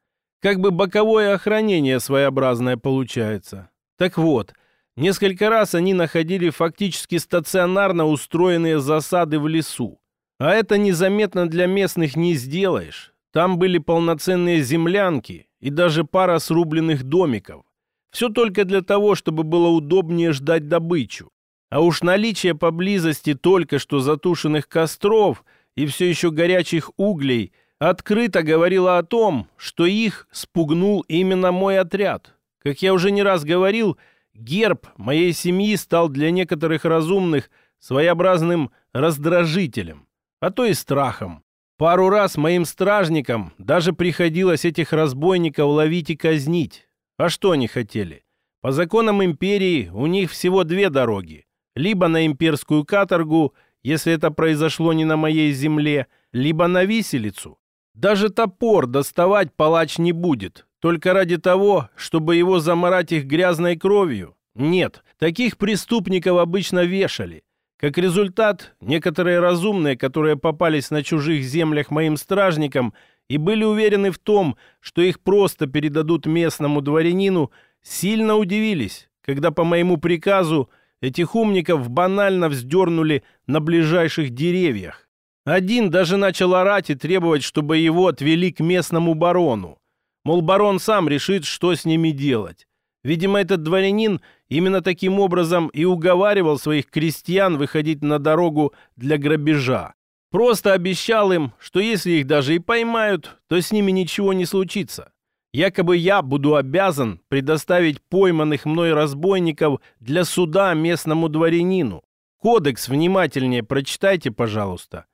Как бы боковое охранение своеобразное получается. Так вот, несколько раз они находили фактически стационарно устроенные засады в лесу. А это незаметно для местных не сделаешь. Там были полноценные землянки и даже пара срубленных домиков. Все только для того, чтобы было удобнее ждать добычу. А уж наличие поблизости только что затушенных костров и все еще горячих углей открыто говорило о том, что их спугнул именно мой отряд. Как я уже не раз говорил, герб моей семьи стал для некоторых разумных своеобразным раздражителем а то и страхом. Пару раз моим стражникам даже приходилось этих разбойников ловить и казнить. А что они хотели? По законам империи у них всего две дороги. Либо на имперскую каторгу, если это произошло не на моей земле, либо на виселицу. Даже топор доставать палач не будет, только ради того, чтобы его заморать их грязной кровью. Нет, таких преступников обычно вешали. Как результат, некоторые разумные, которые попались на чужих землях моим стражникам и были уверены в том, что их просто передадут местному дворянину, сильно удивились, когда по моему приказу этих умников банально вздернули на ближайших деревьях. Один даже начал орать и требовать, чтобы его отвели к местному барону. Мол, барон сам решит, что с ними делать. Видимо, этот дворянин именно таким образом и уговаривал своих крестьян выходить на дорогу для грабежа. Просто обещал им, что если их даже и поймают, то с ними ничего не случится. Якобы я буду обязан предоставить пойманных мной разбойников для суда местному дворянину. Кодекс внимательнее прочитайте, пожалуйста.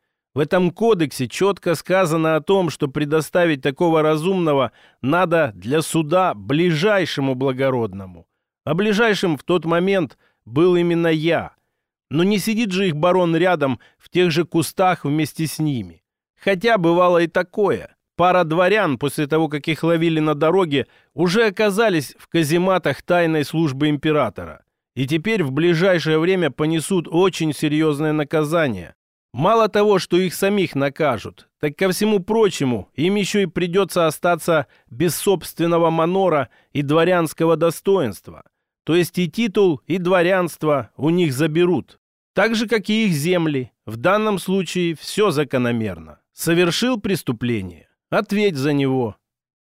В этом кодексе четко сказано о том, что предоставить такого разумного надо для суда ближайшему благородному. А ближайшим в тот момент был именно я. Но не сидит же их барон рядом в тех же кустах вместе с ними. Хотя бывало и такое – Пара дворян, после того, как их ловили на дороге, уже оказались в казематах тайной службы императора. И теперь в ближайшее время понесут очень серьезное наказание. Мало того, что их самих накажут, так ко всему прочему, им еще и придется остаться без собственного манора и дворянского достоинства. То есть и титул, и дворянство у них заберут. Так же, как и их земли. В данном случае все закономерно. Совершил преступление. Ответь за него.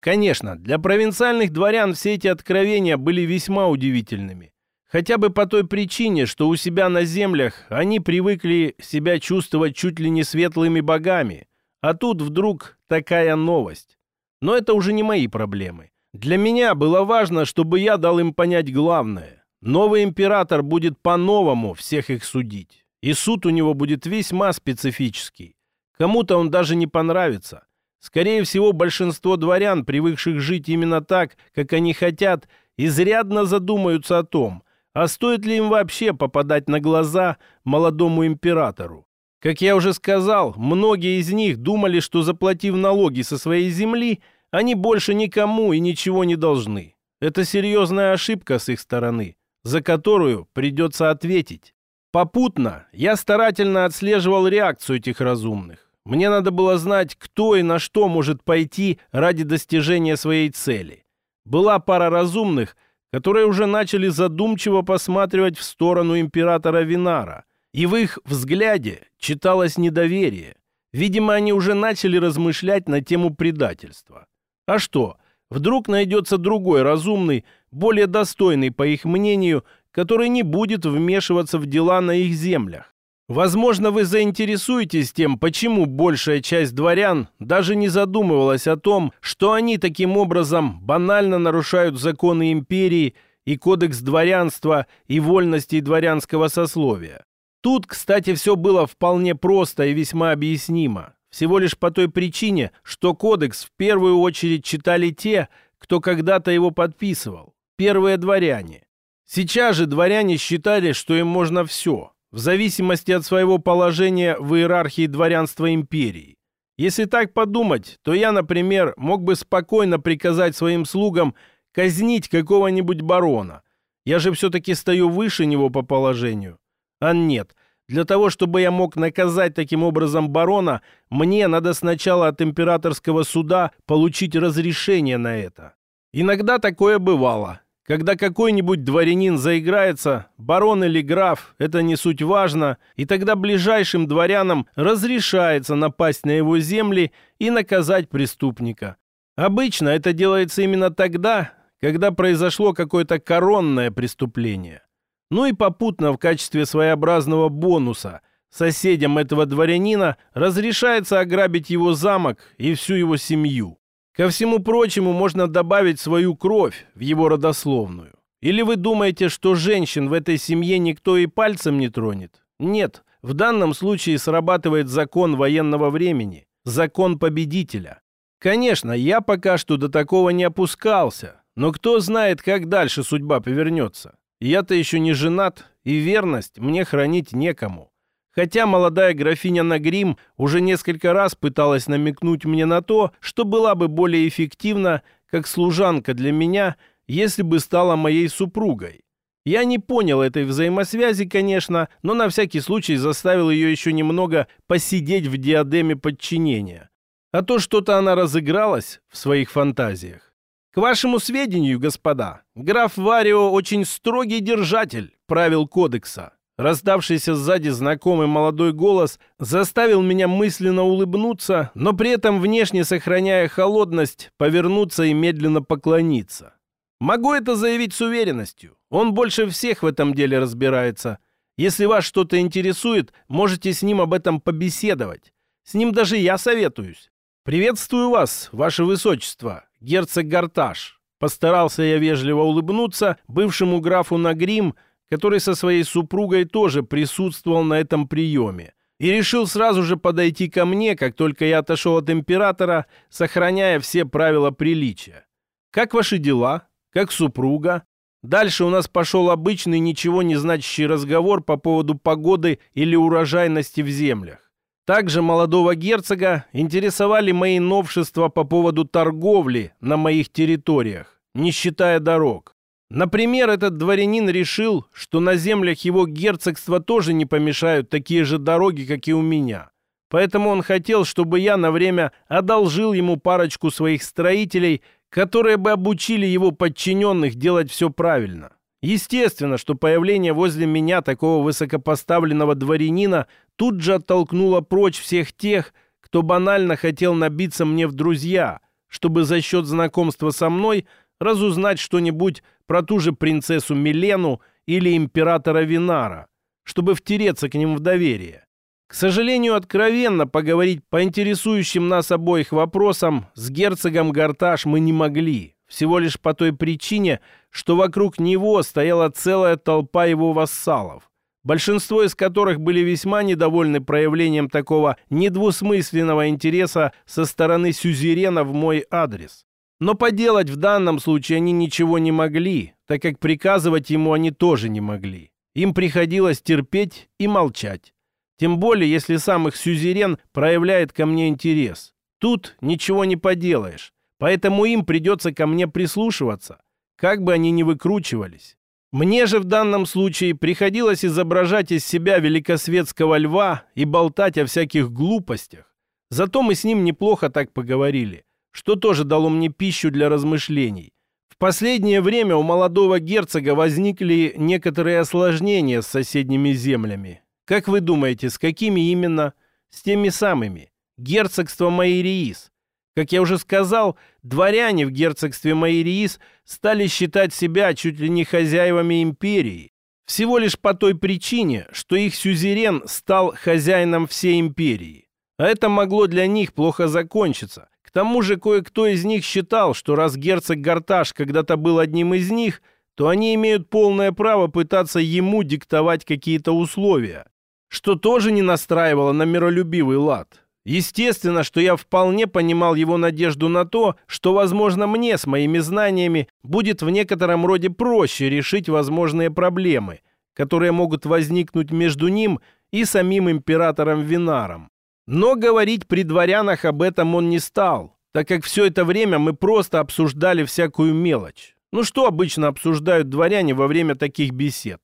Конечно, для провинциальных дворян все эти откровения были весьма удивительными. Хотя бы по той причине, что у себя на землях они привыкли себя чувствовать чуть ли не светлыми богами. А тут вдруг такая новость. Но это уже не мои проблемы. Для меня было важно, чтобы я дал им понять главное. Новый император будет по-новому всех их судить. И суд у него будет весьма специфический. Кому-то он даже не понравится. Скорее всего, большинство дворян, привыкших жить именно так, как они хотят, изрядно задумаются о том, а стоит ли им вообще попадать на глаза молодому императору. Как я уже сказал, многие из них думали, что заплатив налоги со своей земли, они больше никому и ничего не должны. Это серьезная ошибка с их стороны, за которую придется ответить. Попутно я старательно отслеживал реакцию этих разумных. Мне надо было знать, кто и на что может пойти ради достижения своей цели. Была пара разумных, которые уже начали задумчиво посматривать в сторону императора Винара, и в их взгляде читалось недоверие. Видимо, они уже начали размышлять на тему предательства. А что, вдруг найдется другой разумный, более достойный, по их мнению, который не будет вмешиваться в дела на их землях? Возможно, вы заинтересуетесь тем, почему большая часть дворян даже не задумывалась о том, что они таким образом банально нарушают законы империи и кодекс дворянства и вольностей дворянского сословия. Тут, кстати, все было вполне просто и весьма объяснимо. Всего лишь по той причине, что кодекс в первую очередь читали те, кто когда-то его подписывал. Первые дворяне. Сейчас же дворяне считали, что им можно все – в зависимости от своего положения в иерархии дворянства империи. Если так подумать, то я, например, мог бы спокойно приказать своим слугам казнить какого-нибудь барона. Я же все-таки стою выше него по положению. А нет, для того, чтобы я мог наказать таким образом барона, мне надо сначала от императорского суда получить разрешение на это. Иногда такое бывало. Когда какой-нибудь дворянин заиграется, барон или граф, это не суть важно, и тогда ближайшим дворянам разрешается напасть на его земли и наказать преступника. Обычно это делается именно тогда, когда произошло какое-то коронное преступление. Ну и попутно в качестве своеобразного бонуса соседям этого дворянина разрешается ограбить его замок и всю его семью. Ко всему прочему можно добавить свою кровь в его родословную. Или вы думаете, что женщин в этой семье никто и пальцем не тронет? Нет, в данном случае срабатывает закон военного времени, закон победителя. Конечно, я пока что до такого не опускался, но кто знает, как дальше судьба повернется. Я-то еще не женат, и верность мне хранить некому. Хотя молодая графиня Нагрим уже несколько раз пыталась намекнуть мне на то, что была бы более эффективна как служанка для меня, если бы стала моей супругой. Я не понял этой взаимосвязи, конечно, но на всякий случай заставил ее еще немного посидеть в диадеме подчинения. А то что-то она разыгралась в своих фантазиях. К вашему сведению, господа, граф Варио очень строгий держатель правил кодекса. Раздавшийся сзади знакомый молодой голос заставил меня мысленно улыбнуться, но при этом внешне сохраняя холодность, повернуться и медленно поклониться. Могу это заявить с уверенностью. Он больше всех в этом деле разбирается. Если вас что-то интересует, можете с ним об этом побеседовать. С ним даже я советуюсь. «Приветствую вас, ваше высочество, герцог Гарташ». Постарался я вежливо улыбнуться бывшему графу Нагрим, который со своей супругой тоже присутствовал на этом приеме, и решил сразу же подойти ко мне, как только я отошел от императора, сохраняя все правила приличия. «Как ваши дела? Как супруга?» Дальше у нас пошел обычный, ничего не значащий разговор по поводу погоды или урожайности в землях. Также молодого герцога интересовали мои новшества по поводу торговли на моих территориях, не считая дорог. Например, этот дворянин решил, что на землях его герцогства тоже не помешают такие же дороги, как и у меня. Поэтому он хотел, чтобы я на время одолжил ему парочку своих строителей, которые бы обучили его подчиненных делать все правильно. Естественно, что появление возле меня такого высокопоставленного дворянина тут же оттолкнуло прочь всех тех, кто банально хотел набиться мне в друзья, чтобы за счет знакомства со мной разузнать что-нибудь про ту же принцессу Милену или императора Винара, чтобы втереться к ним в доверие. К сожалению, откровенно поговорить по интересующим нас обоих вопросам с герцогом Гарташ мы не могли, всего лишь по той причине, что вокруг него стояла целая толпа его вассалов, большинство из которых были весьма недовольны проявлением такого недвусмысленного интереса со стороны сюзерена в мой адрес. Но поделать в данном случае они ничего не могли, так как приказывать ему они тоже не могли. Им приходилось терпеть и молчать. Тем более, если сам их сюзерен проявляет ко мне интерес. Тут ничего не поделаешь. Поэтому им придется ко мне прислушиваться, как бы они ни выкручивались. Мне же в данном случае приходилось изображать из себя великосветского льва и болтать о всяких глупостях. Зато мы с ним неплохо так поговорили, что тоже дало мне пищу для размышлений. В последнее время у молодого герцога возникли некоторые осложнения с соседними землями. Как вы думаете, с какими именно? С теми самыми. Герцогство Майриис. Как я уже сказал, дворяне в герцогстве Майриис стали считать себя чуть ли не хозяевами империи. Всего лишь по той причине, что их сюзерен стал хозяином всей империи. А это могло для них плохо закончиться. Тому же кое-кто из них считал, что раз герцог Гарташ когда-то был одним из них, то они имеют полное право пытаться ему диктовать какие-то условия, что тоже не настраивало на миролюбивый лад. Естественно, что я вполне понимал его надежду на то, что, возможно, мне с моими знаниями будет в некотором роде проще решить возможные проблемы, которые могут возникнуть между ним и самим императором Винаром. Но говорить при дворянах об этом он не стал, так как все это время мы просто обсуждали всякую мелочь. Ну что обычно обсуждают дворяне во время таких бесед?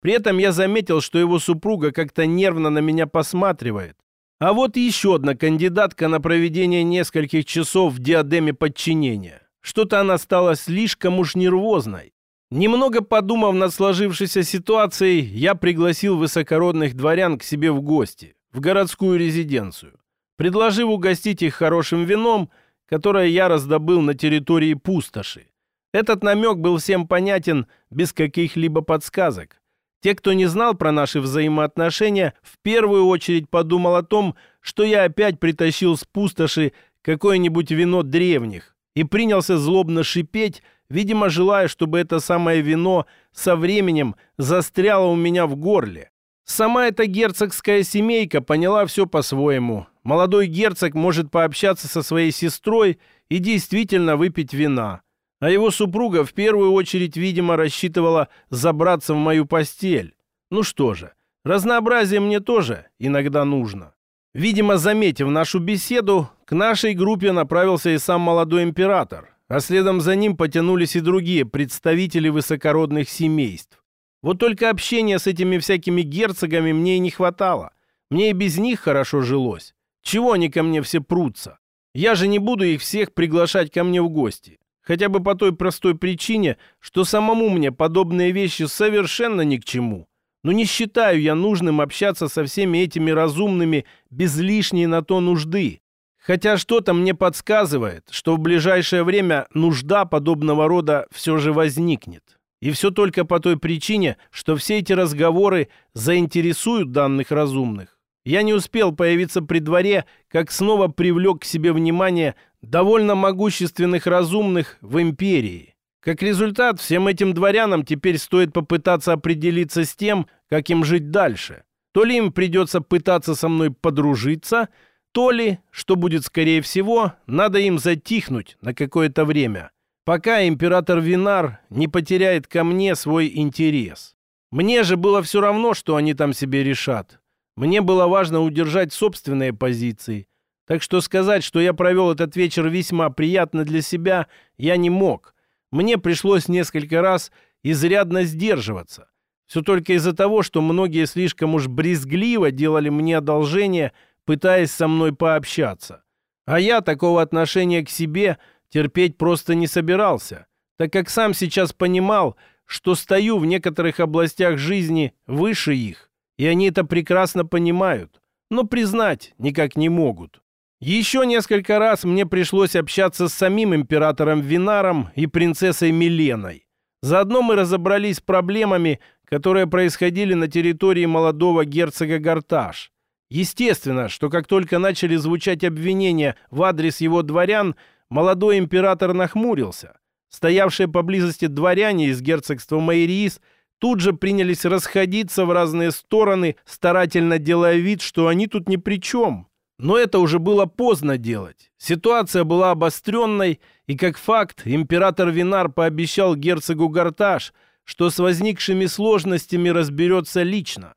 При этом я заметил, что его супруга как-то нервно на меня посматривает, а вот еще одна кандидатка на проведение нескольких часов в диадеме подчинения. Что-то она стала слишком уж нервозной. Немного подумав над сложившейся ситуацией, я пригласил высокородных дворян к себе в гости, в городскую резиденцию, предложив угостить их хорошим вином, которое я раздобыл на территории пустоши. Этот намек был всем понятен без каких-либо подсказок. Те, кто не знал про наши взаимоотношения, в первую очередь подумал о том, что я опять притащил с пустоши какое-нибудь вино древних и принялся злобно шипеть, видимо, желая, чтобы это самое вино со временем застряло у меня в горле. Сама эта герцогская семейка поняла все по-своему. Молодой герцог может пообщаться со своей сестрой и действительно выпить вина – а его супруга в первую очередь, видимо, рассчитывала забраться в мою постель. Ну что же, Разнообразие мне тоже иногда нужно. Видимо, заметив нашу беседу, к нашей группе направился и сам молодой император, а следом за ним потянулись и другие представители высокородных семейств. Вот только общения с этими всякими герцогами мне и не хватало. Мне и без них хорошо жилось. Чего они ко мне все прутся? Я же не буду их всех приглашать ко мне в гости. Хотя бы по той простой причине, что самому мне подобные вещи совершенно ни к чему. Но не считаю я нужным общаться со всеми этими разумными без лишней на то нужды. Хотя что-то мне подсказывает, что в ближайшее время нужда подобного рода все же возникнет. И все только по той причине, что все эти разговоры заинтересуют данных разумных. Я не успел появиться при дворе, как снова привлек к себе внимание довольно могущественных разумных в империи. Как результат, всем этим дворянам теперь стоит попытаться определиться с тем, как им жить дальше. То ли им придется пытаться со мной подружиться, то ли, что будет скорее всего, надо им затихнуть на какое-то время, пока император Винар не потеряет ко мне свой интерес. Мне же было все равно, что они там себе решат. Мне было важно удержать собственные позиции. Так что сказать, что я провел этот вечер весьма приятно для себя, я не мог – мне пришлось несколько раз изрядно сдерживаться. Все только из-за того, что многие слишком уж брезгливо делали мне одолжение, пытаясь со мной пообщаться. А я такого отношения к себе терпеть просто не собирался, так как сам сейчас понимал, что стою в некоторых областях жизни выше их, и они это прекрасно понимают, но признать никак не могут. Еще несколько раз мне пришлось общаться с самим императором Винаром и принцессой Миленой. Заодно мы разобрались с проблемами, которые происходили на территории молодого герцога Гарташ. Естественно, что как только начали звучать обвинения в адрес его дворян, молодой император нахмурился. Стоявшие поблизости дворяне из герцогства Майриис тут же принялись расходиться в разные стороны, старательно делая вид, что они тут ни при чем. Но это уже было поздно делать. Ситуация была обостренной, и как факт император Винар пообещал герцогу Гарташ, что с возникшими сложностями разберется лично.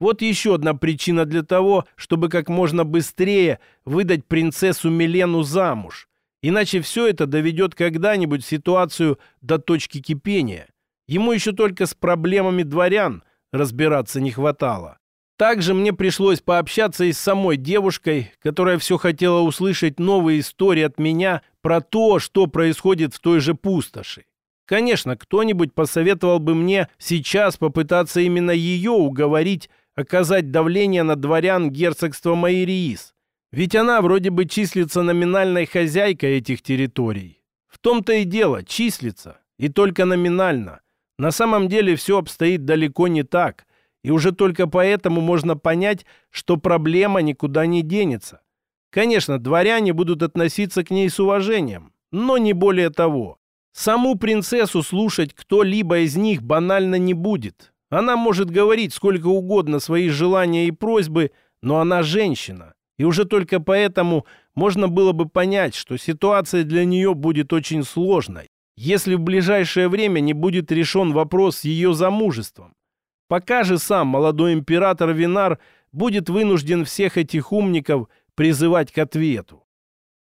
Вот еще одна причина для того, чтобы как можно быстрее выдать принцессу Милену замуж. Иначе все это доведет когда-нибудь ситуацию до точки кипения. Ему еще только с проблемами дворян разбираться не хватало. Также мне пришлось пообщаться и с самой девушкой, которая все хотела услышать новые истории от меня про то, что происходит в той же пустоши. Конечно, кто-нибудь посоветовал бы мне сейчас попытаться именно ее уговорить оказать давление на дворян герцогства Майриис. Ведь она вроде бы числится номинальной хозяйкой этих территорий. В том-то и дело, числится. И только номинально. На самом деле все обстоит далеко не так – и уже только поэтому можно понять, что проблема никуда не денется. Конечно, дворяне будут относиться к ней с уважением, но не более того. Саму принцессу слушать кто-либо из них банально не будет. Она может говорить сколько угодно свои желания и просьбы, но она женщина. И уже только поэтому можно было бы понять, что ситуация для нее будет очень сложной, если в ближайшее время не будет решен вопрос с ее замужеством. Пока же сам молодой император Винар будет вынужден всех этих умников призывать к ответу.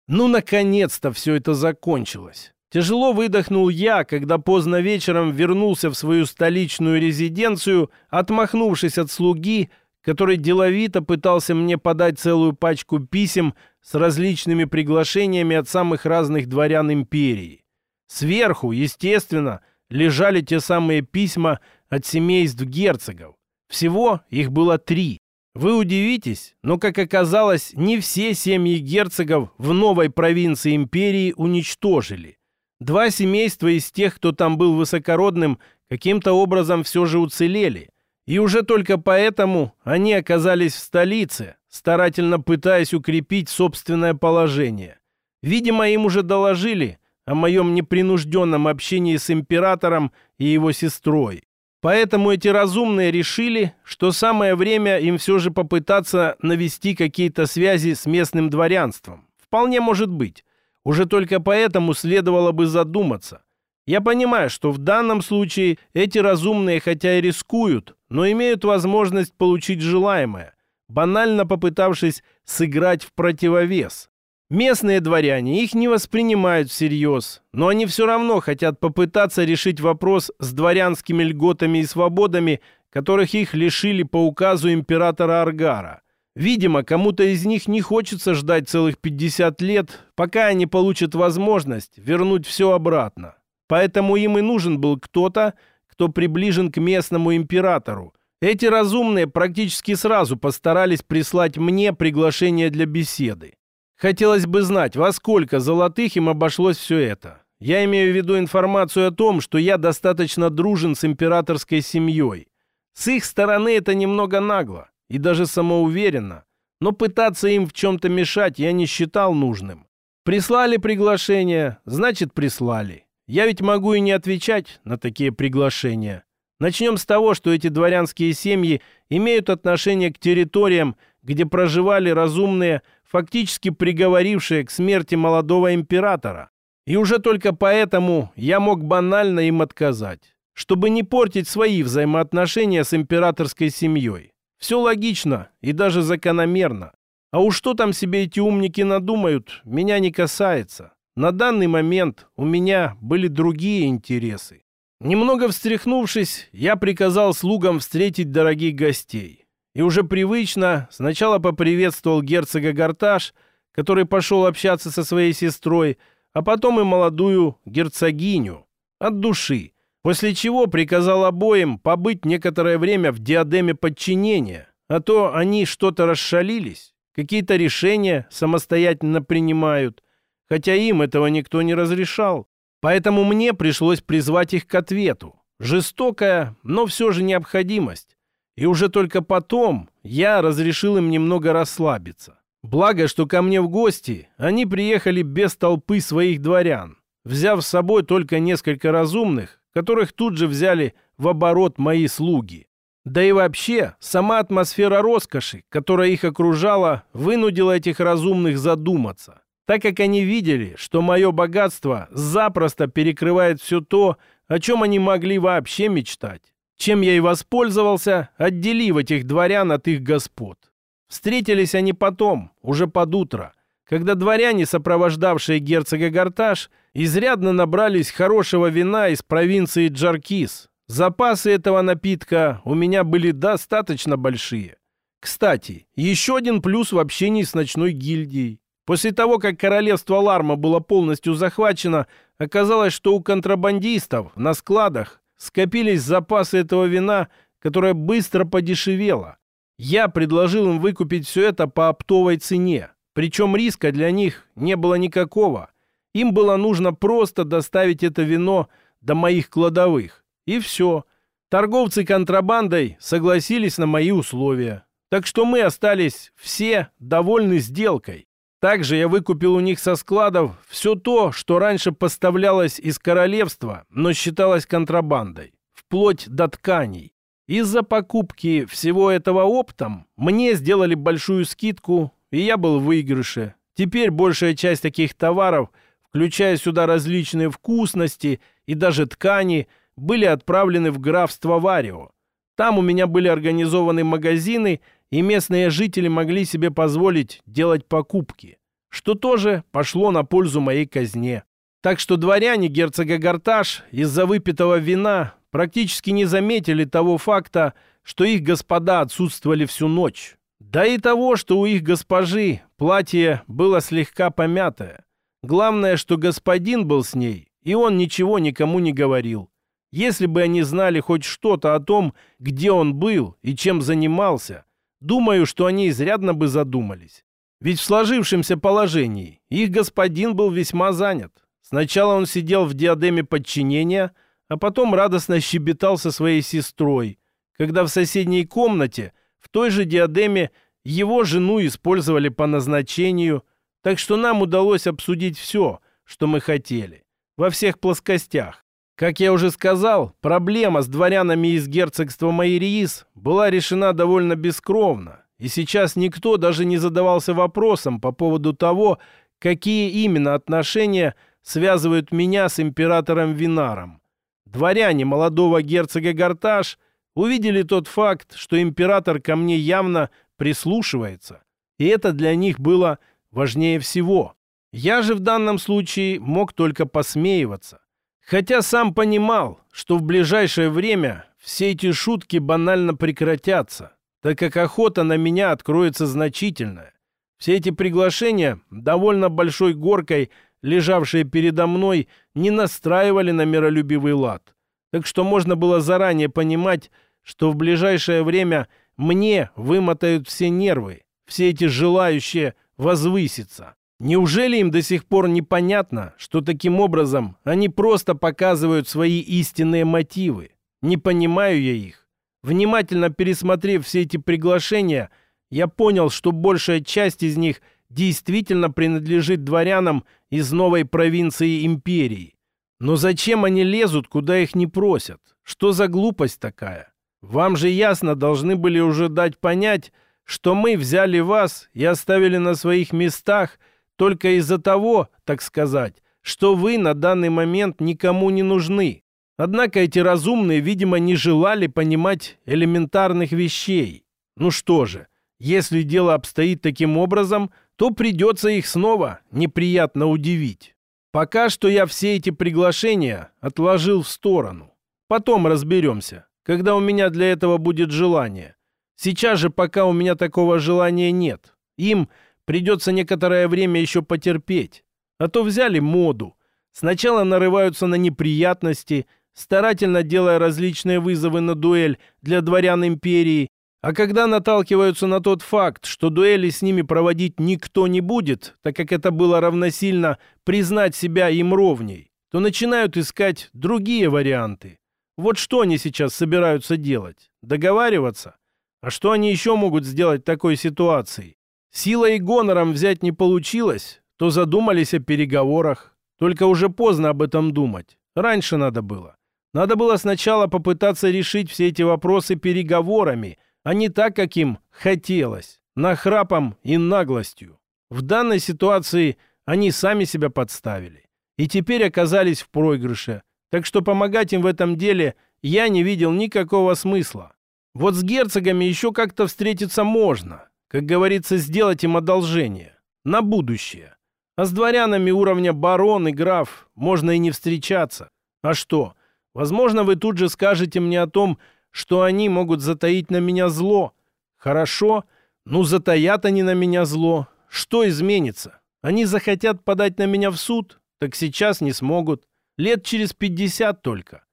Ну, наконец-то все это закончилось. Тяжело выдохнул я, когда поздно вечером вернулся в свою столичную резиденцию, отмахнувшись от слуги, который деловито пытался мне подать целую пачку писем с различными приглашениями от самых разных дворян империи. Сверху, естественно, лежали те самые письма от семейств герцогов. Всего их было три. Вы удивитесь, но, как оказалось, не все семьи герцогов в новой провинции империи уничтожили. Два семейства из тех, кто там был высокородным, каким-то образом все же уцелели. И уже только поэтому они оказались в столице, старательно пытаясь укрепить собственное положение. Видимо, им уже доложили о моем непринужденном общении с императором и его сестрой. Поэтому эти разумные решили, что самое время им все же попытаться навести какие-то связи с местным дворянством. Вполне может быть. Уже только поэтому следовало бы задуматься. Я понимаю, что в данном случае эти разумные хотя и рискуют, но имеют возможность получить желаемое, банально попытавшись сыграть в противовес. Местные дворяне их не воспринимают всерьез, но они все равно хотят попытаться решить вопрос с дворянскими льготами и свободами, которых их лишили по указу императора Аргара. Видимо, кому-то из них не хочется ждать целых 50 лет, пока они получат возможность вернуть все обратно. Поэтому им и нужен был кто-то, кто приближен к местному императору. Эти разумные практически сразу постарались прислать мне приглашение для беседы. Хотелось бы знать, во сколько золотых им обошлось все это. Я имею в виду информацию о том, что я достаточно дружен с императорской семьей. С их стороны это немного нагло и даже самоуверенно, но пытаться им в чем-то мешать я не считал нужным. Прислали приглашение, значит прислали. Я ведь могу и не отвечать на такие приглашения. Начнем с того, что эти дворянские семьи имеют отношение к территориям, где проживали разумные фактически приговорившие к смерти молодого императора. И уже только поэтому я мог банально им отказать, чтобы не портить свои взаимоотношения с императорской семьей. Все логично и даже закономерно. А уж что там себе эти умники надумают, меня не касается. На данный момент у меня были другие интересы. Немного встряхнувшись, я приказал слугам встретить дорогих гостей. И уже привычно сначала поприветствовал герцога Гарташ, который пошел общаться со своей сестрой, а потом и молодую герцогиню. От души, после чего приказал обоим побыть некоторое время в диадеме подчинения, а то они что-то расшалились, какие-то решения самостоятельно принимают, хотя им этого никто не разрешал. Поэтому мне пришлось призвать их к ответу. Жестокая, но все же необходимость. И уже только потом я разрешил им немного расслабиться. Благо, что ко мне в гости они приехали без толпы своих дворян, взяв с собой только несколько разумных, которых тут же взяли в оборот мои слуги. Да и вообще, сама атмосфера роскоши, которая их окружала, вынудила этих разумных задуматься, так как они видели, что мое богатство запросто перекрывает все то, о чем они могли вообще мечтать чем я и воспользовался, отделив этих дворян от их господ. Встретились они потом, уже под утро, когда дворяне, сопровождавшие герцога Гарташ, изрядно набрались хорошего вина из провинции Джаркис. Запасы этого напитка у меня были достаточно большие. Кстати, еще один плюс в общении с ночной гильдией. После того, как королевство Ларма было полностью захвачено, оказалось, что у контрабандистов на складах скопились запасы этого вина, которое быстро подешевело. Я предложил им выкупить все это по оптовой цене, причем риска для них не было никакого. Им было нужно просто доставить это вино до моих кладовых. И все. Торговцы контрабандой согласились на мои условия. Так что мы остались все довольны сделкой. Также я выкупил у них со складов все то, что раньше поставлялось из королевства, но считалось контрабандой, вплоть до тканей. Из-за покупки всего этого оптом мне сделали большую скидку, и я был в выигрыше. Теперь большая часть таких товаров, включая сюда различные вкусности и даже ткани, были отправлены в графство Варио. Там у меня были организованы магазины – и местные жители могли себе позволить делать покупки, что тоже пошло на пользу моей казне. Так что дворяне герцога Гарташ из-за выпитого вина практически не заметили того факта, что их господа отсутствовали всю ночь. Да и того, что у их госпожи платье было слегка помятое. Главное, что господин был с ней, и он ничего никому не говорил. Если бы они знали хоть что-то о том, где он был и чем занимался, Думаю, что они изрядно бы задумались. Ведь в сложившемся положении их господин был весьма занят. Сначала он сидел в диадеме подчинения, а потом радостно щебетал со своей сестрой, когда в соседней комнате, в той же диадеме, его жену использовали по назначению, так что нам удалось обсудить все, что мы хотели, во всех плоскостях. Как я уже сказал, проблема с дворянами из герцогства Майриис была решена довольно бескровно, и сейчас никто даже не задавался вопросом по поводу того, какие именно отношения связывают меня с императором Винаром. Дворяне молодого герцога Гарташ увидели тот факт, что император ко мне явно прислушивается. И это для них было важнее всего. Я же в данном случае мог только посмеиваться. Хотя сам понимал, что в ближайшее время все эти шутки банально прекратятся, так как охота на меня откроется значительная. Все эти приглашения, довольно большой горкой, лежавшие передо мной, не настраивали на миролюбивый лад. Так что можно было заранее понимать, что в ближайшее время мне вымотают все нервы, все эти желающие возвыситься. Неужели им до сих пор непонятно, что таким образом они просто показывают свои истинные мотивы? Не понимаю я их. Внимательно пересмотрев все эти приглашения, я понял, что большая часть из них действительно принадлежит дворянам из новой провинции империи. Но зачем они лезут, куда их не просят? Что за глупость такая? Вам же ясно должны были уже дать понять, что мы взяли вас и оставили на своих местах только из-за того, так сказать, что вы на данный момент никому не нужны. Однако эти разумные, видимо, не желали понимать элементарных вещей. Ну что же, если дело обстоит таким образом, то придется их снова неприятно удивить. Пока что я все эти приглашения отложил в сторону. Потом разберемся, когда у меня для этого будет желание. Сейчас же пока у меня такого желания нет. Им придется некоторое время еще потерпеть. А то взяли моду. Сначала нарываются на неприятности, старательно делая различные вызовы на дуэль для дворян империи, а когда наталкиваются на тот факт, что дуэли с ними проводить никто не будет, так как это было равносильно признать себя им ровней, то начинают искать другие варианты. Вот что они сейчас собираются делать? Договариваться? А что они еще могут сделать в такой ситуации? Силой и гонором взять не получилось, то задумались о переговорах. Только уже поздно об этом думать. Раньше надо было. Надо было сначала попытаться решить все эти вопросы переговорами, а не так, как им хотелось, нахрапом и наглостью. В данной ситуации они сами себя подставили и теперь оказались в проигрыше, так что помогать им в этом деле я не видел никакого смысла. Вот с герцогами еще как-то встретиться можно, как говорится, сделать им одолжение, на будущее. А с дворянами уровня барон и граф можно и не встречаться. А что, Возможно, вы тут же скажете мне о том, что они могут затаить на меня зло. Хорошо, ну затаят они на меня зло. Что изменится? Они захотят подать на меня в суд? Так сейчас не смогут. Лет через пятьдесят только.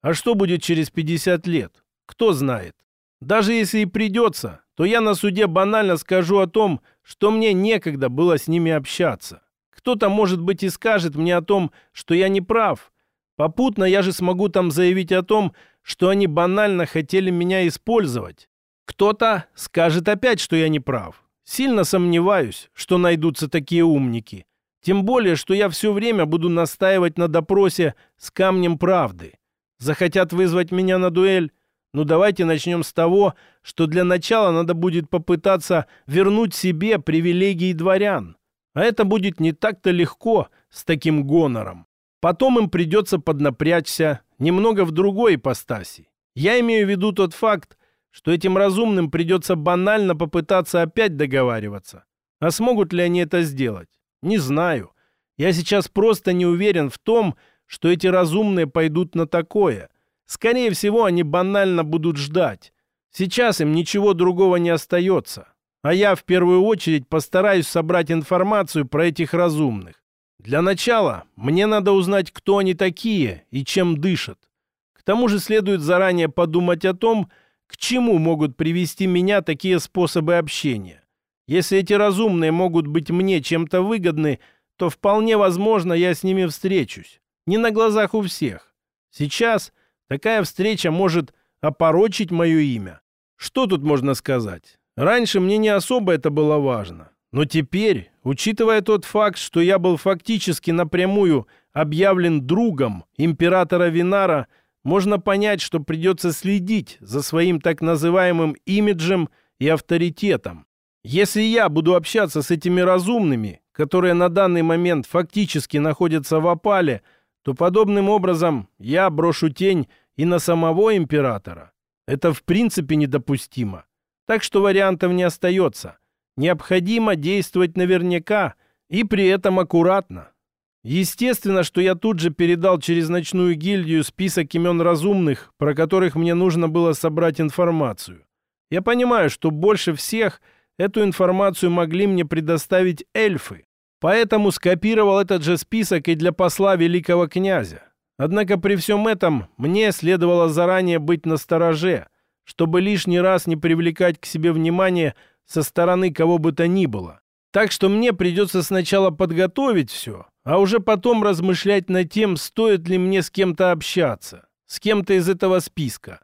А что будет через пятьдесят лет? Кто знает. Даже если и придется, то я на суде банально скажу о том, что мне некогда было с ними общаться. Кто-то, может быть, и скажет мне о том, что я не прав, Попутно я же смогу там заявить о том, что они банально хотели меня использовать. Кто-то скажет опять, что я не прав. Сильно сомневаюсь, что найдутся такие умники. Тем более, что я все время буду настаивать на допросе с камнем правды. Захотят вызвать меня на дуэль? Ну давайте начнем с того, что для начала надо будет попытаться вернуть себе привилегии дворян. А это будет не так-то легко с таким гонором. Потом им придется поднапрячься немного в другой ипостаси. Я имею в виду тот факт, что этим разумным придется банально попытаться опять договариваться. А смогут ли они это сделать? Не знаю. Я сейчас просто не уверен в том, что эти разумные пойдут на такое. Скорее всего, они банально будут ждать. Сейчас им ничего другого не остается. А я в первую очередь постараюсь собрать информацию про этих разумных. Для начала мне надо узнать, кто они такие и чем дышат. К тому же следует заранее подумать о том, к чему могут привести меня такие способы общения. Если эти разумные могут быть мне чем-то выгодны, то вполне возможно я с ними встречусь. Не на глазах у всех. Сейчас такая встреча может опорочить мое имя. Что тут можно сказать? Раньше мне не особо это было важно. Но теперь, учитывая тот факт, что я был фактически напрямую объявлен другом императора Винара, можно понять, что придется следить за своим так называемым имиджем и авторитетом. Если я буду общаться с этими разумными, которые на данный момент фактически находятся в опале, то подобным образом я брошу тень и на самого императора. Это в принципе недопустимо. Так что вариантов не остается. Необходимо действовать наверняка и при этом аккуратно. Естественно, что я тут же передал через ночную гильдию список имен разумных, про которых мне нужно было собрать информацию. Я понимаю, что больше всех эту информацию могли мне предоставить эльфы, поэтому скопировал этот же список и для посла великого князя. Однако при всем этом мне следовало заранее быть настороже, чтобы лишний раз не привлекать к себе внимание со стороны кого бы то ни было. Так что мне придется сначала подготовить все, а уже потом размышлять над тем, стоит ли мне с кем-то общаться, с кем-то из этого списка.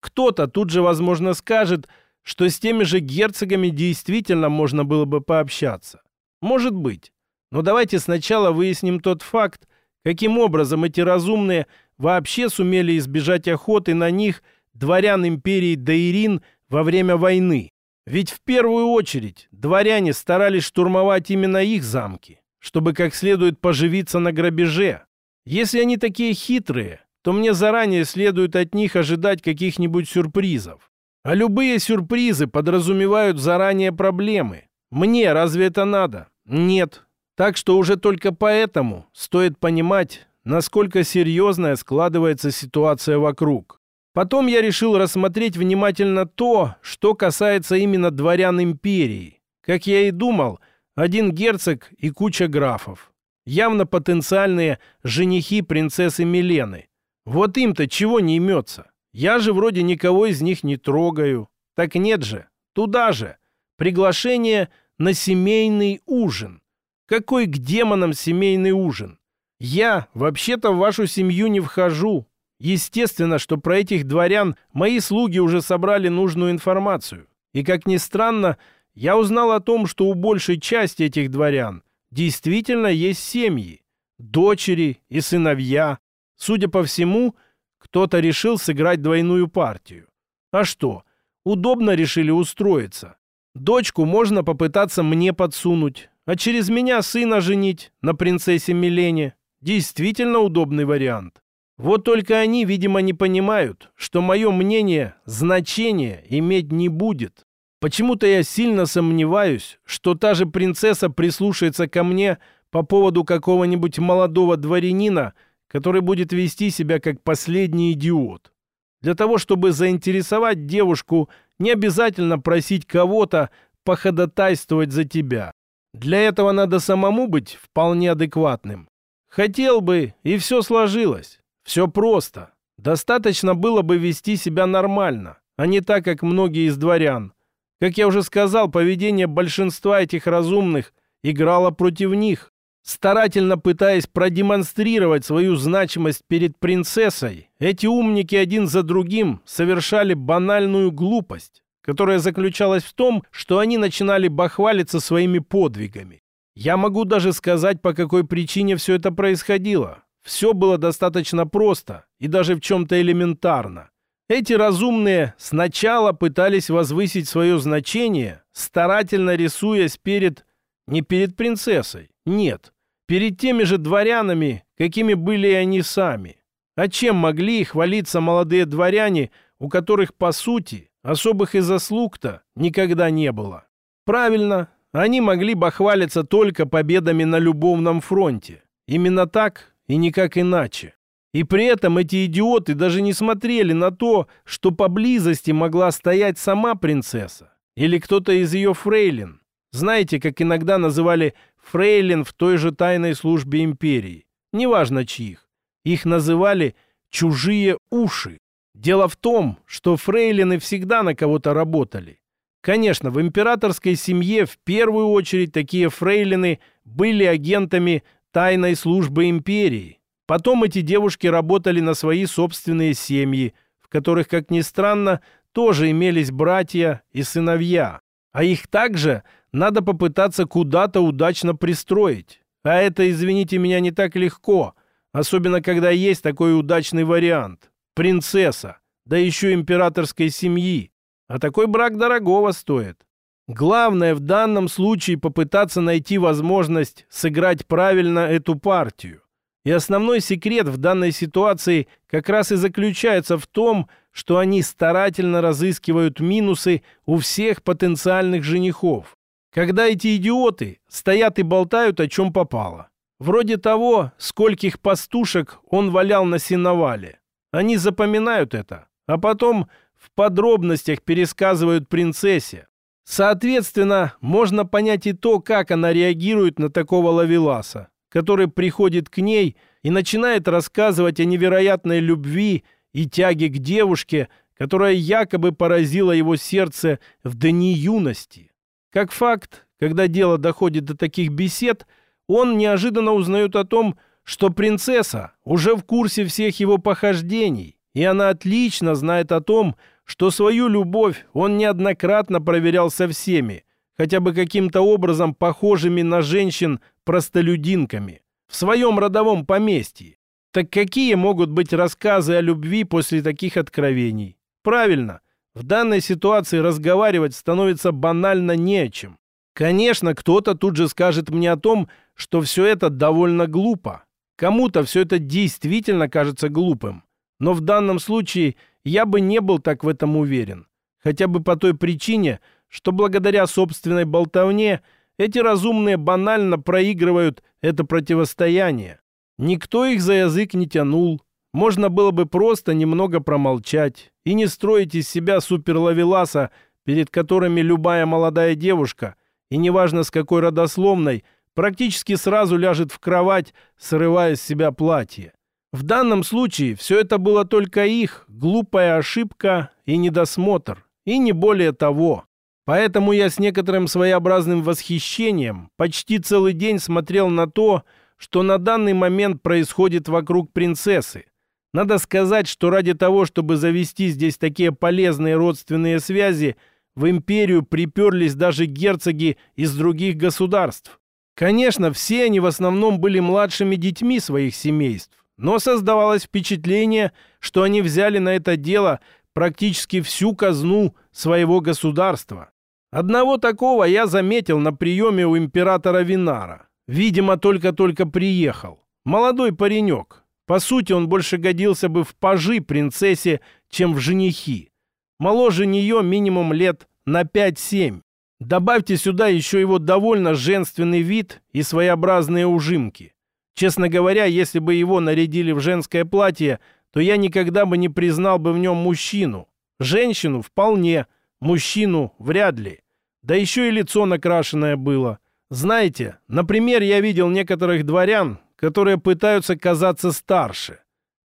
Кто-то тут же, возможно, скажет, что с теми же герцогами действительно можно было бы пообщаться. Может быть. Но давайте сначала выясним тот факт, каким образом эти разумные вообще сумели избежать охоты на них дворян империи Даирин во время войны. Ведь в первую очередь дворяне старались штурмовать именно их замки чтобы как следует поживиться на грабеже. Если они такие хитрые, то мне заранее следует от них ожидать каких-нибудь сюрпризов. А любые сюрпризы подразумевают заранее проблемы. Мне разве это надо? Нет. Так что уже только поэтому стоит понимать, насколько серьезная складывается ситуация вокруг. Потом я решил рассмотреть внимательно то, что касается именно дворян империи. Как я и думал, один герцог и куча графов. Явно потенциальные женихи принцессы Милены. Вот им-то чего не имется? Я же вроде никого из них не трогаю. Так нет же, туда же. Приглашение на семейный ужин. Какой к демонам семейный ужин? Я вообще-то в вашу семью не вхожу. Естественно, что про этих дворян мои слуги уже собрали нужную информацию. И, как ни странно, я узнал о том, что у большей части этих дворян действительно есть семьи, дочери и сыновья. Судя по всему, кто-то решил сыграть двойную партию. А что, удобно решили устроиться. Дочку можно попытаться мне подсунуть, а через меня сына женить на принцессе Милене. Действительно удобный вариант. Вот только они, видимо, не понимают, что мое мнение значения иметь не будет. Почему-то я сильно сомневаюсь, что та же принцесса прислушается ко мне по поводу какого-нибудь молодого дворянина, который будет вести себя как последний идиот. Для того, чтобы заинтересовать девушку, не обязательно просить кого-то походатайствовать за тебя. Для этого надо самому быть вполне адекватным. Хотел бы, и все сложилось. Все просто. Достаточно было бы вести себя нормально, а не так, как многие из дворян – как я уже сказал, поведение большинства этих разумных играло против них. Старательно пытаясь продемонстрировать свою значимость перед принцессой, эти умники один за другим совершали банальную глупость, которая заключалась в том, что они начинали бахвалиться своими подвигами. Я могу даже сказать, по какой причине все это происходило. Все было достаточно просто и даже в чем-то элементарно. Эти разумные сначала пытались возвысить свое значение, старательно рисуясь перед... Не перед принцессой, нет. Перед теми же дворянами, какими были они сами. А чем могли хвалиться молодые дворяне, у которых, по сути, особых и заслуг-то никогда не было? Правильно, они могли бы хвалиться только победами на любовном фронте. Именно так и никак иначе. И при этом эти идиоты даже не смотрели на то, что поблизости могла стоять сама принцесса или кто-то из ее фрейлин. Знаете, как иногда называли фрейлин в той же тайной службе империи. Неважно чьих. Их называли «чужие уши». Дело в том, что фрейлины всегда на кого-то работали. Конечно, в императорской семье в первую очередь такие фрейлины были агентами тайной службы империи, Потом эти девушки работали на свои собственные семьи, в которых, как ни странно, тоже имелись братья и сыновья. А их также надо попытаться куда-то удачно пристроить. А это, извините меня, не так легко, особенно когда есть такой удачный вариант. Принцесса, да еще императорской семьи. А такой брак дорогого стоит. Главное в данном случае попытаться найти возможность сыграть правильно эту партию. И основной секрет в данной ситуации как раз и заключается в том, что они старательно разыскивают минусы у всех потенциальных женихов. Когда эти идиоты стоят и болтают, о чем попало. Вроде того, скольких пастушек он валял на сеновале. Они запоминают это, а потом в подробностях пересказывают принцессе. Соответственно, можно понять и то, как она реагирует на такого лавеласа, который приходит к ней и начинает рассказывать о невероятной любви и тяге к девушке, которая якобы поразила его сердце в дни юности. Как факт, когда дело доходит до таких бесед, он неожиданно узнает о том, что принцесса уже в курсе всех его похождений, и она отлично знает о том, что свою любовь он неоднократно проверял со всеми, хотя бы каким-то образом похожими на женщин простолюдинками, в своем родовом поместье. Так какие могут быть рассказы о любви после таких откровений? Правильно, в данной ситуации разговаривать становится банально не о чем. Конечно, кто-то тут же скажет мне о том, что все это довольно глупо. Кому-то все это действительно кажется глупым. Но в данном случае я бы не был так в этом уверен. Хотя бы по той причине, что благодаря собственной болтовне эти разумные банально проигрывают это противостояние. Никто их за язык не тянул. Можно было бы просто немного промолчать и не строить из себя суперлавеласа, перед которыми любая молодая девушка, и неважно с какой родословной – практически сразу ляжет в кровать, срывая с себя платье. В данном случае все это было только их глупая ошибка и недосмотр, и не более того. Поэтому я с некоторым своеобразным восхищением почти целый день смотрел на то, что на данный момент происходит вокруг принцессы. Надо сказать, что ради того, чтобы завести здесь такие полезные родственные связи, в империю приперлись даже герцоги из других государств. Конечно, все они в основном были младшими детьми своих семейств, но создавалось впечатление, что они взяли на это дело практически всю казну своего государства. Одного такого я заметил на приеме у императора Винара. Видимо, только-только приехал. Молодой паренек. По сути, он больше годился бы в пажи принцессе, чем в женихи. Моложе нее минимум лет на 5-7. Добавьте сюда еще его довольно женственный вид и своеобразные ужимки. Честно говоря, если бы его нарядили в женское платье, то я никогда бы не признал бы в нем мужчину. Женщину вполне, мужчину вряд ли. Да еще и лицо накрашенное было. Знаете, например, я видел некоторых дворян, которые пытаются казаться старше.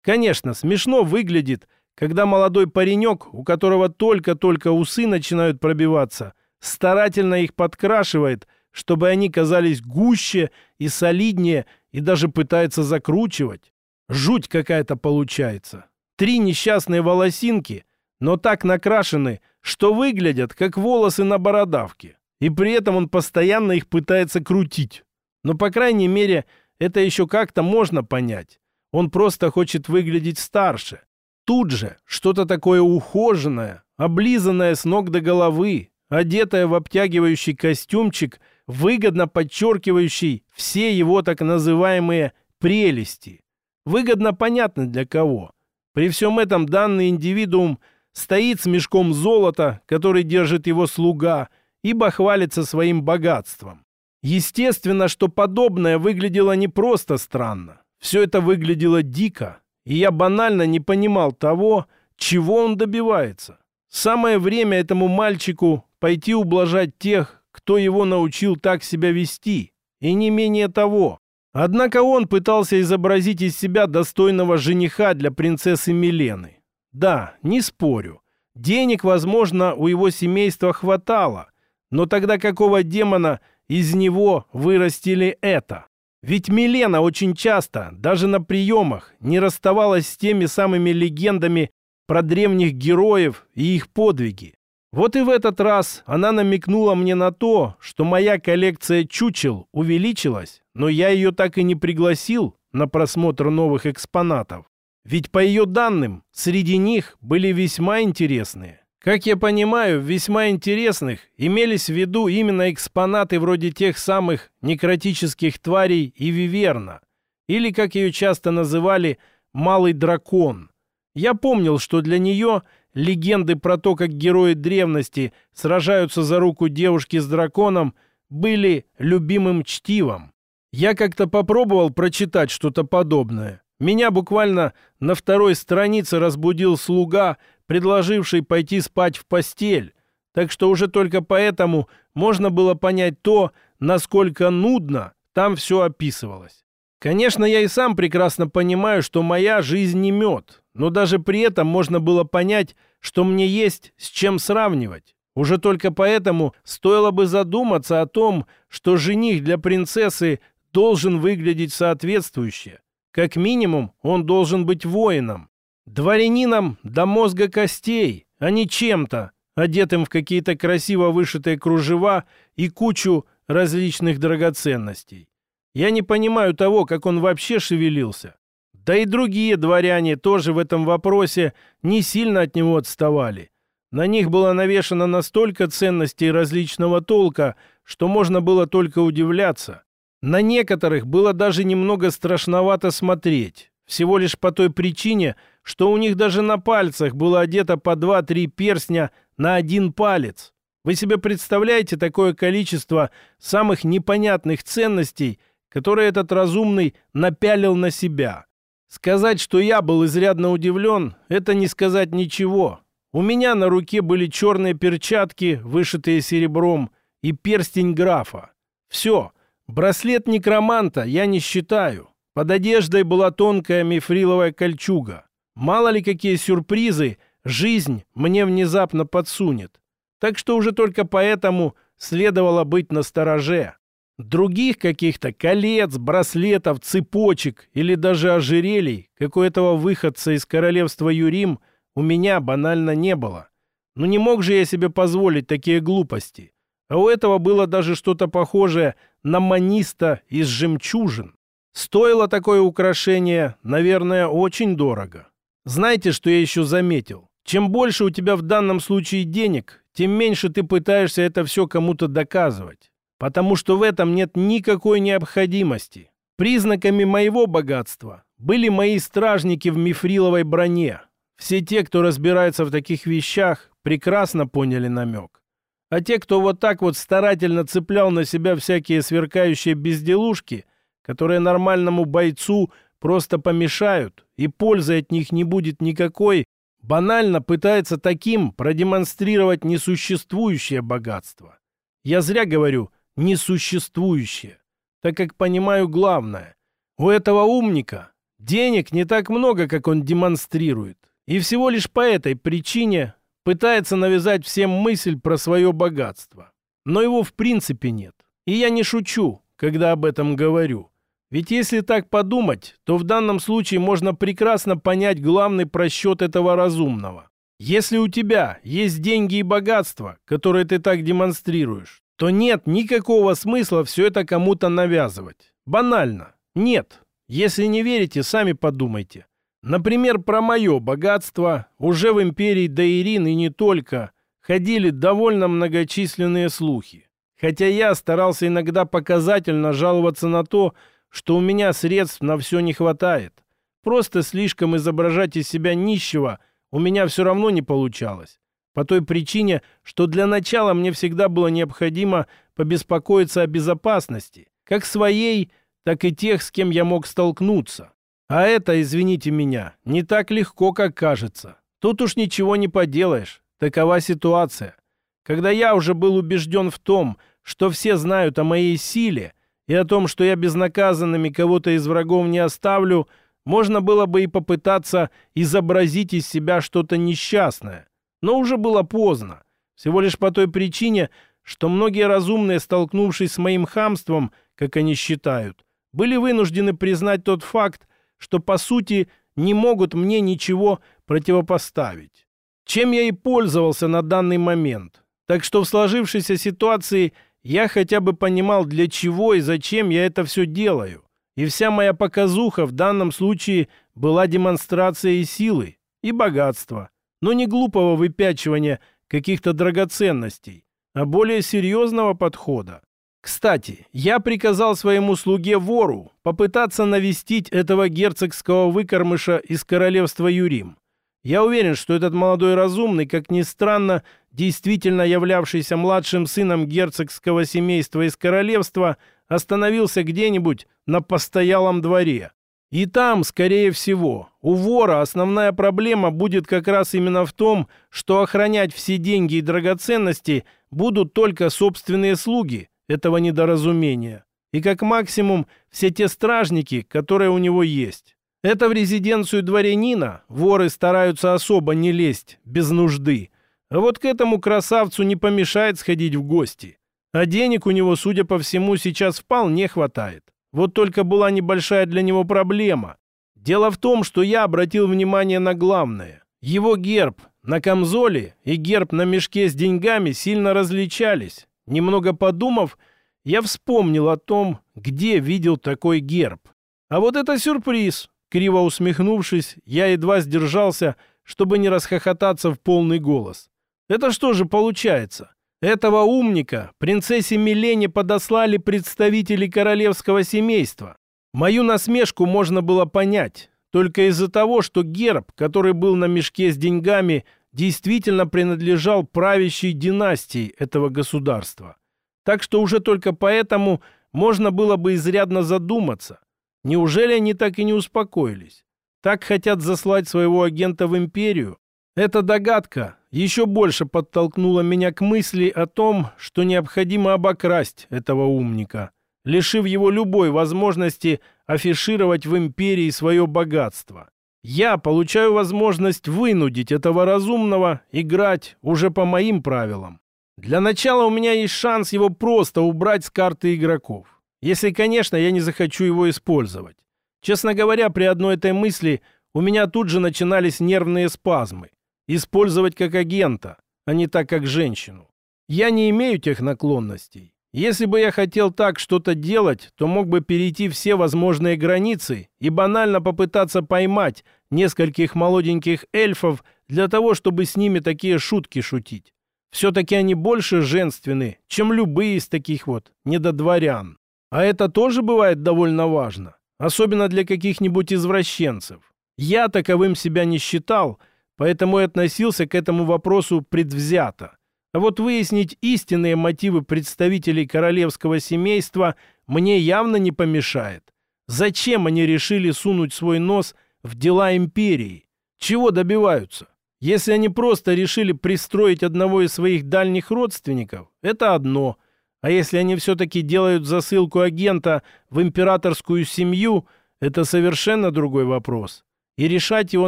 Конечно, смешно выглядит, когда молодой паренек, у которого только-только усы начинают пробиваться – старательно их подкрашивает, чтобы они казались гуще и солиднее, и даже пытается закручивать. Жуть какая-то получается. Три несчастные волосинки, но так накрашены, что выглядят, как волосы на бородавке. И при этом он постоянно их пытается крутить. Но, по крайней мере, это еще как-то можно понять. Он просто хочет выглядеть старше. Тут же что-то такое ухоженное, облизанное с ног до головы, одетая в обтягивающий костюмчик, выгодно подчеркивающий все его так называемые прелести. Выгодно понятно для кого. При всем этом данный индивидуум стоит с мешком золота, который держит его слуга, ибо хвалится своим богатством. Естественно, что подобное выглядело не просто странно. Все это выглядело дико, и я банально не понимал того, чего он добивается. Самое время этому мальчику пойти ублажать тех, кто его научил так себя вести, и не менее того. Однако он пытался изобразить из себя достойного жениха для принцессы Милены. Да, не спорю. Денег, возможно, у его семейства хватало, но тогда какого демона из него вырастили это? Ведь Милена очень часто, даже на приемах, не расставалась с теми самыми легендами про древних героев и их подвиги. Вот и в этот раз она намекнула мне на то, что моя коллекция чучел увеличилась, но я ее так и не пригласил на просмотр новых экспонатов. Ведь по ее данным, среди них были весьма интересные. Как я понимаю, весьма интересных имелись в виду именно экспонаты вроде тех самых некротических тварей и виверна. или, как ее часто называли, «малый дракон». Я помнил, что для нее легенды про то, как герои древности сражаются за руку девушки с драконом, были любимым чтивом. Я как-то попробовал прочитать что-то подобное. Меня буквально на второй странице разбудил слуга, предложивший пойти спать в постель. Так что уже только поэтому можно было понять то, насколько нудно там все описывалось. Конечно, я и сам прекрасно понимаю, что моя жизнь не мед, но даже при этом можно было понять, что мне есть с чем сравнивать. Уже только поэтому стоило бы задуматься о том, что жених для принцессы должен выглядеть соответствующе. Как минимум, он должен быть воином. Дворянином до мозга костей, а не чем-то, одетым в какие-то красиво вышитые кружева и кучу различных драгоценностей. Я не понимаю того, как он вообще шевелился. Да и другие дворяне тоже в этом вопросе не сильно от него отставали. На них было навешано настолько ценностей различного толка, что можно было только удивляться. На некоторых было даже немного страшновато смотреть. Всего лишь по той причине, что у них даже на пальцах было одето по два-три перстня на один палец. Вы себе представляете такое количество самых непонятных ценностей, которые этот разумный напялил на себя? Сказать, что я был изрядно удивлен, это не сказать ничего. У меня на руке были черные перчатки, вышитые серебром, и перстень графа. Все, браслет некроманта я не считаю. Под одеждой была тонкая мифриловая кольчуга. Мало ли какие сюрпризы жизнь мне внезапно подсунет. Так что уже только поэтому следовало быть настороже. Других каких-то колец, браслетов, цепочек или даже ожерелий, как у этого выходца из королевства Юрим, у меня банально не было. Но не мог же я себе позволить такие глупости. А у этого было даже что-то похожее на маниста из жемчужин. Стоило такое украшение, наверное, очень дорого. Знаете, что я еще заметил? Чем больше у тебя в данном случае денег, тем меньше ты пытаешься это все кому-то доказывать потому что в этом нет никакой необходимости. Признаками моего богатства были мои стражники в мифриловой броне. Все те, кто разбирается в таких вещах, прекрасно поняли намек. А те, кто вот так вот старательно цеплял на себя всякие сверкающие безделушки, которые нормальному бойцу просто помешают, и пользы от них не будет никакой, банально пытается таким продемонстрировать несуществующее богатство. Я зря говорю – несуществующее, так как понимаю главное. У этого умника денег не так много, как он демонстрирует, и всего лишь по этой причине пытается навязать всем мысль про свое богатство. Но его в принципе нет. И я не шучу, когда об этом говорю. Ведь если так подумать, то в данном случае можно прекрасно понять главный просчет этого разумного. Если у тебя есть деньги и богатство, которые ты так демонстрируешь, то нет никакого смысла все это кому-то навязывать. Банально. Нет. Если не верите, сами подумайте. Например, про мое богатство уже в империи Даирин и не только ходили довольно многочисленные слухи. Хотя я старался иногда показательно жаловаться на то, что у меня средств на все не хватает. Просто слишком изображать из себя нищего у меня все равно не получалось. По той причине, что для начала мне всегда было необходимо побеспокоиться о безопасности, как своей, так и тех, с кем я мог столкнуться. А это, извините меня, не так легко, как кажется. Тут уж ничего не поделаешь. Такова ситуация. Когда я уже был убежден в том, что все знают о моей силе и о том, что я безнаказанными кого-то из врагов не оставлю, можно было бы и попытаться изобразить из себя что-то несчастное, но уже было поздно. Всего лишь по той причине, что многие разумные, столкнувшись с моим хамством, как они считают, были вынуждены признать тот факт, что по сути не могут мне ничего противопоставить. Чем я и пользовался на данный момент. Так что в сложившейся ситуации я хотя бы понимал, для чего и зачем я это все делаю. И вся моя показуха в данном случае была демонстрацией силы и богатства но не глупого выпячивания каких-то драгоценностей, а более серьезного подхода. Кстати, я приказал своему слуге-вору попытаться навестить этого герцогского выкормыша из королевства Юрим. Я уверен, что этот молодой разумный, как ни странно, действительно являвшийся младшим сыном герцогского семейства из королевства, остановился где-нибудь на постоялом дворе. И там, скорее всего, у вора основная проблема будет как раз именно в том, что охранять все деньги и драгоценности будут только собственные слуги этого недоразумения. И как максимум все те стражники, которые у него есть. Это в резиденцию дворянина воры стараются особо не лезть, без нужды. А вот к этому красавцу не помешает сходить в гости. А денег у него, судя по всему, сейчас вполне хватает. Вот только была небольшая для него проблема. Дело в том, что я обратил внимание на главное. Его герб на камзоле и герб на мешке с деньгами сильно различались. Немного подумав, я вспомнил о том, где видел такой герб. А вот это сюрприз. Криво усмехнувшись, я едва сдержался, чтобы не расхохотаться в полный голос. Это что же получается? Этого умника принцессе Милене подослали представители королевского семейства. Мою насмешку можно было понять, только из-за того, что герб, который был на мешке с деньгами, действительно принадлежал правящей династии этого государства. Так что уже только поэтому можно было бы изрядно задуматься – Неужели они так и не успокоились? Так хотят заслать своего агента в империю? Эта догадка еще больше подтолкнула меня к мысли о том, что необходимо обокрасть этого умника, лишив его любой возможности афишировать в империи свое богатство. Я получаю возможность вынудить этого разумного играть уже по моим правилам. Для начала у меня есть шанс его просто убрать с карты игроков. Если, конечно, я не захочу его использовать. Честно говоря, при одной этой мысли у меня тут же начинались нервные спазмы. Использовать как агента, а не так, как женщину. Я не имею тех наклонностей. Если бы я хотел так что-то делать, то мог бы перейти все возможные границы и банально попытаться поймать нескольких молоденьких эльфов для того, чтобы с ними такие шутки шутить. Все-таки они больше женственны, чем любые из таких вот недодворян. А это тоже бывает довольно важно, особенно для каких-нибудь извращенцев. Я таковым себя не считал, поэтому и относился к этому вопросу предвзято. А вот выяснить истинные мотивы представителей королевского семейства мне явно не помешает. Зачем они решили сунуть свой нос в дела империи? Чего добиваются? Если они просто решили пристроить одного из своих дальних родственников, это одно – а если они все-таки делают засылку агента в императорскую семью, это совершенно другой вопрос. И решать его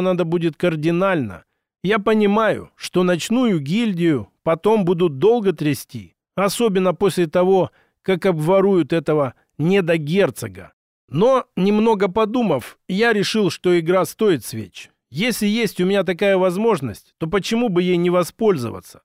надо будет кардинально. Я понимаю, что ночную гильдию потом будут долго трясти, особенно после того, как обворуют этого недогерцога. Но, немного подумав, я решил, что игра стоит свеч. Если есть у меня такая возможность, то почему бы ей не воспользоваться?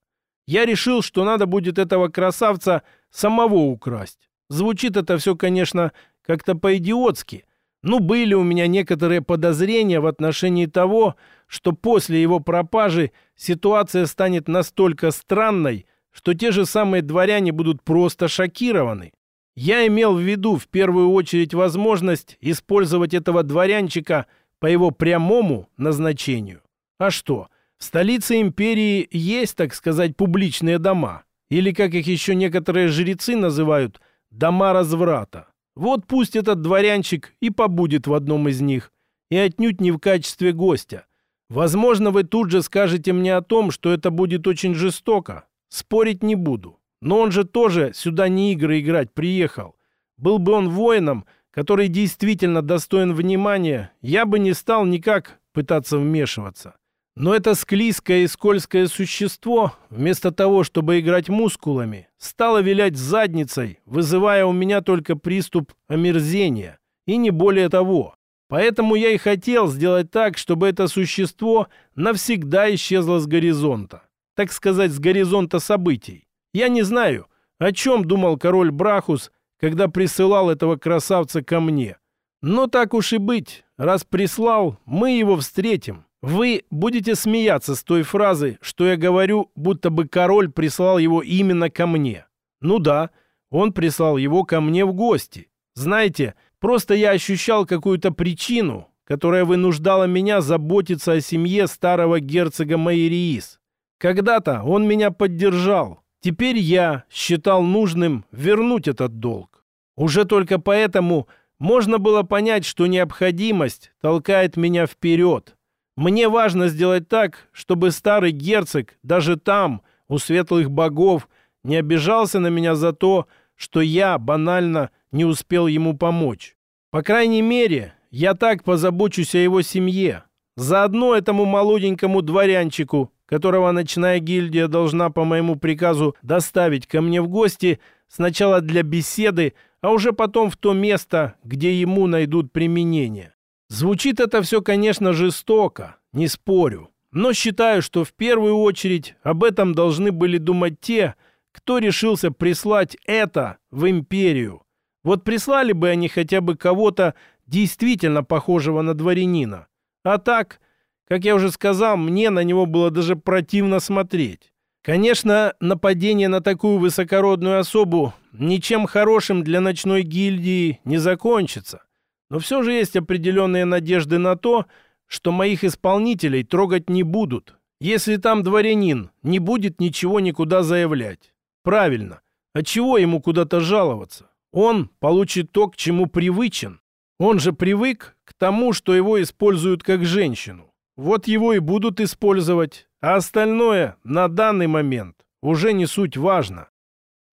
Я решил, что надо будет этого красавца самого украсть. Звучит это все, конечно, как-то по-идиотски. Но были у меня некоторые подозрения в отношении того, что после его пропажи ситуация станет настолько странной, что те же самые дворяне будут просто шокированы. Я имел в виду в первую очередь возможность использовать этого дворянчика по его прямому назначению. А что, в столице империи есть, так сказать, публичные дома – или, как их еще некоторые жрецы называют, дома разврата. Вот пусть этот дворянчик и побудет в одном из них, и отнюдь не в качестве гостя. Возможно, вы тут же скажете мне о том, что это будет очень жестоко. Спорить не буду. Но он же тоже сюда не игры играть приехал. Был бы он воином, который действительно достоин внимания, я бы не стал никак пытаться вмешиваться. Но это склизкое и скользкое существо, вместо того, чтобы играть мускулами, стало вилять задницей, вызывая у меня только приступ омерзения, и не более того. Поэтому я и хотел сделать так, чтобы это существо навсегда исчезло с горизонта. Так сказать, с горизонта событий. Я не знаю, о чем думал король Брахус, когда присылал этого красавца ко мне. Но так уж и быть, раз прислал, мы его встретим. Вы будете смеяться с той фразы, что я говорю, будто бы король прислал его именно ко мне. Ну да, он прислал его ко мне в гости. Знаете, просто я ощущал какую-то причину, которая вынуждала меня заботиться о семье старого герцога Майриис. Когда-то он меня поддержал. Теперь я считал нужным вернуть этот долг. Уже только поэтому можно было понять, что необходимость толкает меня вперед. Мне важно сделать так, чтобы старый герцог даже там, у светлых богов, не обижался на меня за то, что я банально не успел ему помочь. По крайней мере, я так позабочусь о его семье. Заодно этому молоденькому дворянчику, которого ночная гильдия должна по моему приказу доставить ко мне в гости, сначала для беседы, а уже потом в то место, где ему найдут применение. Звучит это все, конечно, жестоко, не спорю. Но считаю, что в первую очередь об этом должны были думать те, кто решился прислать это в империю. Вот прислали бы они хотя бы кого-то действительно похожего на дворянина. А так, как я уже сказал, мне на него было даже противно смотреть. Конечно, нападение на такую высокородную особу ничем хорошим для ночной гильдии не закончится. Но все же есть определенные надежды на то, что моих исполнителей трогать не будут, если там дворянин не будет ничего никуда заявлять. Правильно. А чего ему куда-то жаловаться? Он получит то, к чему привычен. Он же привык к тому, что его используют как женщину. Вот его и будут использовать, а остальное на данный момент уже не суть важно.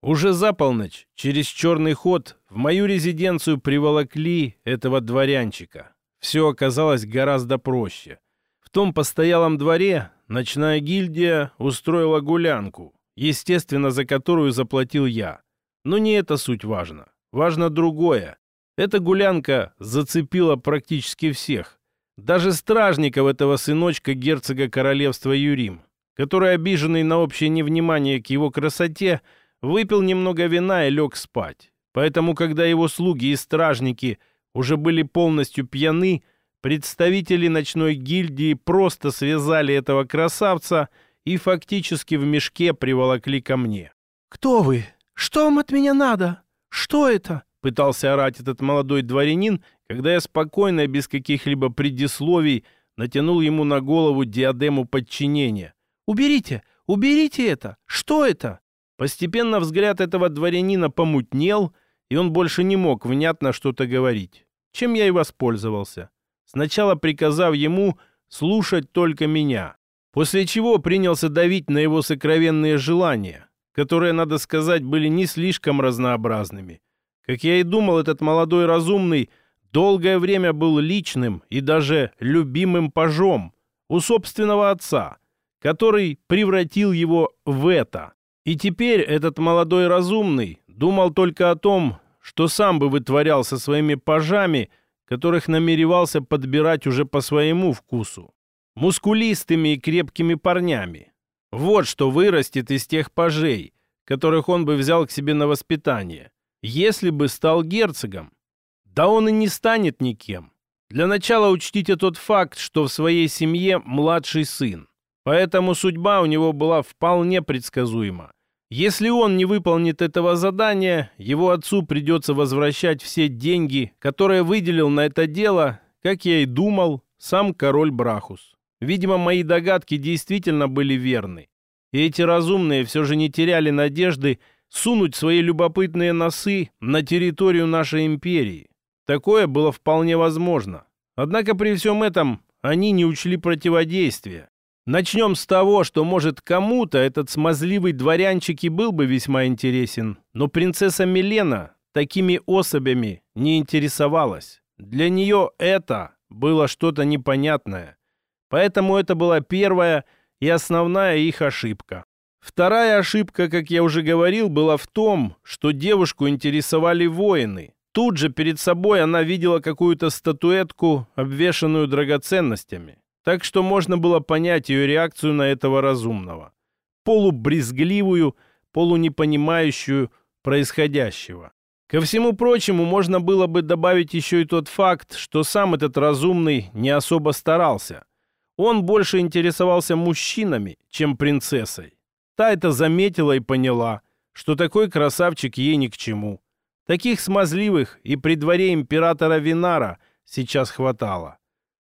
Уже за полночь через черный ход в мою резиденцию приволокли этого дворянчика. Все оказалось гораздо проще. В том постоялом дворе ночная гильдия устроила гулянку, естественно, за которую заплатил я. Но не это суть важно. Важно другое. Эта гулянка зацепила практически всех. Даже стражников этого сыночка герцога королевства Юрим, который, обиженный на общее невнимание к его красоте, выпил немного вина и лег спать. Поэтому, когда его слуги и стражники уже были полностью пьяны, представители ночной гильдии просто связали этого красавца и фактически в мешке приволокли ко мне. «Кто вы? Что вам от меня надо? Что это?» пытался орать этот молодой дворянин, когда я спокойно без каких-либо предисловий натянул ему на голову диадему подчинения. «Уберите! Уберите это! Что это?» Постепенно взгляд этого дворянина помутнел, и он больше не мог внятно что-то говорить. Чем я и воспользовался. Сначала приказав ему слушать только меня, после чего принялся давить на его сокровенные желания, которые, надо сказать, были не слишком разнообразными. Как я и думал, этот молодой разумный долгое время был личным и даже любимым пажом у собственного отца, который превратил его в это. И теперь этот молодой разумный думал только о том, что сам бы вытворял со своими пажами, которых намеревался подбирать уже по своему вкусу. Мускулистыми и крепкими парнями. Вот что вырастет из тех пажей, которых он бы взял к себе на воспитание, если бы стал герцогом. Да он и не станет никем. Для начала учтите тот факт, что в своей семье младший сын. Поэтому судьба у него была вполне предсказуема. Если он не выполнит этого задания, его отцу придется возвращать все деньги, которые выделил на это дело, как я и думал, сам король Брахус. Видимо, мои догадки действительно были верны. И эти разумные все же не теряли надежды сунуть свои любопытные носы на территорию нашей империи. Такое было вполне возможно. Однако при всем этом они не учли противодействия. Начнем с того, что, может, кому-то этот смазливый дворянчик и был бы весьма интересен, но принцесса Милена такими особями не интересовалась. Для нее это было что-то непонятное. Поэтому это была первая и основная их ошибка. Вторая ошибка, как я уже говорил, была в том, что девушку интересовали воины. Тут же перед собой она видела какую-то статуэтку, обвешанную драгоценностями так что можно было понять ее реакцию на этого разумного. Полубрезгливую, полунепонимающую происходящего. Ко всему прочему, можно было бы добавить еще и тот факт, что сам этот разумный не особо старался. Он больше интересовался мужчинами, чем принцессой. Та это заметила и поняла, что такой красавчик ей ни к чему. Таких смазливых и при дворе императора Винара сейчас хватало.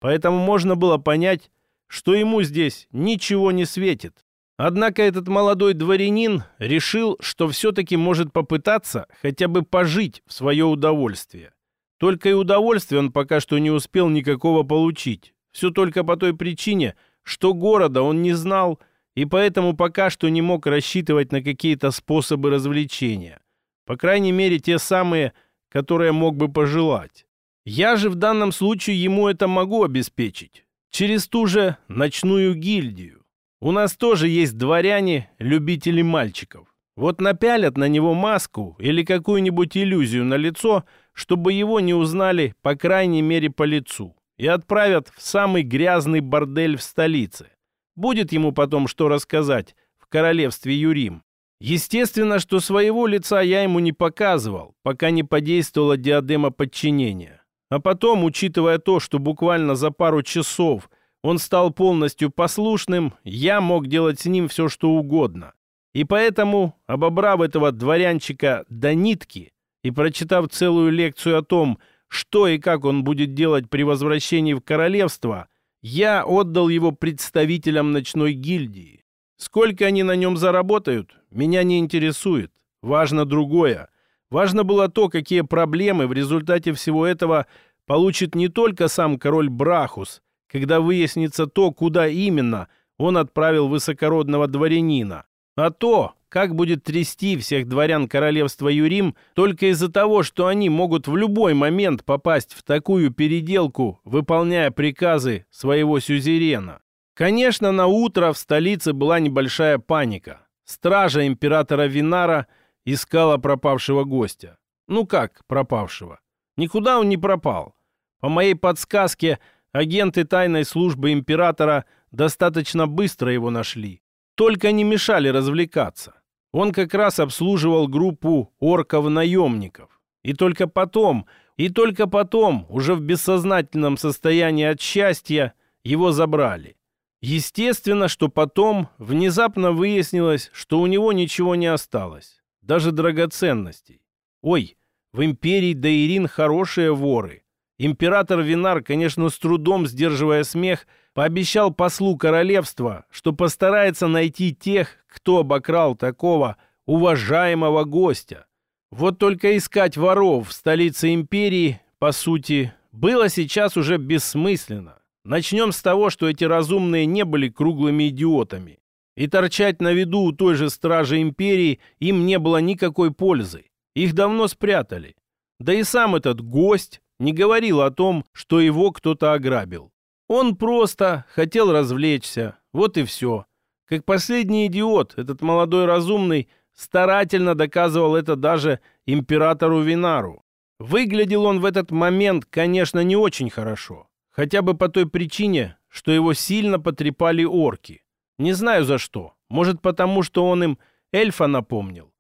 Поэтому можно было понять, что ему здесь ничего не светит. Однако этот молодой дворянин решил, что все-таки может попытаться хотя бы пожить в свое удовольствие. Только и удовольствия он пока что не успел никакого получить. Все только по той причине, что города он не знал, и поэтому пока что не мог рассчитывать на какие-то способы развлечения. По крайней мере, те самые, которые мог бы пожелать. Я же в данном случае ему это могу обеспечить. Через ту же ночную гильдию. У нас тоже есть дворяне, любители мальчиков. Вот напялят на него маску или какую-нибудь иллюзию на лицо, чтобы его не узнали, по крайней мере, по лицу, и отправят в самый грязный бордель в столице. Будет ему потом что рассказать в королевстве Юрим. Естественно, что своего лица я ему не показывал, пока не подействовала диадема подчинения. А потом, учитывая то, что буквально за пару часов он стал полностью послушным, я мог делать с ним все, что угодно. И поэтому, обобрав этого дворянчика до нитки и прочитав целую лекцию о том, что и как он будет делать при возвращении в королевство, я отдал его представителям ночной гильдии. Сколько они на нем заработают, меня не интересует. Важно другое. Важно было то, какие проблемы в результате всего этого получит не только сам король Брахус, когда выяснится то, куда именно он отправил высокородного дворянина, а то, как будет трясти всех дворян королевства Юрим только из-за того, что они могут в любой момент попасть в такую переделку, выполняя приказы своего сюзерена. Конечно, на утро в столице была небольшая паника. Стража императора Винара искала пропавшего гостя. Ну как пропавшего? Никуда он не пропал. По моей подсказке, агенты тайной службы императора достаточно быстро его нашли. Только не мешали развлекаться. Он как раз обслуживал группу орков-наемников. И только потом, и только потом, уже в бессознательном состоянии от счастья, его забрали. Естественно, что потом внезапно выяснилось, что у него ничего не осталось. Даже драгоценностей. Ой, в империи Даирин хорошие воры. Император Винар, конечно, с трудом сдерживая смех, пообещал послу королевства, что постарается найти тех, кто обокрал такого уважаемого гостя. Вот только искать воров в столице империи, по сути, было сейчас уже бессмысленно. Начнем с того, что эти разумные не были круглыми идиотами. И торчать на виду у той же стражи империи им не было никакой пользы. Их давно спрятали. Да и сам этот гость не говорил о том, что его кто-то ограбил. Он просто хотел развлечься, вот и все. Как последний идиот, этот молодой разумный старательно доказывал это даже императору Винару. Выглядел он в этот момент, конечно, не очень хорошо. Хотя бы по той причине, что его сильно потрепали орки. Не знаю за что. Может, потому что он им эльфа напомнил.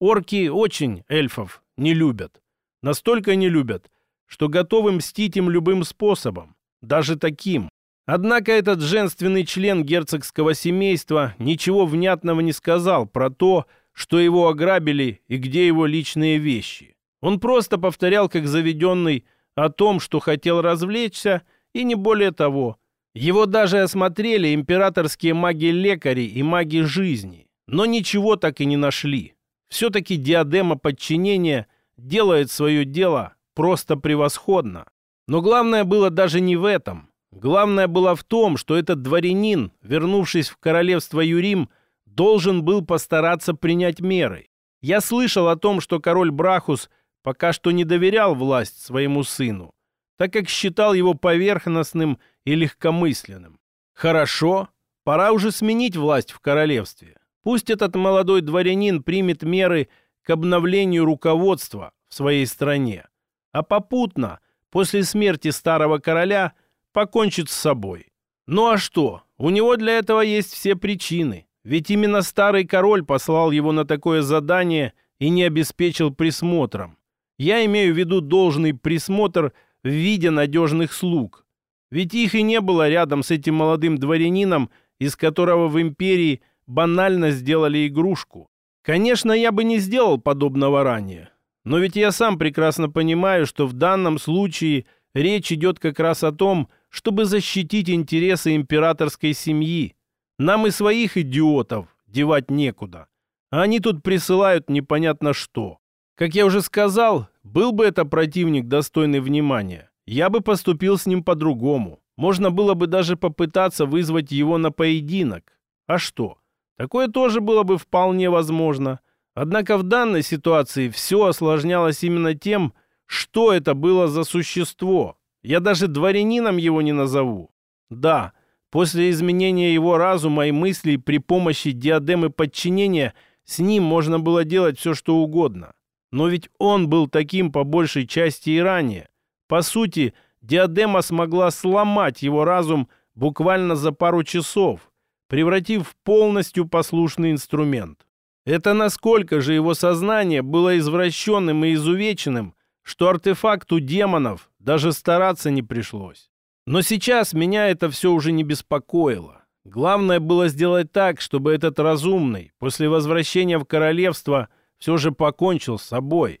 Орки очень эльфов не любят. Настолько не любят, что готовы мстить им любым способом, даже таким. Однако этот женственный член герцогского семейства ничего внятного не сказал про то, что его ограбили и где его личные вещи. Он просто повторял, как заведенный, о том, что хотел развлечься, и не более того. Его даже осмотрели императорские маги-лекари и маги жизни, но ничего так и не нашли. Все-таки диадема подчинения делает свое дело просто превосходно. Но главное было даже не в этом. Главное было в том, что этот дворянин, вернувшись в королевство Юрим, должен был постараться принять меры. Я слышал о том, что король Брахус пока что не доверял власть своему сыну, так как считал его поверхностным и легкомысленным. Хорошо, пора уже сменить власть в королевстве. Пусть этот молодой дворянин примет меры к обновлению руководства в своей стране а попутно, после смерти старого короля, покончит с собой. Ну а что? У него для этого есть все причины. Ведь именно старый король послал его на такое задание и не обеспечил присмотром. Я имею в виду должный присмотр в виде надежных слуг. Ведь их и не было рядом с этим молодым дворянином, из которого в империи банально сделали игрушку. Конечно, я бы не сделал подобного ранее. Но ведь я сам прекрасно понимаю, что в данном случае речь идет как раз о том, чтобы защитить интересы императорской семьи. Нам и своих идиотов девать некуда. А они тут присылают непонятно что. Как я уже сказал, был бы это противник достойный внимания, я бы поступил с ним по-другому. Можно было бы даже попытаться вызвать его на поединок. А что? Такое тоже было бы вполне возможно. Однако в данной ситуации все осложнялось именно тем, что это было за существо. Я даже дворянином его не назову. Да, после изменения его разума и мыслей при помощи диадемы подчинения с ним можно было делать все, что угодно. Но ведь он был таким по большей части и ранее. По сути, диадема смогла сломать его разум буквально за пару часов, превратив в полностью послушный инструмент. Это насколько же его сознание было извращенным и изувеченным, что артефакту демонов даже стараться не пришлось. Но сейчас меня это все уже не беспокоило. Главное было сделать так, чтобы этот разумный после возвращения в королевство все же покончил с собой.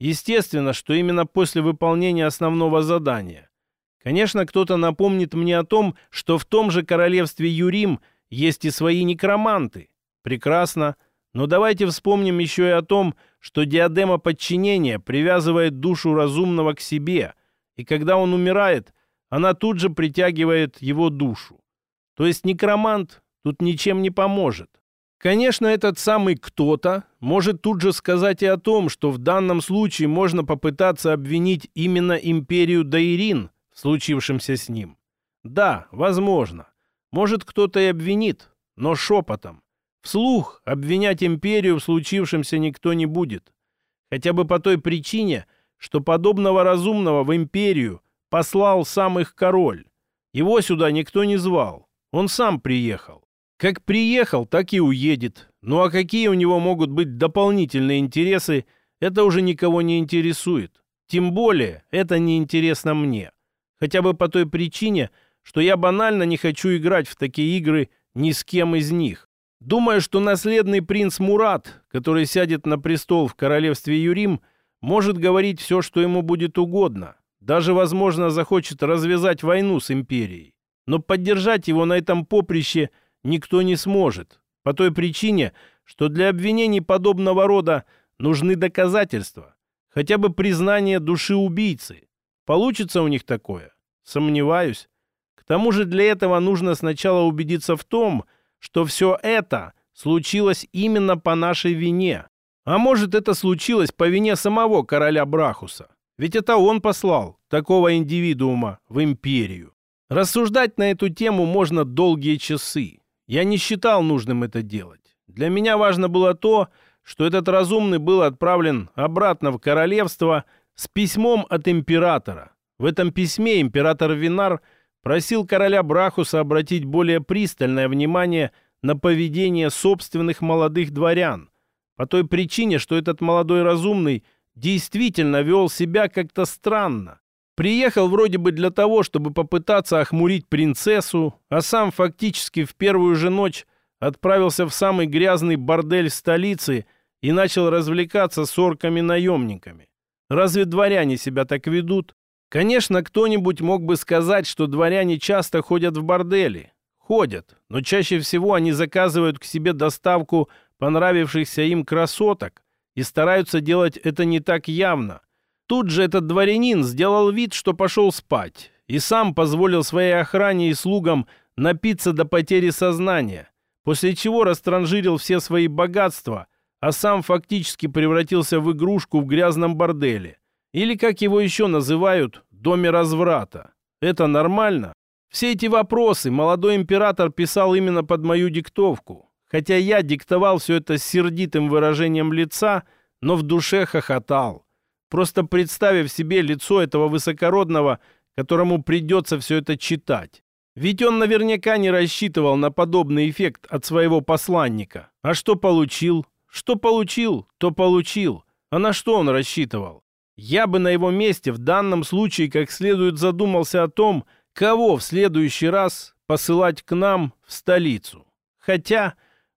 Естественно, что именно после выполнения основного задания. Конечно, кто-то напомнит мне о том, что в том же королевстве Юрим есть и свои некроманты. Прекрасно. Но давайте вспомним еще и о том, что диадема подчинения привязывает душу разумного к себе, и когда он умирает, она тут же притягивает его душу. То есть некромант тут ничем не поможет. Конечно, этот самый кто-то может тут же сказать и о том, что в данном случае можно попытаться обвинить именно империю Даирин в случившемся с ним. Да, возможно. Может, кто-то и обвинит, но шепотом. Вслух обвинять империю в случившемся никто не будет. Хотя бы по той причине, что подобного разумного в империю послал сам их король. Его сюда никто не звал. Он сам приехал. Как приехал, так и уедет. Ну а какие у него могут быть дополнительные интересы, это уже никого не интересует. Тем более, это не интересно мне. Хотя бы по той причине, что я банально не хочу играть в такие игры ни с кем из них. Думаю, что наследный принц Мурат, который сядет на престол в королевстве Юрим, может говорить все, что ему будет угодно. Даже, возможно, захочет развязать войну с империей. Но поддержать его на этом поприще никто не сможет. По той причине, что для обвинений подобного рода нужны доказательства. Хотя бы признание души убийцы. Получится у них такое? Сомневаюсь. К тому же для этого нужно сначала убедиться в том, что все это случилось именно по нашей вине. А может, это случилось по вине самого короля Брахуса. Ведь это он послал такого индивидуума в империю. Рассуждать на эту тему можно долгие часы. Я не считал нужным это делать. Для меня важно было то, что этот разумный был отправлен обратно в королевство с письмом от императора. В этом письме император Винар – просил короля Брахуса обратить более пристальное внимание на поведение собственных молодых дворян, по той причине, что этот молодой разумный действительно вел себя как-то странно. Приехал вроде бы для того, чтобы попытаться охмурить принцессу, а сам фактически в первую же ночь отправился в самый грязный бордель столицы и начал развлекаться с орками-наемниками. Разве дворяне себя так ведут? Конечно, кто-нибудь мог бы сказать, что дворяне часто ходят в бордели. Ходят, но чаще всего они заказывают к себе доставку понравившихся им красоток и стараются делать это не так явно. Тут же этот дворянин сделал вид, что пошел спать, и сам позволил своей охране и слугам напиться до потери сознания, после чего растранжирил все свои богатства, а сам фактически превратился в игрушку в грязном борделе. Или, как его еще называют, доме разврата. Это нормально? Все эти вопросы молодой император писал именно под мою диктовку. Хотя я диктовал все это с сердитым выражением лица, но в душе хохотал. Просто представив себе лицо этого высокородного, которому придется все это читать. Ведь он наверняка не рассчитывал на подобный эффект от своего посланника. А что получил? Что получил, то получил. А на что он рассчитывал? Я бы на его месте в данном случае как следует задумался о том, кого в следующий раз посылать к нам в столицу. Хотя,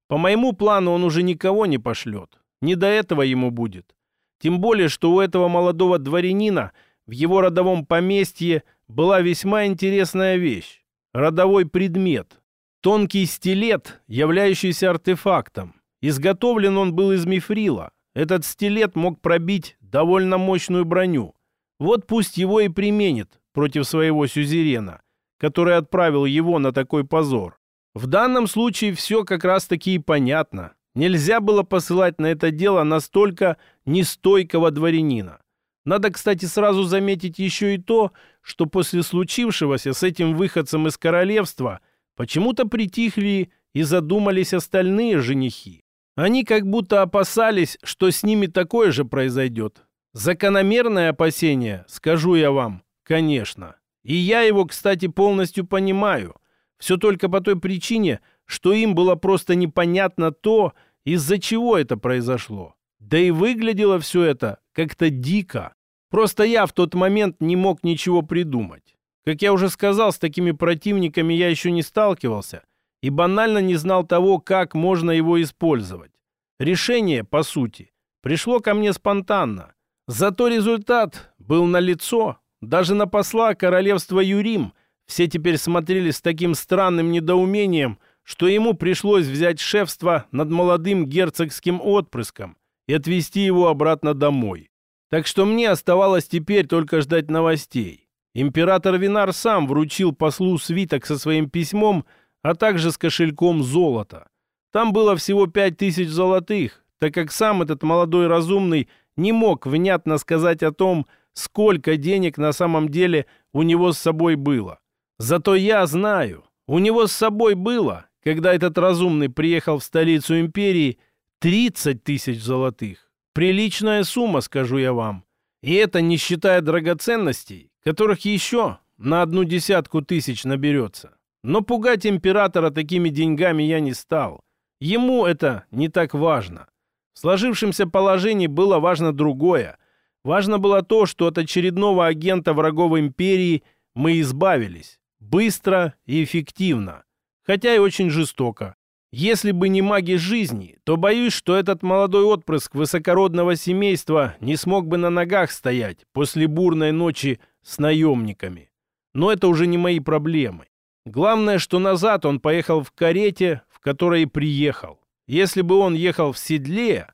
По моему плану он уже никого не пошлет. Не до этого ему будет. Тем более, что у этого молодого дворянина в его родовом поместье была весьма интересная вещь. Родовой предмет. Тонкий стилет, являющийся артефактом. Изготовлен он был из мифрила. Этот стилет мог пробить довольно мощную броню. Вот пусть его и применит против своего сюзерена, который отправил его на такой позор. В данном случае все как раз-таки и понятно. Нельзя было посылать на это дело настолько нестойкого дворянина. Надо, кстати, сразу заметить еще и то, что после случившегося с этим выходцем из королевства почему-то притихли и задумались остальные женихи. Они как будто опасались, что с ними такое же произойдет. Закономерное опасение, скажу я вам, конечно. И я его, кстати, полностью понимаю. Все только по той причине, что им было просто непонятно то, из-за чего это произошло. Да и выглядело все это как-то дико. Просто я в тот момент не мог ничего придумать. Как я уже сказал, с такими противниками я еще не сталкивался и банально не знал того, как можно его использовать. Решение, по сути, пришло ко мне спонтанно. Зато результат был налицо. Даже на посла королевства Юрим все теперь смотрели с таким странным недоумением, что ему пришлось взять шефство над молодым герцогским отпрыском и отвезти его обратно домой. Так что мне оставалось теперь только ждать новостей. Император Винар сам вручил послу свиток со своим письмом, а также с кошельком золота. Там было всего пять тысяч золотых, так как сам этот молодой разумный не мог внятно сказать о том, сколько денег на самом деле у него с собой было. Зато я знаю, у него с собой было, когда этот разумный приехал в столицу империи, 30 тысяч золотых. Приличная сумма, скажу я вам. И это не считая драгоценностей, которых еще на одну десятку тысяч наберется. Но пугать императора такими деньгами я не стал. Ему это не так важно. В сложившемся положении было важно другое. Важно было то, что от очередного агента врагов империи мы избавились. Быстро и эффективно. Хотя и очень жестоко. Если бы не маги жизни, то боюсь, что этот молодой отпрыск высокородного семейства не смог бы на ногах стоять после бурной ночи с наемниками. Но это уже не мои проблемы. Главное, что назад он поехал в карете, в которой приехал. Если бы он ехал в седле,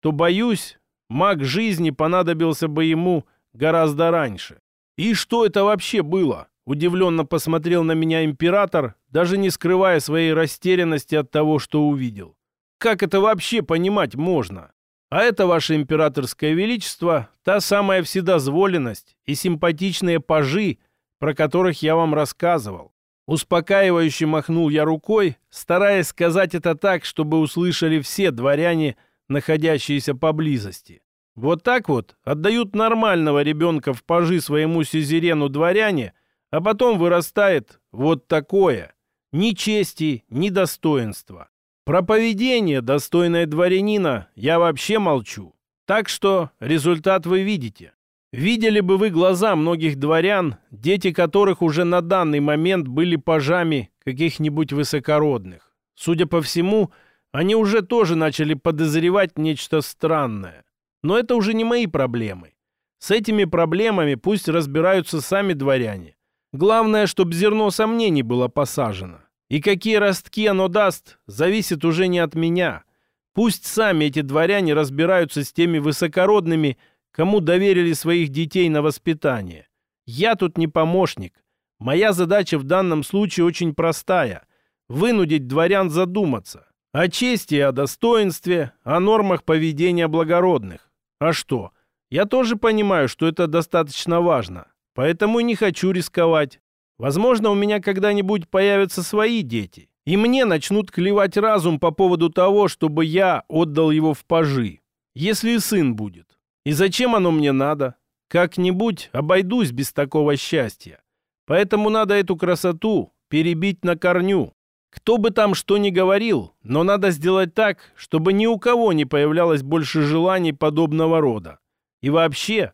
то, боюсь, маг жизни понадобился бы ему гораздо раньше. И что это вообще было? Удивленно посмотрел на меня император, даже не скрывая своей растерянности от того, что увидел. Как это вообще понимать можно? А это, ваше императорское величество, та самая вседозволенность и симпатичные пажи, про которых я вам рассказывал. Успокаивающе махнул я рукой, стараясь сказать это так, чтобы услышали все дворяне, находящиеся поблизости. Вот так вот отдают нормального ребенка в пажи своему сюзерену дворяне, а потом вырастает вот такое. Ни чести, ни достоинства. Про поведение, достойное дворянина, я вообще молчу. Так что результат вы видите. Видели бы вы глаза многих дворян, дети которых уже на данный момент были пажами каких-нибудь высокородных. Судя по всему, они уже тоже начали подозревать нечто странное. Но это уже не мои проблемы. С этими проблемами пусть разбираются сами дворяне. Главное, чтобы зерно сомнений было посажено. И какие ростки оно даст, зависит уже не от меня. Пусть сами эти дворяне разбираются с теми высокородными, кому доверили своих детей на воспитание. Я тут не помощник. Моя задача в данном случае очень простая – вынудить дворян задуматься о чести и о достоинстве, о нормах поведения благородных. А что? Я тоже понимаю, что это достаточно важно, поэтому не хочу рисковать. Возможно, у меня когда-нибудь появятся свои дети, и мне начнут клевать разум по поводу того, чтобы я отдал его в пажи, если и сын будет. И зачем оно мне надо? Как-нибудь обойдусь без такого счастья. Поэтому надо эту красоту перебить на корню. Кто бы там что ни говорил, но надо сделать так, чтобы ни у кого не появлялось больше желаний подобного рода. И вообще,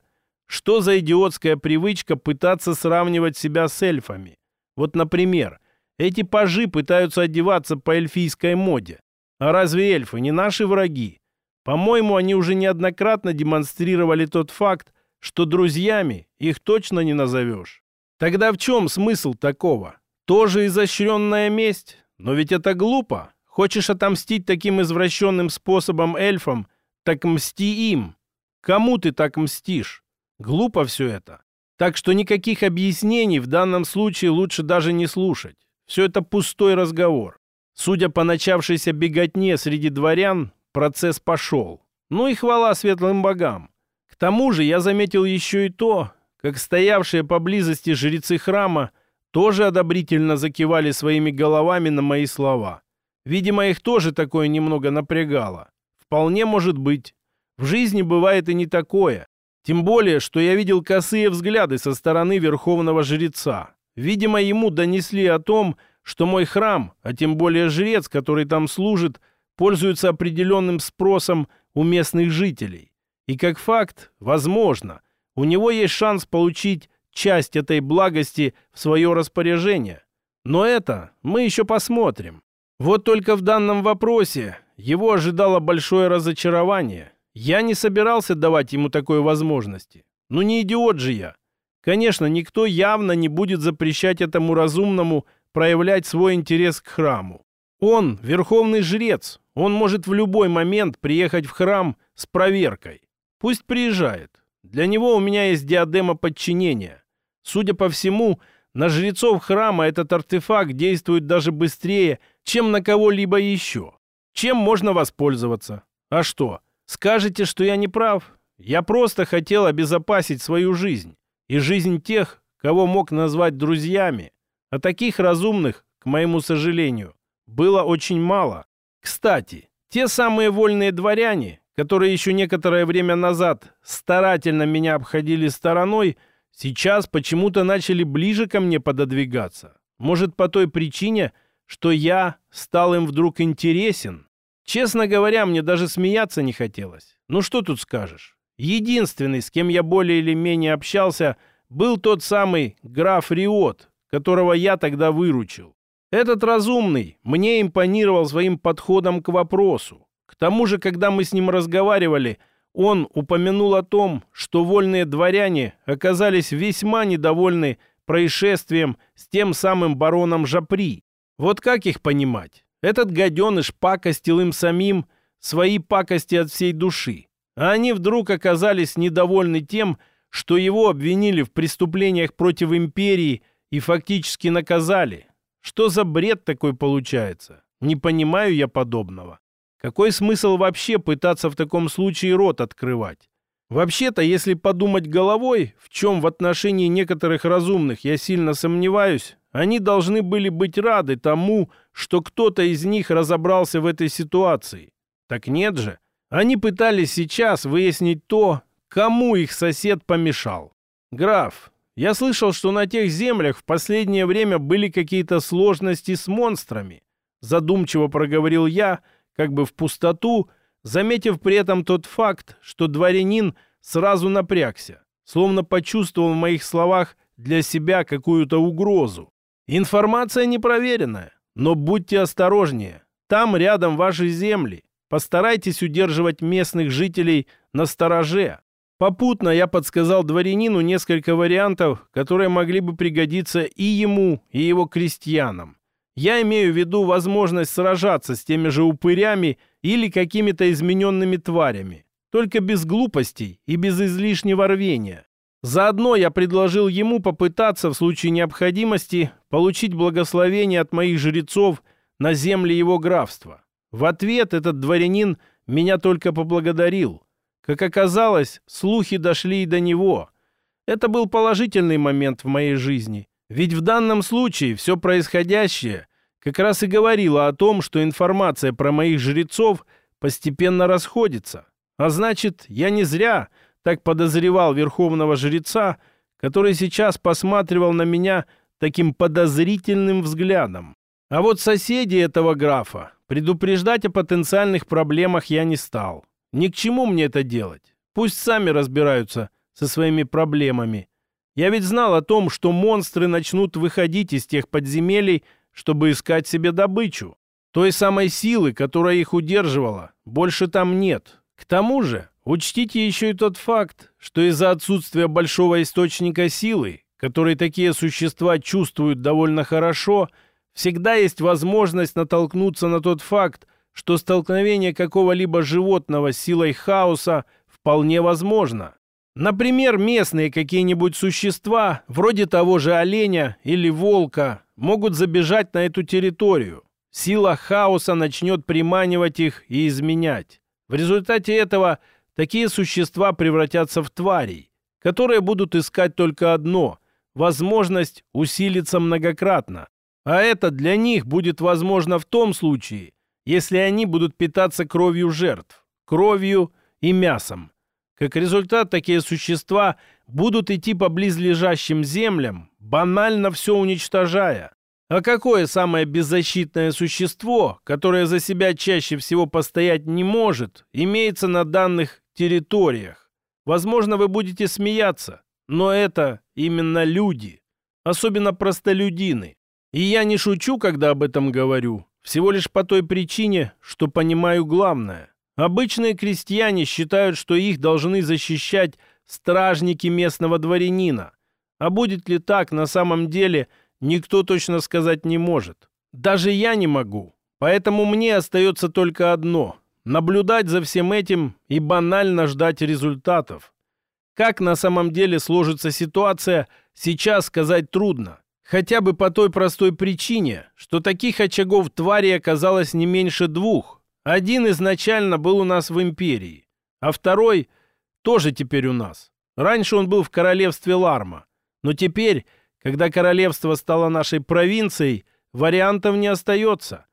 что за идиотская привычка пытаться сравнивать себя с эльфами? Вот, например, эти пажи пытаются одеваться по эльфийской моде. А разве эльфы не наши враги? По-моему, они уже неоднократно демонстрировали тот факт, что друзьями их точно не назовешь. Тогда в чем смысл такого? Тоже изощренная месть? Но ведь это глупо. Хочешь отомстить таким извращенным способом эльфам, так мсти им. Кому ты так мстишь? Глупо все это. Так что никаких объяснений в данном случае лучше даже не слушать. Все это пустой разговор. Судя по начавшейся беготне среди дворян, процесс пошел. Ну и хвала светлым богам. К тому же я заметил еще и то, как стоявшие поблизости жрецы храма тоже одобрительно закивали своими головами на мои слова. Видимо, их тоже такое немного напрягало. Вполне может быть. В жизни бывает и не такое. Тем более, что я видел косые взгляды со стороны верховного жреца. Видимо, ему донесли о том, что мой храм, а тем более жрец, который там служит, пользуется определенным спросом у местных жителей. И как факт, возможно, у него есть шанс получить часть этой благости в свое распоряжение. Но это мы еще посмотрим. Вот только в данном вопросе его ожидало большое разочарование. Я не собирался давать ему такой возможности. Ну не идиот же я. Конечно, никто явно не будет запрещать этому разумному проявлять свой интерес к храму. Он — верховный жрец. Он может в любой момент приехать в храм с проверкой. Пусть приезжает. Для него у меня есть диадема подчинения. Судя по всему, на жрецов храма этот артефакт действует даже быстрее, чем на кого-либо еще. Чем можно воспользоваться? А что, скажете, что я не прав? Я просто хотел обезопасить свою жизнь и жизнь тех, кого мог назвать друзьями. А таких разумных, к моему сожалению, было очень мало. Кстати, те самые вольные дворяне, которые еще некоторое время назад старательно меня обходили стороной, сейчас почему-то начали ближе ко мне пододвигаться. Может, по той причине, что я стал им вдруг интересен? Честно говоря, мне даже смеяться не хотелось. Ну что тут скажешь? Единственный, с кем я более или менее общался, был тот самый граф Риот, которого я тогда выручил. Этот разумный мне импонировал своим подходом к вопросу. К тому же, когда мы с ним разговаривали, он упомянул о том, что вольные дворяне оказались весьма недовольны происшествием с тем самым бароном Жапри. Вот как их понимать? Этот гаденыш пакостил им самим свои пакости от всей души. А они вдруг оказались недовольны тем, что его обвинили в преступлениях против империи и фактически наказали. Что за бред такой получается? Не понимаю я подобного. Какой смысл вообще пытаться в таком случае рот открывать? Вообще-то, если подумать головой, в чем в отношении некоторых разумных я сильно сомневаюсь, они должны были быть рады тому, что кто-то из них разобрался в этой ситуации. Так нет же. Они пытались сейчас выяснить то, кому их сосед помешал. Граф, я слышал, что на тех землях в последнее время были какие-то сложности с монстрами. Задумчиво проговорил я, как бы в пустоту, заметив при этом тот факт, что дворянин сразу напрягся, словно почувствовал в моих словах для себя какую-то угрозу. Информация непроверенная, но будьте осторожнее. Там рядом ваши земли. Постарайтесь удерживать местных жителей на стороже. Попутно я подсказал дворянину несколько вариантов, которые могли бы пригодиться и ему, и его крестьянам. Я имею в виду возможность сражаться с теми же упырями или какими-то измененными тварями, только без глупостей и без излишнего рвения. Заодно я предложил ему попытаться в случае необходимости получить благословение от моих жрецов на земле его графства. В ответ этот дворянин меня только поблагодарил – как оказалось, слухи дошли и до него. Это был положительный момент в моей жизни. Ведь в данном случае все происходящее как раз и говорило о том, что информация про моих жрецов постепенно расходится. А значит, я не зря так подозревал верховного жреца, который сейчас посматривал на меня таким подозрительным взглядом. А вот соседи этого графа предупреждать о потенциальных проблемах я не стал. Ни к чему мне это делать. Пусть сами разбираются со своими проблемами. Я ведь знал о том, что монстры начнут выходить из тех подземелий, чтобы искать себе добычу. Той самой силы, которая их удерживала, больше там нет. К тому же, учтите еще и тот факт, что из-за отсутствия большого источника силы, который такие существа чувствуют довольно хорошо, всегда есть возможность натолкнуться на тот факт, что столкновение какого-либо животного с силой хаоса вполне возможно. Например, местные какие-нибудь существа, вроде того же оленя или волка, могут забежать на эту территорию. Сила хаоса начнет приманивать их и изменять. В результате этого такие существа превратятся в тварей, которые будут искать только одно – возможность усилиться многократно. А это для них будет возможно в том случае, если они будут питаться кровью жертв, кровью и мясом. Как результат, такие существа будут идти по близлежащим землям, банально все уничтожая. А какое самое беззащитное существо, которое за себя чаще всего постоять не может, имеется на данных территориях? Возможно, вы будете смеяться, но это именно люди, особенно простолюдины. И я не шучу, когда об этом говорю, всего лишь по той причине, что понимаю главное. Обычные крестьяне считают, что их должны защищать стражники местного дворянина. А будет ли так на самом деле, никто точно сказать не может. Даже я не могу. Поэтому мне остается только одно – наблюдать за всем этим и банально ждать результатов. Как на самом деле сложится ситуация, сейчас сказать трудно. Хотя бы по той простой причине, что таких очагов твари оказалось не меньше двух. Один изначально был у нас в империи, а второй тоже теперь у нас. Раньше он был в королевстве Ларма, но теперь, когда королевство стало нашей провинцией, вариантов не остается.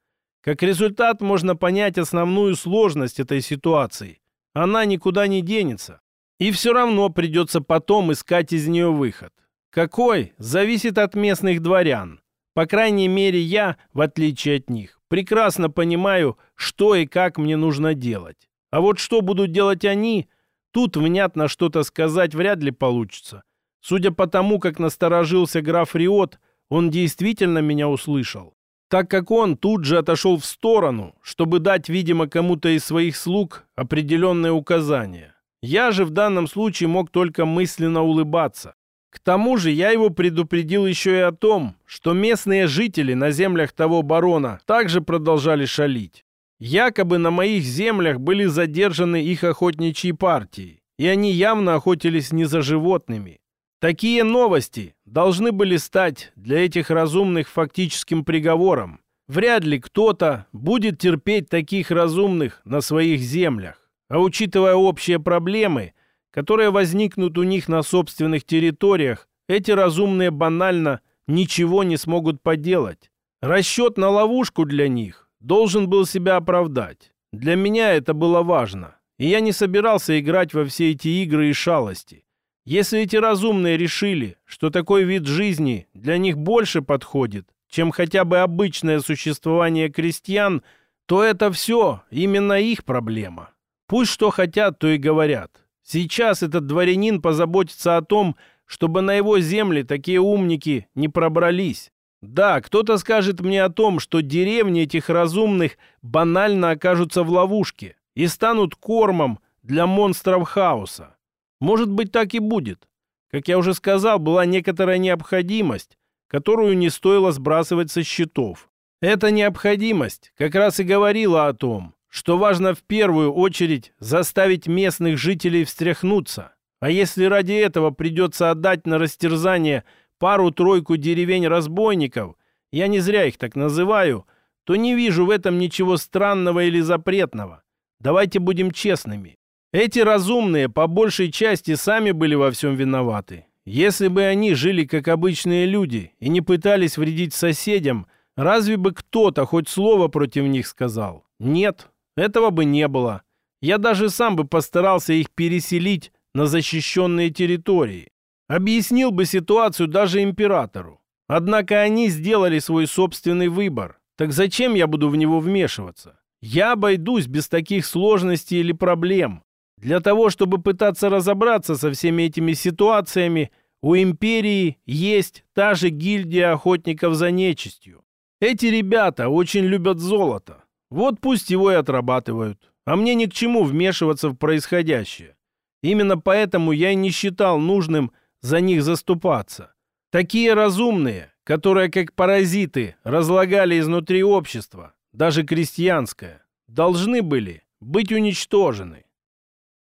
Как результат можно понять основную сложность этой ситуации. Она никуда не денется. И все равно придется потом искать из нее выход. Какой, зависит от местных дворян. По крайней мере, я, в отличие от них, прекрасно понимаю, что и как мне нужно делать. А вот что будут делать они, тут внятно что-то сказать вряд ли получится. Судя по тому, как насторожился граф Риот, он действительно меня услышал. Так как он тут же отошел в сторону, чтобы дать, видимо, кому-то из своих слуг определенные указания. Я же в данном случае мог только мысленно улыбаться. К тому же я его предупредил еще и о том, что местные жители на землях того барона также продолжали шалить. Якобы на моих землях были задержаны их охотничьи партии, и они явно охотились не за животными. Такие новости должны были стать для этих разумных фактическим приговором. Вряд ли кто-то будет терпеть таких разумных на своих землях. А учитывая общие проблемы, которые возникнут у них на собственных территориях, эти разумные банально ничего не смогут поделать. Расчет на ловушку для них должен был себя оправдать. Для меня это было важно, и я не собирался играть во все эти игры и шалости. Если эти разумные решили, что такой вид жизни для них больше подходит, чем хотя бы обычное существование крестьян, то это все именно их проблема. Пусть что хотят, то и говорят. Сейчас этот дворянин позаботится о том, чтобы на его земле такие умники не пробрались. Да, кто-то скажет мне о том, что деревни этих разумных банально окажутся в ловушке и станут кормом для монстров хаоса. Может быть, так и будет. Как я уже сказал, была некоторая необходимость, которую не стоило сбрасывать со счетов. Эта необходимость как раз и говорила о том, что важно в первую очередь заставить местных жителей встряхнуться. А если ради этого придется отдать на растерзание пару-тройку деревень-разбойников, я не зря их так называю, то не вижу в этом ничего странного или запретного. Давайте будем честными. Эти разумные по большей части сами были во всем виноваты. Если бы они жили как обычные люди и не пытались вредить соседям, разве бы кто-то хоть слово против них сказал? Нет, этого бы не было. Я даже сам бы постарался их переселить на защищенные территории. Объяснил бы ситуацию даже императору. Однако они сделали свой собственный выбор. Так зачем я буду в него вмешиваться? Я обойдусь без таких сложностей или проблем. Для того, чтобы пытаться разобраться со всеми этими ситуациями, у империи есть та же гильдия охотников за нечистью. Эти ребята очень любят золото. Вот пусть его и отрабатывают. А мне ни к чему вмешиваться в происходящее. Именно поэтому я и не считал нужным за них заступаться. Такие разумные, которые как паразиты разлагали изнутри общества, даже крестьянское, должны были быть уничтожены.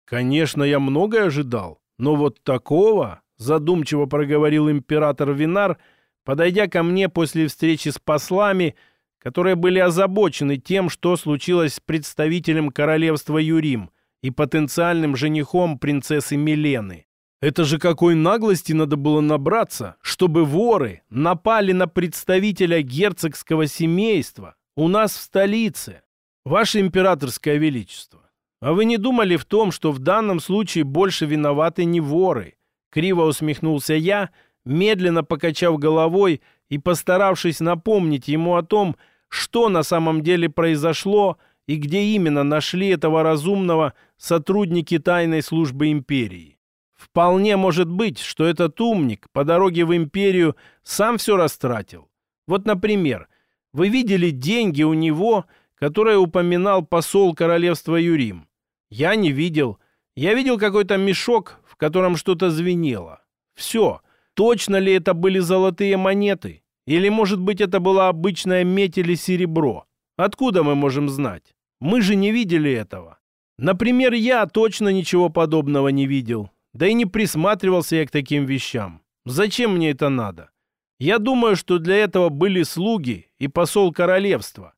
Конечно, я многое ожидал, но вот такого, задумчиво проговорил император Винар, подойдя ко мне после встречи с послами, которые были озабочены тем, что случилось с представителем королевства Юрим и потенциальным женихом принцессы Милены. Это же какой наглости надо было набраться, чтобы воры напали на представителя герцогского семейства у нас в столице. Ваше императорское величество, а вы не думали в том, что в данном случае больше виноваты не воры? Криво усмехнулся я, медленно покачав головой и постаравшись напомнить ему о том, что на самом деле произошло и где именно нашли этого разумного сотрудники тайной службы империи. Вполне может быть, что этот умник по дороге в империю сам все растратил. Вот, например, вы видели деньги у него, которые упоминал посол королевства Юрим. Я не видел. Я видел какой-то мешок, в котором что-то звенело. Все. Точно ли это были золотые монеты? Или, может быть, это была обычная медь или серебро? Откуда мы можем знать? Мы же не видели этого. Например, я точно ничего подобного не видел. Да и не присматривался я к таким вещам. Зачем мне это надо? Я думаю, что для этого были слуги и посол королевства.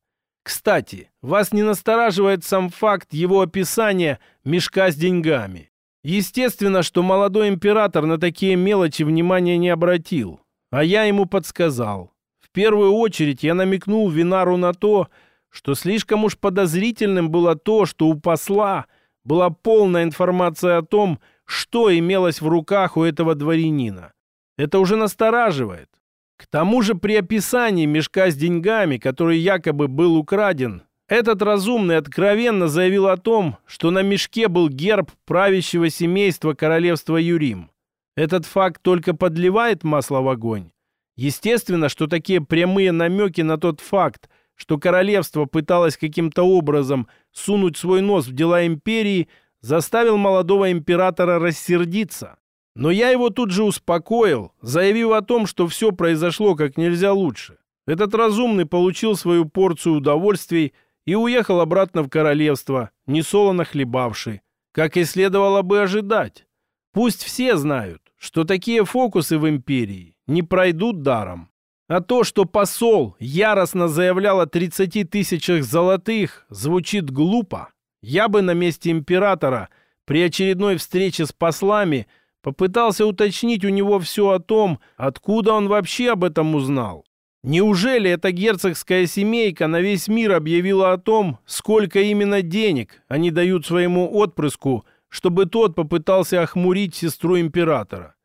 Кстати, вас не настораживает сам факт его описания мешка с деньгами. Естественно, что молодой император на такие мелочи внимания не обратил, а я ему подсказал. В первую очередь я намекнул Винару на то, что слишком уж подозрительным было то, что у посла была полная информация о том, что имелось в руках у этого дворянина. Это уже настораживает. К тому же при описании мешка с деньгами, который якобы был украден, этот разумный откровенно заявил о том, что на мешке был герб правящего семейства королевства Юрим. Этот факт только подливает масло в огонь. Естественно, что такие прямые намеки на тот факт, что королевство пыталось каким-то образом сунуть свой нос в дела империи – заставил молодого императора рассердиться. Но я его тут же успокоил, заявив о том, что все произошло как нельзя лучше. Этот разумный получил свою порцию удовольствий и уехал обратно в королевство, несолоно хлебавший, как и следовало бы ожидать. Пусть все знают, что такие фокусы в империи не пройдут даром. А то, что посол яростно заявлял о 30 тысячах золотых, звучит глупо. Я бы на месте императора при очередной встрече с послами попытался уточнить у него все о том, откуда он вообще об этом узнал. Неужели эта герцогская семейка на весь мир объявила о том, сколько именно денег они дают своему отпрыску, чтобы тот попытался охмурить сестру императора?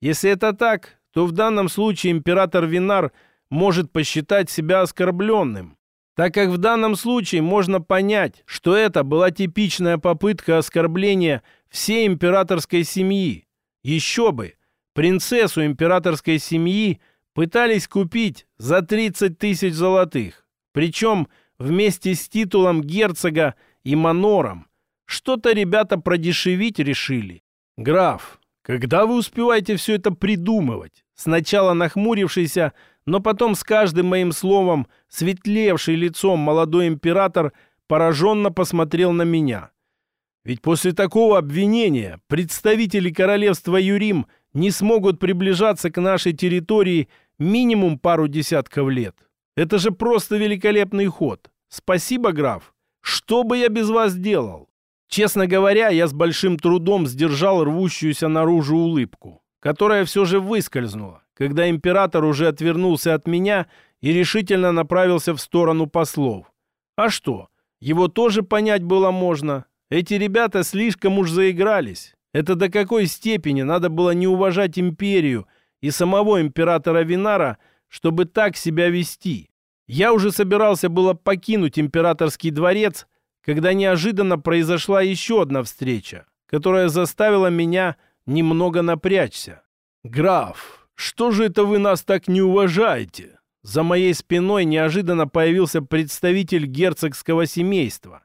Если это так, то в данном случае император Винар может посчитать себя оскорбленным так как в данном случае можно понять, что это была типичная попытка оскорбления всей императорской семьи. Еще бы, принцессу императорской семьи пытались купить за 30 тысяч золотых, причем вместе с титулом герцога и манором. Что-то ребята продешевить решили. Граф, когда вы успеваете все это придумывать? Сначала нахмурившийся, но потом с каждым моим словом светлевший лицом молодой император пораженно посмотрел на меня. Ведь после такого обвинения представители королевства Юрим не смогут приближаться к нашей территории минимум пару десятков лет. Это же просто великолепный ход. Спасибо, граф. Что бы я без вас делал? Честно говоря, я с большим трудом сдержал рвущуюся наружу улыбку, которая все же выскользнула когда император уже отвернулся от меня и решительно направился в сторону послов. А что? Его тоже понять было можно. Эти ребята слишком уж заигрались. Это до какой степени надо было не уважать империю и самого императора Винара, чтобы так себя вести. Я уже собирался было покинуть императорский дворец, когда неожиданно произошла еще одна встреча, которая заставила меня немного напрячься. «Граф, что же это вы нас так не уважаете?» за моей спиной неожиданно появился представитель герцогского семейства,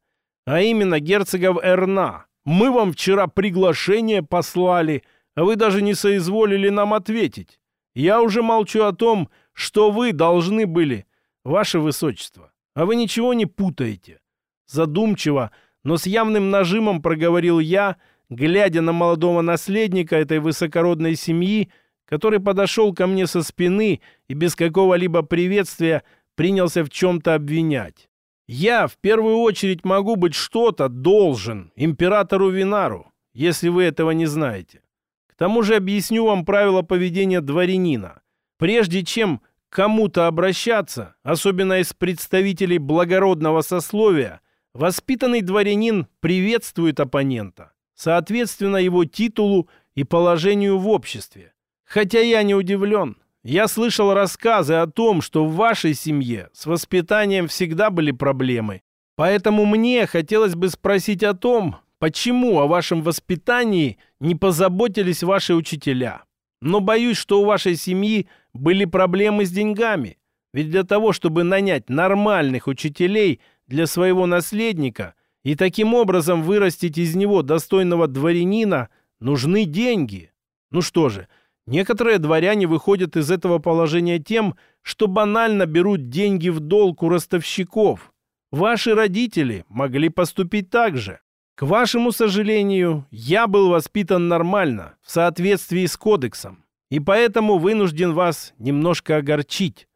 а именно герцогов Эрна. Мы вам вчера приглашение послали, а вы даже не соизволили нам ответить. Я уже молчу о том, что вы должны были, ваше высочество. А вы ничего не путаете. Задумчиво, но с явным нажимом проговорил я, глядя на молодого наследника этой высокородной семьи, который подошел ко мне со спины и без какого-либо приветствия принялся в чем-то обвинять. Я в первую очередь могу быть что-то должен императору Винару, если вы этого не знаете. К тому же объясню вам правила поведения дворянина. Прежде чем кому-то обращаться, особенно из представителей благородного сословия, воспитанный дворянин приветствует оппонента, соответственно его титулу и положению в обществе. Хотя я не удивлен. Я слышал рассказы о том, что в вашей семье с воспитанием всегда были проблемы. Поэтому мне хотелось бы спросить о том, почему о вашем воспитании не позаботились ваши учителя. Но боюсь, что у вашей семьи были проблемы с деньгами. Ведь для того, чтобы нанять нормальных учителей для своего наследника и таким образом вырастить из него достойного дворянина, нужны деньги. Ну что же, Некоторые дворяне выходят из этого положения тем, что банально берут деньги в долг у ростовщиков. Ваши родители могли поступить так же. К вашему сожалению, я был воспитан нормально, в соответствии с кодексом, и поэтому вынужден вас немножко огорчить.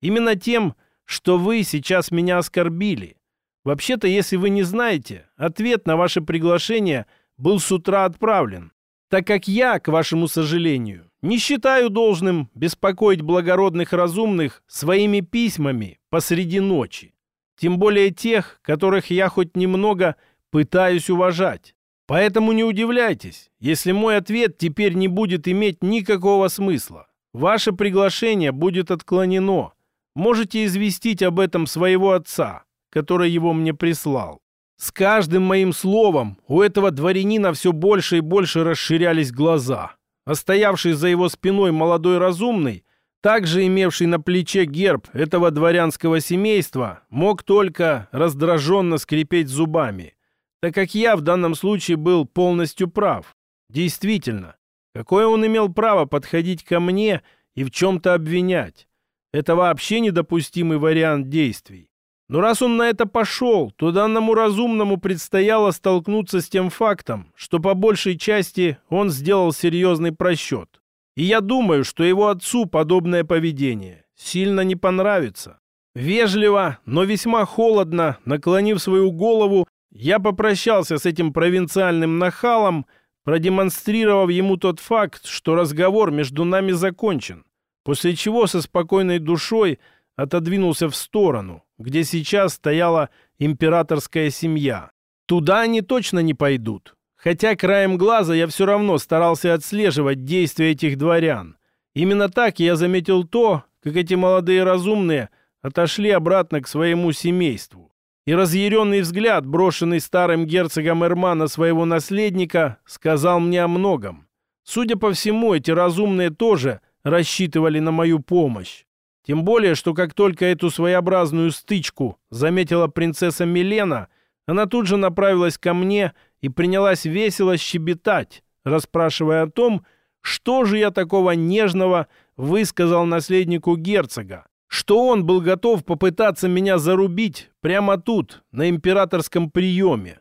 Именно тем, что вы сейчас меня оскорбили. Вообще-то, если вы не знаете, ответ на ваше приглашение был с утра отправлен, так как я, к вашему сожалению, не считаю должным беспокоить благородных разумных своими письмами посреди ночи. Тем более тех, которых я хоть немного пытаюсь уважать. Поэтому не удивляйтесь, если мой ответ теперь не будет иметь никакого смысла. Ваше приглашение будет отклонено. Можете известить об этом своего отца, который его мне прислал. С каждым моим словом у этого дворянина все больше и больше расширялись глаза а стоявший за его спиной молодой разумный, также имевший на плече герб этого дворянского семейства, мог только раздраженно скрипеть зубами, так как я в данном случае был полностью прав. Действительно, какое он имел право подходить ко мне и в чем-то обвинять? Это вообще недопустимый вариант действий. Но раз он на это пошел, то данному разумному предстояло столкнуться с тем фактом, что по большей части он сделал серьезный просчет. И я думаю, что его отцу подобное поведение сильно не понравится. Вежливо, но весьма холодно, наклонив свою голову, я попрощался с этим провинциальным нахалом, продемонстрировав ему тот факт, что разговор между нами закончен, после чего со спокойной душой отодвинулся в сторону, где сейчас стояла императорская семья. Туда они точно не пойдут. Хотя краем глаза я все равно старался отслеживать действия этих дворян. Именно так я заметил то, как эти молодые разумные отошли обратно к своему семейству. И разъяренный взгляд, брошенный старым герцогом Эрмана своего наследника, сказал мне о многом. Судя по всему, эти разумные тоже рассчитывали на мою помощь. Тем более, что как только эту своеобразную стычку заметила принцесса Милена, она тут же направилась ко мне и принялась весело щебетать, расспрашивая о том, что же я такого нежного высказал наследнику герцога, что он был готов попытаться меня зарубить прямо тут, на императорском приеме.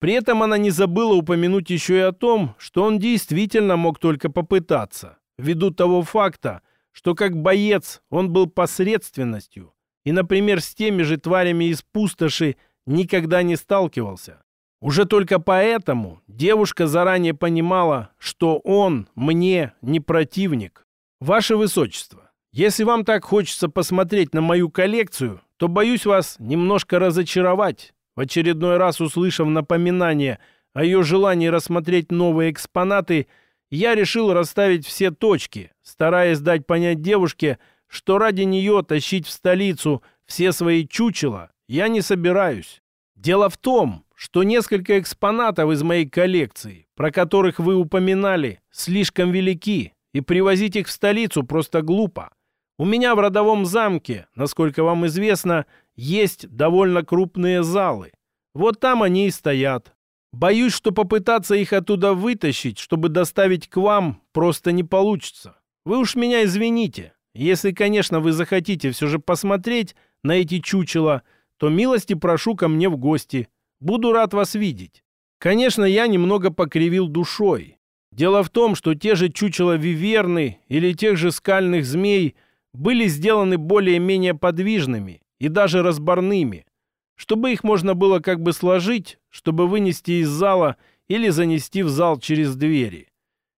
При этом она не забыла упомянуть еще и о том, что он действительно мог только попытаться, ввиду того факта, что как боец он был посредственностью и, например, с теми же тварями из пустоши никогда не сталкивался. Уже только поэтому девушка заранее понимала, что он мне не противник. Ваше Высочество, если вам так хочется посмотреть на мою коллекцию, то боюсь вас немножко разочаровать, в очередной раз услышав напоминание о ее желании рассмотреть новые экспонаты – я решил расставить все точки, стараясь дать понять девушке, что ради нее тащить в столицу все свои чучела я не собираюсь. Дело в том, что несколько экспонатов из моей коллекции, про которых вы упоминали, слишком велики, и привозить их в столицу просто глупо. У меня в родовом замке, насколько вам известно, есть довольно крупные залы. Вот там они и стоят. Боюсь, что попытаться их оттуда вытащить, чтобы доставить к вам, просто не получится. Вы уж меня извините. Если, конечно, вы захотите все же посмотреть на эти чучела, то милости прошу ко мне в гости. Буду рад вас видеть. Конечно, я немного покривил душой. Дело в том, что те же чучела виверны или тех же скальных змей были сделаны более-менее подвижными и даже разборными, чтобы их можно было как бы сложить, чтобы вынести из зала или занести в зал через двери.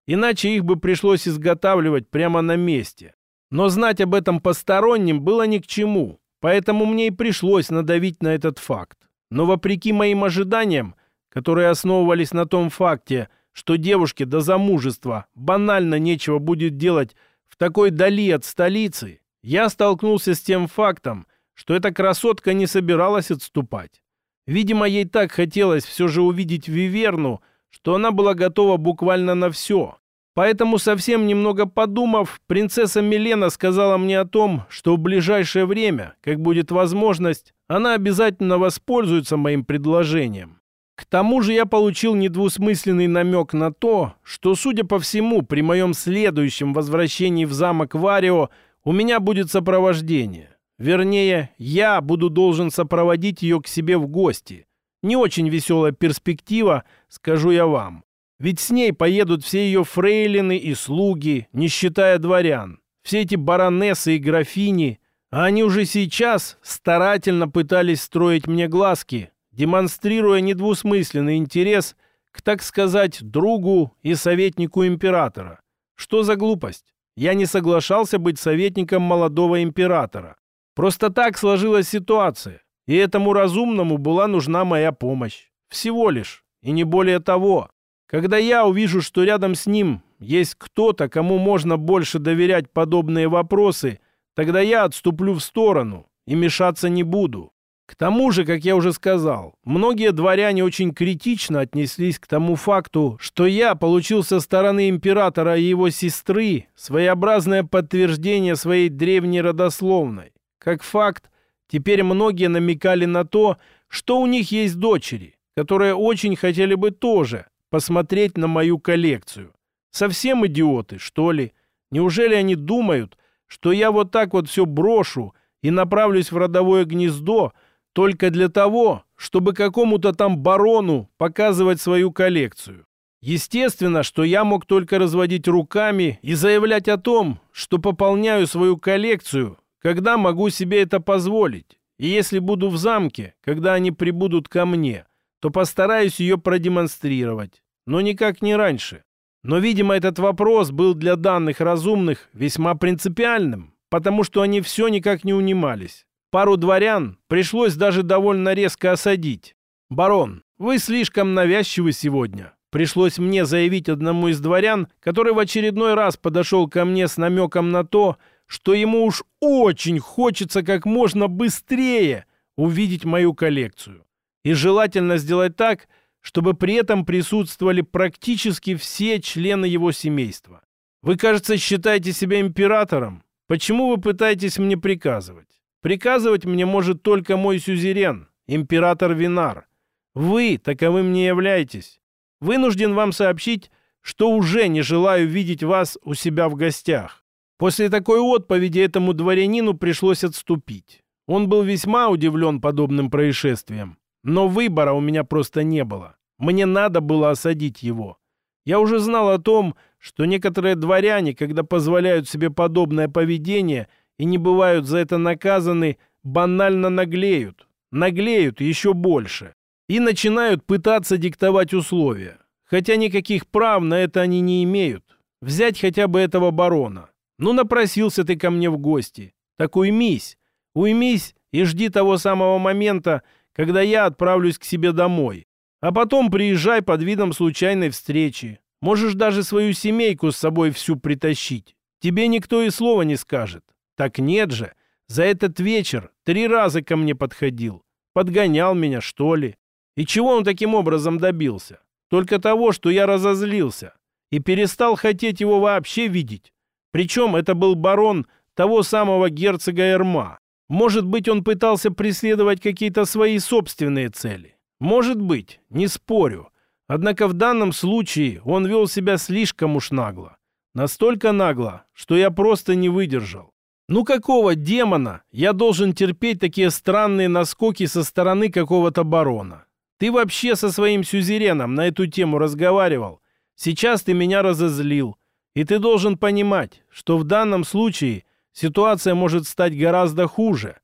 Иначе их бы пришлось изготавливать прямо на месте. Но знать об этом посторонним было ни к чему, поэтому мне и пришлось надавить на этот факт. Но вопреки моим ожиданиям, которые основывались на том факте, что девушке до замужества банально нечего будет делать в такой дали от столицы, я столкнулся с тем фактом, что эта красотка не собиралась отступать. Видимо, ей так хотелось все же увидеть Виверну, что она была готова буквально на все. Поэтому, совсем немного подумав, принцесса Милена сказала мне о том, что в ближайшее время, как будет возможность, она обязательно воспользуется моим предложением. К тому же я получил недвусмысленный намек на то, что, судя по всему, при моем следующем возвращении в замок Варио у меня будет сопровождение. Вернее, я буду должен сопроводить ее к себе в гости. Не очень веселая перспектива, скажу я вам. Ведь с ней поедут все ее фрейлины и слуги, не считая дворян. Все эти баронессы и графини, а они уже сейчас старательно пытались строить мне глазки, демонстрируя недвусмысленный интерес к, так сказать, другу и советнику императора. Что за глупость? Я не соглашался быть советником молодого императора. Просто так сложилась ситуация, и этому разумному была нужна моя помощь. Всего лишь, и не более того. Когда я увижу, что рядом с ним есть кто-то, кому можно больше доверять подобные вопросы, тогда я отступлю в сторону и мешаться не буду. К тому же, как я уже сказал, многие дворяне очень критично отнеслись к тому факту, что я получил со стороны императора и его сестры своеобразное подтверждение своей древней родословной. Как факт, теперь многие намекали на то, что у них есть дочери, которые очень хотели бы тоже посмотреть на мою коллекцию. Совсем идиоты, что ли? Неужели они думают, что я вот так вот все брошу и направлюсь в родовое гнездо только для того, чтобы какому-то там барону показывать свою коллекцию? Естественно, что я мог только разводить руками и заявлять о том, что пополняю свою коллекцию когда могу себе это позволить. И если буду в замке, когда они прибудут ко мне, то постараюсь ее продемонстрировать. Но никак не раньше. Но, видимо, этот вопрос был для данных разумных весьма принципиальным, потому что они все никак не унимались. Пару дворян пришлось даже довольно резко осадить. «Барон, вы слишком навязчивы сегодня», пришлось мне заявить одному из дворян, который в очередной раз подошел ко мне с намеком на то, что ему уж очень хочется как можно быстрее увидеть мою коллекцию. И желательно сделать так, чтобы при этом присутствовали практически все члены его семейства. Вы, кажется, считаете себя императором. Почему вы пытаетесь мне приказывать? Приказывать мне может только мой сюзерен, император Винар. Вы таковым не являетесь. Вынужден вам сообщить, что уже не желаю видеть вас у себя в гостях. После такой отповеди этому дворянину пришлось отступить. Он был весьма удивлен подобным происшествием. Но выбора у меня просто не было. Мне надо было осадить его. Я уже знал о том, что некоторые дворяне, когда позволяют себе подобное поведение и не бывают за это наказаны, банально наглеют. Наглеют еще больше. И начинают пытаться диктовать условия. Хотя никаких прав на это они не имеют. Взять хотя бы этого барона. Ну, напросился ты ко мне в гости. Так уймись. Уймись и жди того самого момента, когда я отправлюсь к себе домой. А потом приезжай под видом случайной встречи. Можешь даже свою семейку с собой всю притащить. Тебе никто и слова не скажет. Так нет же. За этот вечер три раза ко мне подходил. Подгонял меня, что ли. И чего он таким образом добился? Только того, что я разозлился. И перестал хотеть его вообще видеть. Причем это был барон того самого герцога Эрма. Может быть, он пытался преследовать какие-то свои собственные цели. Может быть, не спорю. Однако в данном случае он вел себя слишком уж нагло. Настолько нагло, что я просто не выдержал. Ну какого демона я должен терпеть такие странные наскоки со стороны какого-то барона? Ты вообще со своим сюзереном на эту тему разговаривал? Сейчас ты меня разозлил. И ты должен понимать, что в данном случае ситуация может стать гораздо хуже.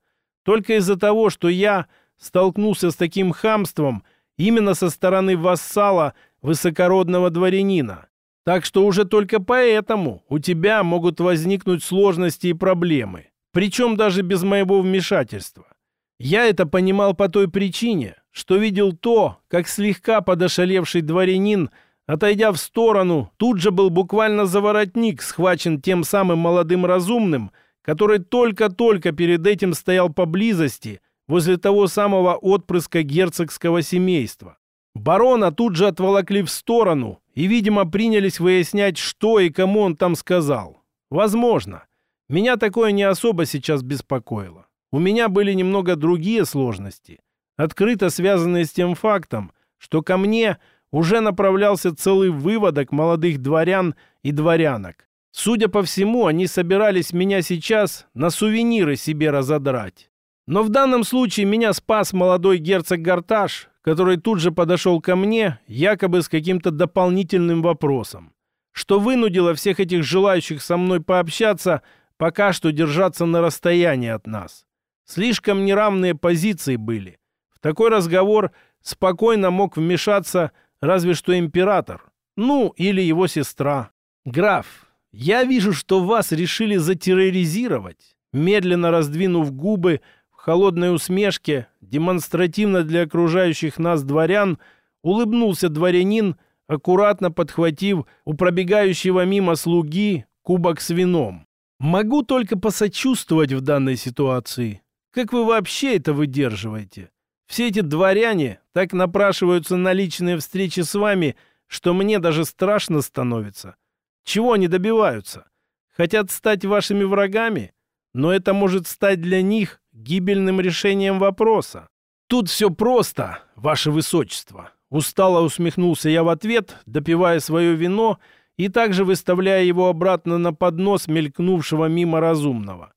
Только из-за того, что я столкнулся с таким хамством именно со стороны вассала высокородного дворянина. Так что уже только поэтому у тебя могут возникнуть сложности и проблемы. Причем даже без моего вмешательства. Я это понимал по той причине, что видел то, как слегка подошалевший дворянин, отойдя в сторону, тут же был буквально заворотник, схвачен тем самым молодым разумным, который только-только перед этим стоял поблизости, возле того самого отпрыска герцогского семейства. Барона тут же отволокли в сторону и, видимо, принялись выяснять, что и кому он там сказал. Возможно. Меня такое не особо сейчас беспокоило. У меня были немного другие сложности, открыто связанные с тем фактом, что ко мне уже направлялся целый выводок молодых дворян и дворянок. Судя по всему, они собирались меня сейчас на сувениры себе разодрать. Но в данном случае меня спас молодой герцог Гарташ, который тут же подошел ко мне, якобы с каким-то дополнительным вопросом, что вынудило всех этих желающих со мной пообщаться пока что держаться на расстоянии от нас. Слишком неравные позиции были. В такой разговор спокойно мог вмешаться разве что император, ну или его сестра. «Граф, я вижу, что вас решили затерроризировать», медленно раздвинув губы, холодной усмешке, демонстративно для окружающих нас дворян, улыбнулся дворянин, аккуратно подхватив у пробегающего мимо слуги кубок с вином. «Могу только посочувствовать в данной ситуации. Как вы вообще это выдерживаете? Все эти дворяне так напрашиваются на личные встречи с вами, что мне даже страшно становится. Чего они добиваются? Хотят стать вашими врагами?» но это может стать для них гибельным решением вопроса. Тут все просто, ваше высочество. Устало усмехнулся я в ответ, допивая свое вино и также выставляя его обратно на поднос мелькнувшего мимо разумного.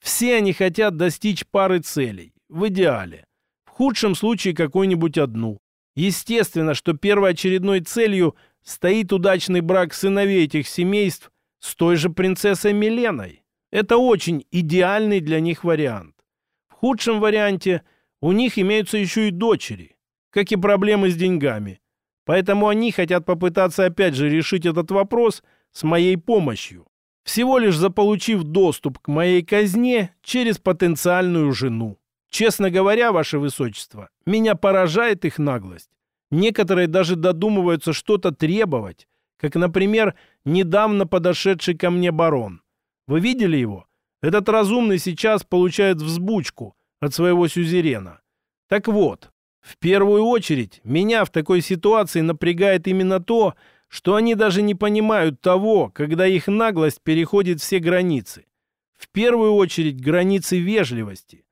Все они хотят достичь пары целей, в идеале. Худшем случае какую-нибудь одну. Естественно, что первоочередной целью стоит удачный брак сыновей этих семейств с той же принцессой Миленой. Это очень идеальный для них вариант. В худшем варианте у них имеются еще и дочери, как и проблемы с деньгами. Поэтому они хотят попытаться опять же решить этот вопрос с моей помощью, всего лишь заполучив доступ к моей казне через потенциальную жену. Честно говоря, ваше высочество, меня поражает их наглость. Некоторые даже додумываются что-то требовать, как, например, недавно подошедший ко мне барон. Вы видели его? Этот разумный сейчас получает взбучку от своего сюзерена. Так вот, в первую очередь, меня в такой ситуации напрягает именно то, что они даже не понимают того, когда их наглость переходит все границы. В первую очередь границы вежливости.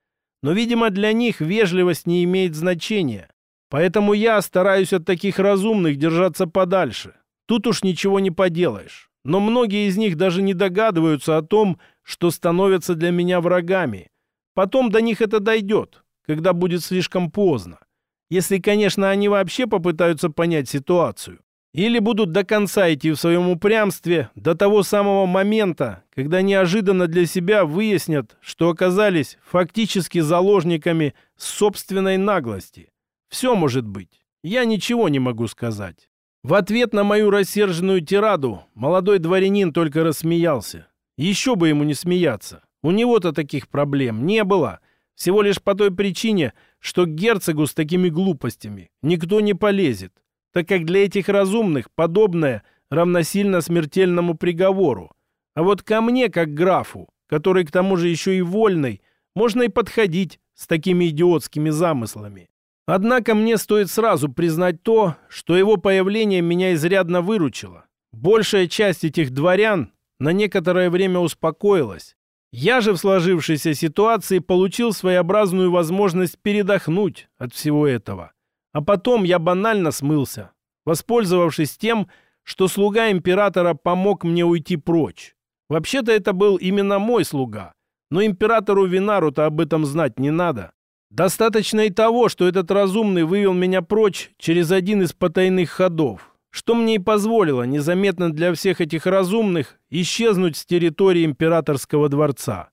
Но, видимо, для них вежливость не имеет значения. Поэтому я стараюсь от таких разумных держаться подальше. Тут уж ничего не поделаешь но многие из них даже не догадываются о том, что становятся для меня врагами. Потом до них это дойдет, когда будет слишком поздно. Если, конечно, они вообще попытаются понять ситуацию. Или будут до конца идти в своем упрямстве до того самого момента, когда неожиданно для себя выяснят, что оказались фактически заложниками собственной наглости. Все может быть. Я ничего не могу сказать. В ответ на мою рассерженную тираду молодой дворянин только рассмеялся. Еще бы ему не смеяться. У него-то таких проблем не было. Всего лишь по той причине, что герцогу с такими глупостями никто не полезет, так как для этих разумных подобное равносильно смертельному приговору. А вот ко мне, как графу, который к тому же еще и вольный, можно и подходить с такими идиотскими замыслами. Однако мне стоит сразу признать то, что его появление меня изрядно выручило. Большая часть этих дворян на некоторое время успокоилась Я же в сложившейся ситуации получил своеобразную возможность передохнуть от всего этого. А потом я банально смылся, воспользовавшись тем, что слуга императора помог мне уйти прочь. Вообще-то это был именно мой слуга, но императору Винару-то об этом знать не надо. Достаточно и того, что этот разумный вывел меня прочь через один из потайных ходов, что мне и позволило незаметно для всех этих разумных исчезнуть с территории императорского дворца.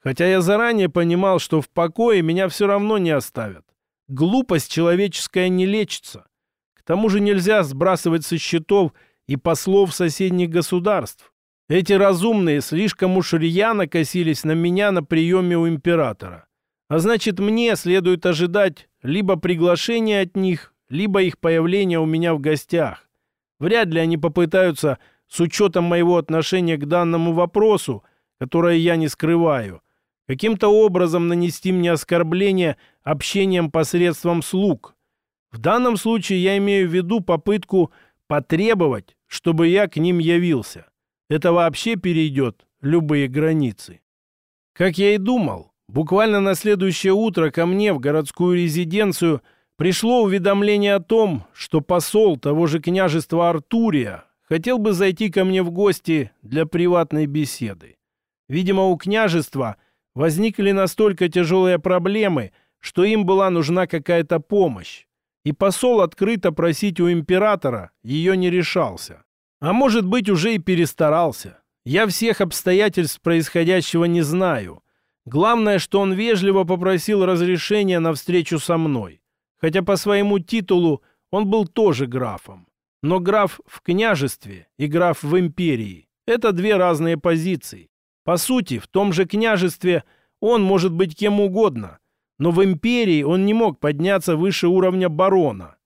Хотя я заранее понимал, что в покое меня все равно не оставят. Глупость человеческая не лечится. К тому же нельзя сбрасывать со счетов и послов соседних государств. Эти разумные слишком уж рьяно косились на меня на приеме у императора. А значит, мне следует ожидать либо приглашения от них, либо их появления у меня в гостях. Вряд ли они попытаются, с учетом моего отношения к данному вопросу, которое я не скрываю, каким-то образом нанести мне оскорбление общением посредством слуг. В данном случае я имею в виду попытку потребовать, чтобы я к ним явился. Это вообще перейдет любые границы. Как я и думал, буквально на следующее утро ко мне в городскую резиденцию пришло уведомление о том, что посол того же княжества Артурия хотел бы зайти ко мне в гости для приватной беседы. Видимо, у княжества возникли настолько тяжелые проблемы, что им была нужна какая-то помощь. И посол открыто просить у императора ее не решался. А может быть, уже и перестарался. Я всех обстоятельств происходящего не знаю. Главное, что он вежливо попросил разрешения на встречу со мной. Хотя по своему титулу он был тоже графом. Но граф в княжестве и граф в империи – это две разные позиции. По сути, в том же княжестве он может быть кем угодно, но в империи он не мог подняться выше уровня барона.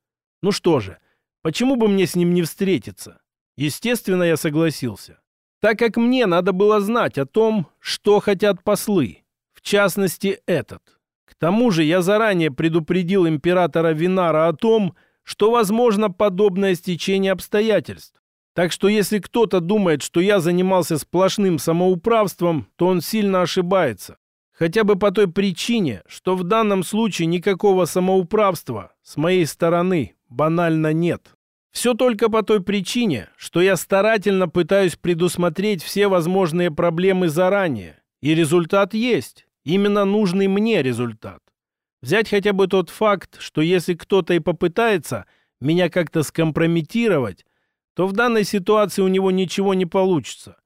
Ну что же, почему бы мне с ним не встретиться? Естественно, я согласился. Так как мне надо было знать о том, что хотят послы, в частности этот. К тому же я заранее предупредил императора Винара о том, что возможно подобное стечение обстоятельств. Так что если кто-то думает, что я занимался сплошным самоуправством, то он сильно ошибается. Хотя бы по той причине, что в данном случае никакого самоуправства с моей стороны банально нет. Все только по той причине, что я старательно пытаюсь предусмотреть все возможные проблемы заранее. И результат есть. Именно нужный мне результат. Взять хотя бы тот факт, что если кто-то и попытается меня как-то скомпрометировать, то в данной ситуации у него ничего не получится.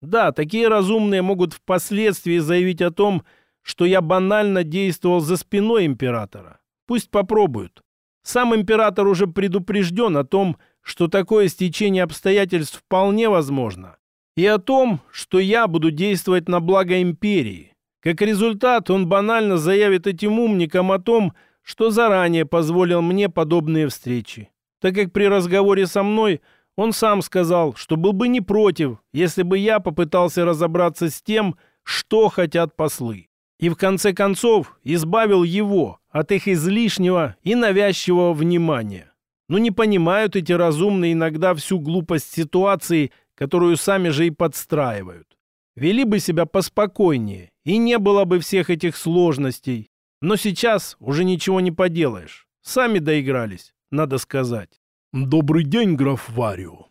Да, такие разумные могут впоследствии заявить о том, что я банально действовал за спиной императора. Пусть попробуют. Сам император уже предупрежден о том, что такое стечение обстоятельств вполне возможно, и о том, что я буду действовать на благо империи. Как результат, он банально заявит этим умникам о том, что заранее позволил мне подобные встречи, так как при разговоре со мной он сам сказал, что был бы не против, если бы я попытался разобраться с тем, что хотят послы. И в конце концов избавил его от их излишнего и навязчивого внимания. Но не понимают эти разумные иногда всю глупость ситуации, которую сами же и подстраивают. Вели бы себя поспокойнее, и не было бы всех этих сложностей. Но сейчас уже ничего не поделаешь. Сами доигрались, надо сказать. «Добрый день, граф Варио.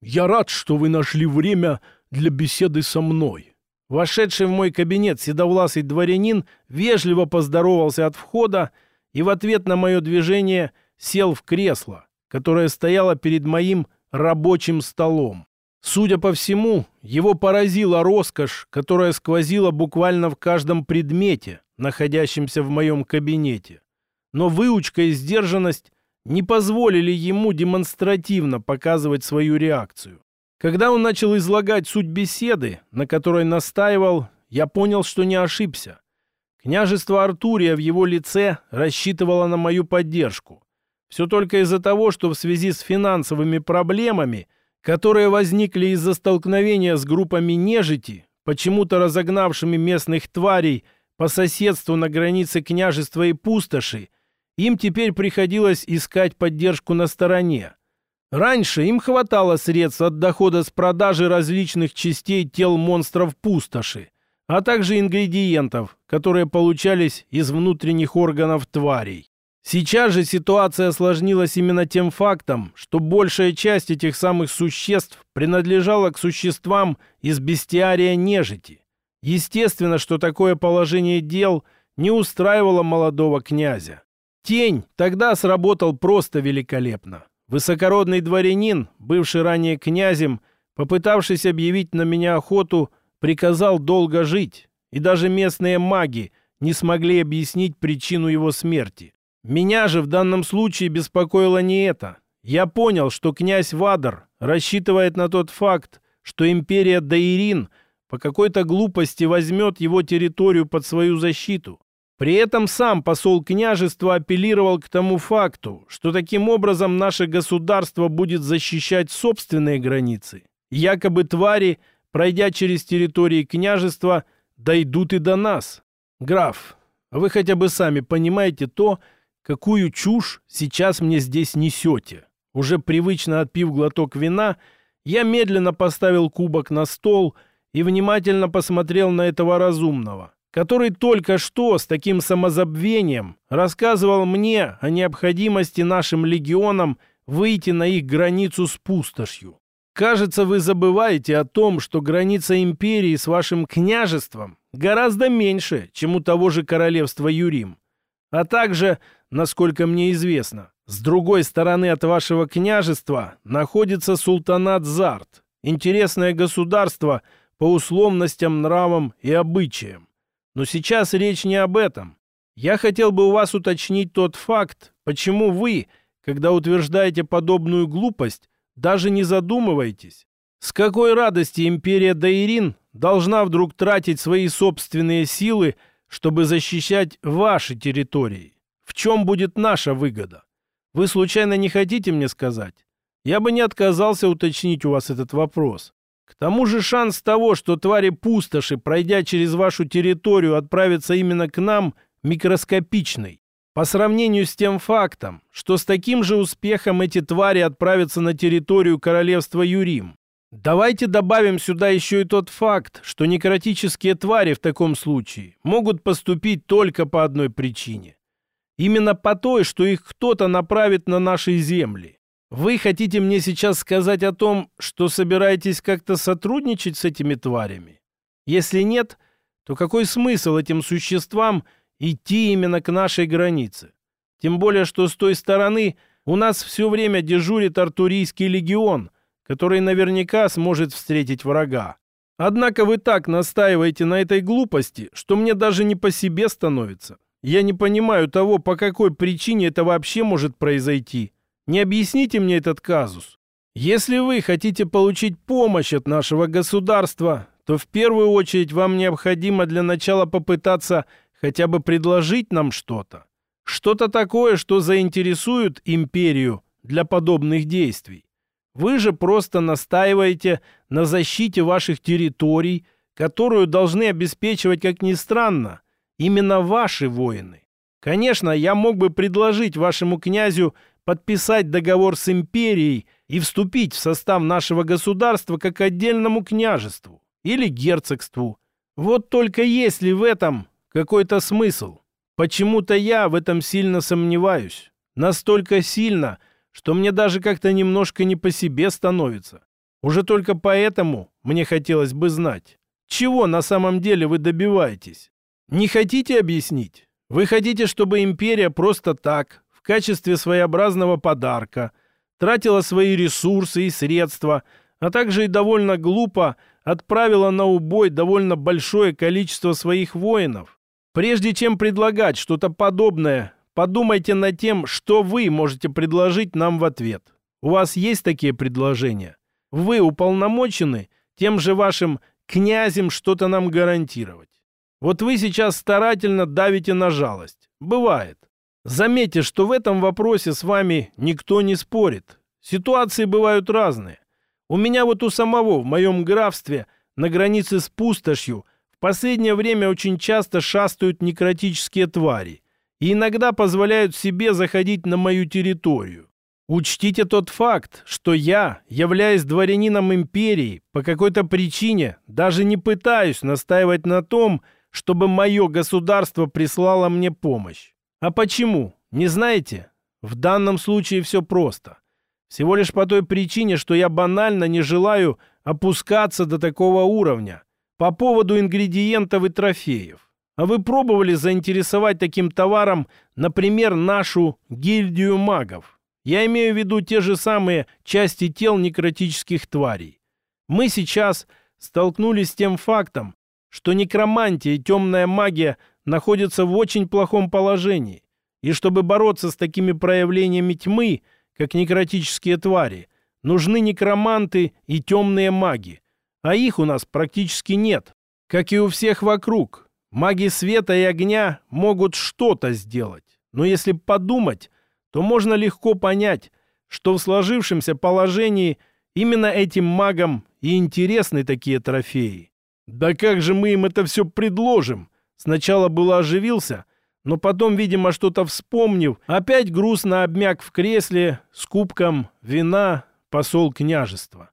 Я рад, что вы нашли время для беседы со мной. Вошедший в мой кабинет седовласый дворянин вежливо поздоровался от входа и в ответ на мое движение сел в кресло, которое стояло перед моим рабочим столом. Судя по всему, его поразила роскошь, которая сквозила буквально в каждом предмете, находящемся в моем кабинете. Но выучка и сдержанность не позволили ему демонстративно показывать свою реакцию. Когда он начал излагать суть беседы, на которой настаивал, я понял, что не ошибся. Княжество Артурия в его лице рассчитывало на мою поддержку. Все только из-за того, что в связи с финансовыми проблемами, которые возникли из-за столкновения с группами нежити, почему-то разогнавшими местных тварей по соседству на границе княжества и пустоши, им теперь приходилось искать поддержку на стороне. Раньше им хватало средств от дохода с продажи различных частей тел монстров пустоши. а также ингредиентов, которые получались из внутренних органов тварей. Сейчас же ситуация осложнилась именно тем фактом, что большая часть этих самых существ принадлежала к существам из бестиария нежити. Естественно, что такое положение дел не устраивало молодого князя. Тень тогда сработал просто великолепно. Высокородный дворянин, бывший ранее князем, попытавшись объявить на меня охоту, приказал долго жить, и даже местные маги не смогли объяснить причину его смерти. Меня же в данном случае беспокоило не это. Я понял, что князь Вадар рассчитывает на тот факт, что империя Даирин по какой-то глупости возьмет его территорию под свою защиту. При этом сам посол княжества апеллировал к тому факту, что таким образом наше государство будет защищать собственные границы. Якобы твари, пройдя через территории княжества, дойдут и до нас. Граф, вы хотя бы сами понимаете то, какую чушь сейчас мне здесь несете. Уже привычно отпив глоток вина, я медленно поставил кубок на стол и внимательно посмотрел на этого разумного, который только что с таким самозабвением рассказывал мне о необходимости нашим легионам выйти на их границу с пустошью. Кажется, вы забываете о том, что граница империи с вашим княжеством гораздо меньше, чем у того же королевства Юрим. А также насколько мне известно. С другой стороны от вашего княжества находится султанат Зарт, интересное государство по условностям, нравам и обычаям. Но сейчас речь не об этом. Я хотел бы у вас уточнить тот факт, почему вы, когда утверждаете подобную глупость, даже не задумываетесь. С какой радости империя Даирин должна вдруг тратить свои собственные силы, чтобы защищать ваши территории? В чем будет наша выгода? Вы случайно не хотите мне сказать? Я бы не отказался уточнить у вас этот вопрос. К тому же шанс того, что твари пустоши, пройдя через вашу территорию, отправятся именно к нам, микроскопичный. По сравнению с тем фактом, что с таким же успехом эти твари отправятся на территорию королевства Юрим. Давайте добавим сюда еще и тот факт, что некротические твари в таком случае могут поступить только по одной причине. Именно по той, что их кто-то направит на наши земли. Вы хотите мне сейчас сказать о том, что собираетесь как-то сотрудничать с этими тварями? Если нет, то какой смысл этим существам идти именно к нашей границе? Тем более, что с той стороны у нас все время дежурит артурийский легион, который наверняка сможет встретить врага. Однако вы так настаиваете на этой глупости, что мне даже не по себе становится. Я не понимаю того, по какой причине это вообще может произойти. Не объясните мне этот казус. Если вы хотите получить помощь от нашего государства, то в первую очередь вам необходимо для начала попытаться хотя бы предложить нам что-то. Что-то такое, что заинтересует империю для подобных действий. Вы же просто настаиваете на защите ваших территорий, которую должны обеспечивать, как ни странно, именно ваши воины. Конечно, я мог бы предложить вашему князю подписать договор с империей и вступить в состав нашего государства как отдельному княжеству или герцогству. Вот только есть ли в этом какой-то смысл? Почему-то я в этом сильно сомневаюсь. Настолько сильно, что мне даже как-то немножко не по себе становится. Уже только поэтому мне хотелось бы знать, чего на самом деле вы добиваетесь. Не хотите объяснить? Вы хотите, чтобы империя просто так, качестве своеобразного подарка, тратила свои ресурсы и средства, а также и довольно глупо отправила на убой довольно большое количество своих воинов? Прежде чем предлагать что-то подобное, подумайте над тем, что вы можете предложить нам в ответ. У вас есть такие предложения? Вы уполномочены тем же вашим князем что-то нам гарантировать. Вот вы сейчас старательно давите на жалость. Бывает. Заметьте, что в этом вопросе с вами никто не спорит. Ситуации бывают разные. У меня вот у самого в моем графстве на границе с пустошью в последнее время очень часто шастают некротические твари и иногда позволяют себе заходить на мою территорию. Учтите тот факт, что я, являясь дворянином империи, по какой-то причине даже не пытаюсь настаивать на том, чтобы мое государство прислало мне помощь. А почему? Не знаете? В данном случае все просто. Всего лишь по той причине, что я банально не желаю опускаться до такого уровня по поводу ингредиентов и трофеев. А вы пробовали заинтересовать таким товаром, например, нашу гильдию магов? Я имею в виду те же самые части тел некротических тварей. Мы сейчас столкнулись с тем фактом, что некромантия и темная магия находятся в очень плохом положении. И чтобы бороться с такими проявлениями тьмы, как некротические твари, нужны некроманты и темные маги. А их у нас практически нет. Как и у всех вокруг. Маги света и огня могут что-то сделать. Но если подумать, то можно легко понять, что в сложившемся положении именно этим магам и интересны такие трофеи. Да как же мы им это все предложим? Сначала было оживился, но потом, видимо, что-то вспомнив, опять грустно обмяк в кресле с кубком вина посол княжества.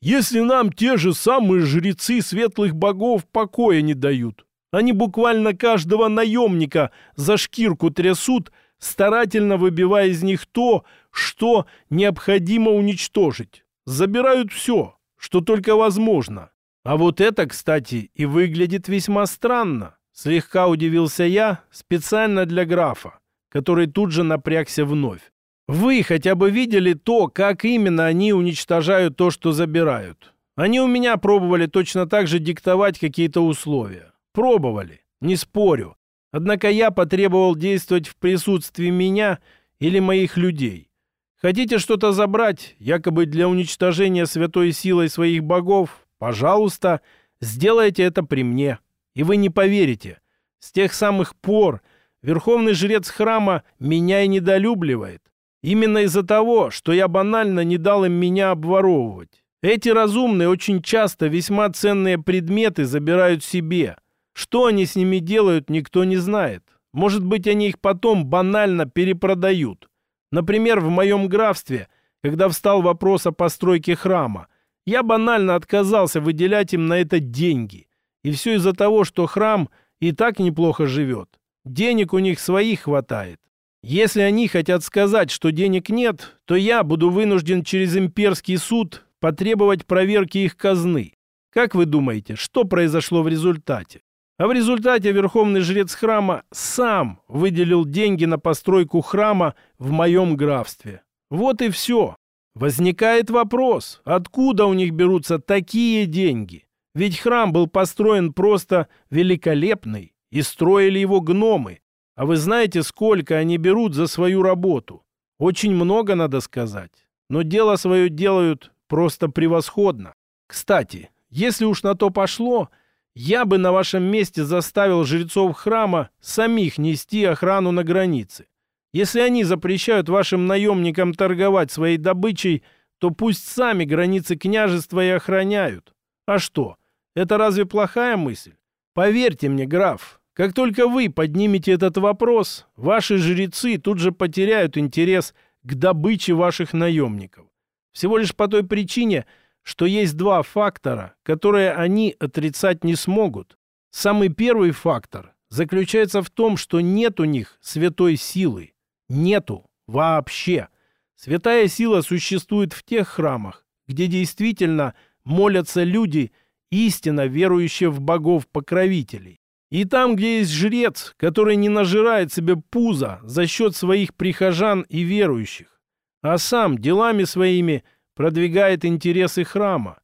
Если нам те же самые жрецы светлых богов покоя не дают, они буквально каждого наемника за шкирку трясут, старательно выбивая из них то, что необходимо уничтожить. Забирают все, что только возможно. А вот это, кстати, и выглядит весьма странно. Слегка удивился я специально для графа, который тут же напрягся вновь. Вы хотя бы видели то, как именно они уничтожают то, что забирают? Они у меня пробовали точно так же диктовать какие-то условия. Пробовали, не спорю. Однако я потребовал действовать в присутствии меня или моих людей. Хотите что-то забрать, якобы для уничтожения святой силой своих богов? Пожалуйста, сделайте это при мне. И вы не поверите. С тех самых пор верховный жрец храма меня и недолюбливает. Именно из-за того, что я банально не дал им меня обворовывать. Эти разумные очень часто весьма ценные предметы забирают себе – что они с ними делают, никто не знает. Может быть, они их потом банально перепродают. Например, в моем графстве, когда встал вопрос о постройке храма, я банально отказался выделять им на это деньги. И все из-за того, что храм и так неплохо живет. Денег у них своих хватает. Если они хотят сказать, что денег нет, то я буду вынужден через имперский суд потребовать проверки их казны. Как вы думаете, что произошло в результате? А в результате верховный жрец храма сам выделил деньги на постройку храма в моем графстве. Вот и все. Возникает вопрос, откуда у них берутся такие деньги? Ведь храм был построен просто великолепный, и строили его гномы. А вы знаете, сколько они берут за свою работу? Очень много, надо сказать. Но дело свое делают просто превосходно. Кстати, если уж на то пошло, я бы на вашем месте заставил жрецов храма самих нести охрану на границе. Если они запрещают вашим наемникам торговать своей добычей, то пусть сами границы княжества и охраняют. А что, это разве плохая мысль? Поверьте мне, граф, как только вы поднимете этот вопрос, ваши жрецы тут же потеряют интерес к добыче ваших наемников. Всего лишь по той причине, что есть два фактора, которые они отрицать не смогут. Самый первый фактор заключается в том, что нет у них святой силы. Нету вообще. Святая сила существует в тех храмах, где действительно молятся люди, истинно верующие в богов-покровителей. И там, где есть жрец, который не нажирает себе пузо за счет своих прихожан и верующих, а сам делами своими – продвигает интересы храма.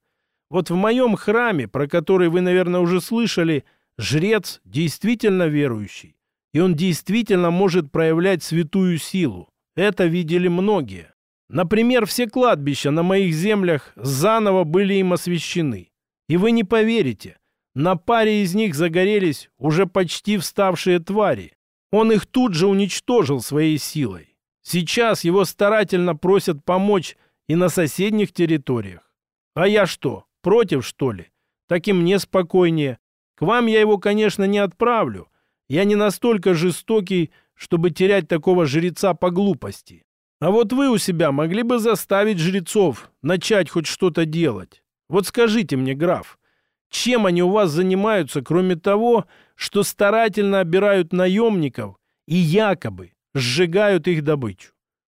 Вот в моем храме, про который вы, наверное, уже слышали, жрец действительно верующий. И он действительно может проявлять святую силу. Это видели многие. Например, все кладбища на моих землях заново были им освящены. И вы не поверите, на паре из них загорелись уже почти вставшие твари. Он их тут же уничтожил своей силой. Сейчас его старательно просят помочь и на соседних территориях. А я что, против, что ли? Так и мне спокойнее. К вам я его, конечно, не отправлю. Я не настолько жестокий, чтобы терять такого жреца по глупости. А вот вы у себя могли бы заставить жрецов начать хоть что-то делать. Вот скажите мне, граф, чем они у вас занимаются, кроме того, что старательно обирают наемников и якобы сжигают их добычу?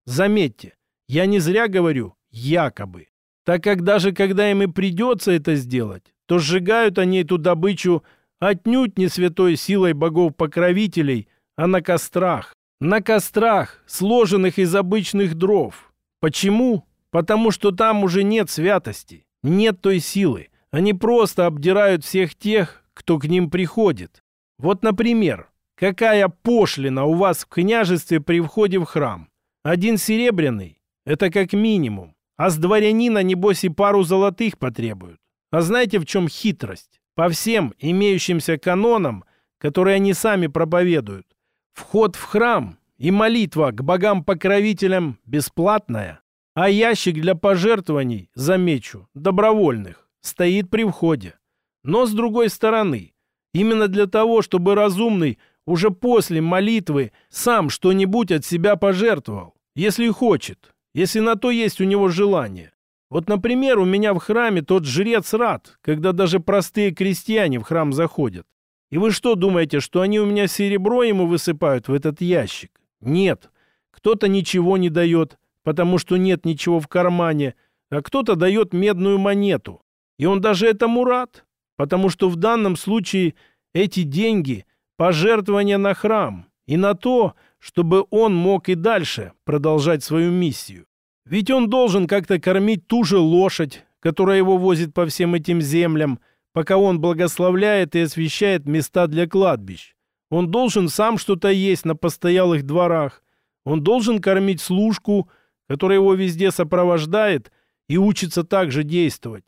Заметьте, я не зря говорю «якобы», так как даже когда им и придется это сделать, то сжигают они эту добычу отнюдь не святой силой богов-покровителей, а на кострах. На кострах, сложенных из обычных дров. Почему? Потому что там уже нет святости, нет той силы. Они просто обдирают всех тех, кто к ним приходит. Вот, например, какая пошлина у вас в княжестве при входе в храм? Один серебряный – это как минимум. А с дворянина, небось, и пару золотых потребуют. А знаете, в чем хитрость? По всем имеющимся канонам, которые они сами проповедуют, Вход в храм и молитва к богам-покровителям бесплатная, а ящик для пожертвований, замечу, добровольных, стоит при входе. Но с другой стороны, именно для того, чтобы разумный уже после молитвы сам что-нибудь от себя пожертвовал, если хочет, если на то есть у него желание. Вот, например, у меня в храме тот жрец рад, когда даже простые крестьяне в храм заходят. И вы что думаете, что они у меня серебро ему высыпают в этот ящик? Нет. Кто-то ничего не дает, потому что нет ничего в кармане, а кто-то дает медную монету. И он даже этому рад, потому что в данном случае эти деньги – пожертвования на храм и на то, чтобы он мог и дальше продолжать свою миссию. Ведь он должен как-то кормить ту же лошадь, которая его возит по всем этим землям – пока он благословляет и освещает места для кладбищ. Он должен сам что-то есть на постоялых дворах. Он должен кормить служку, которая его везде сопровождает и учится также действовать.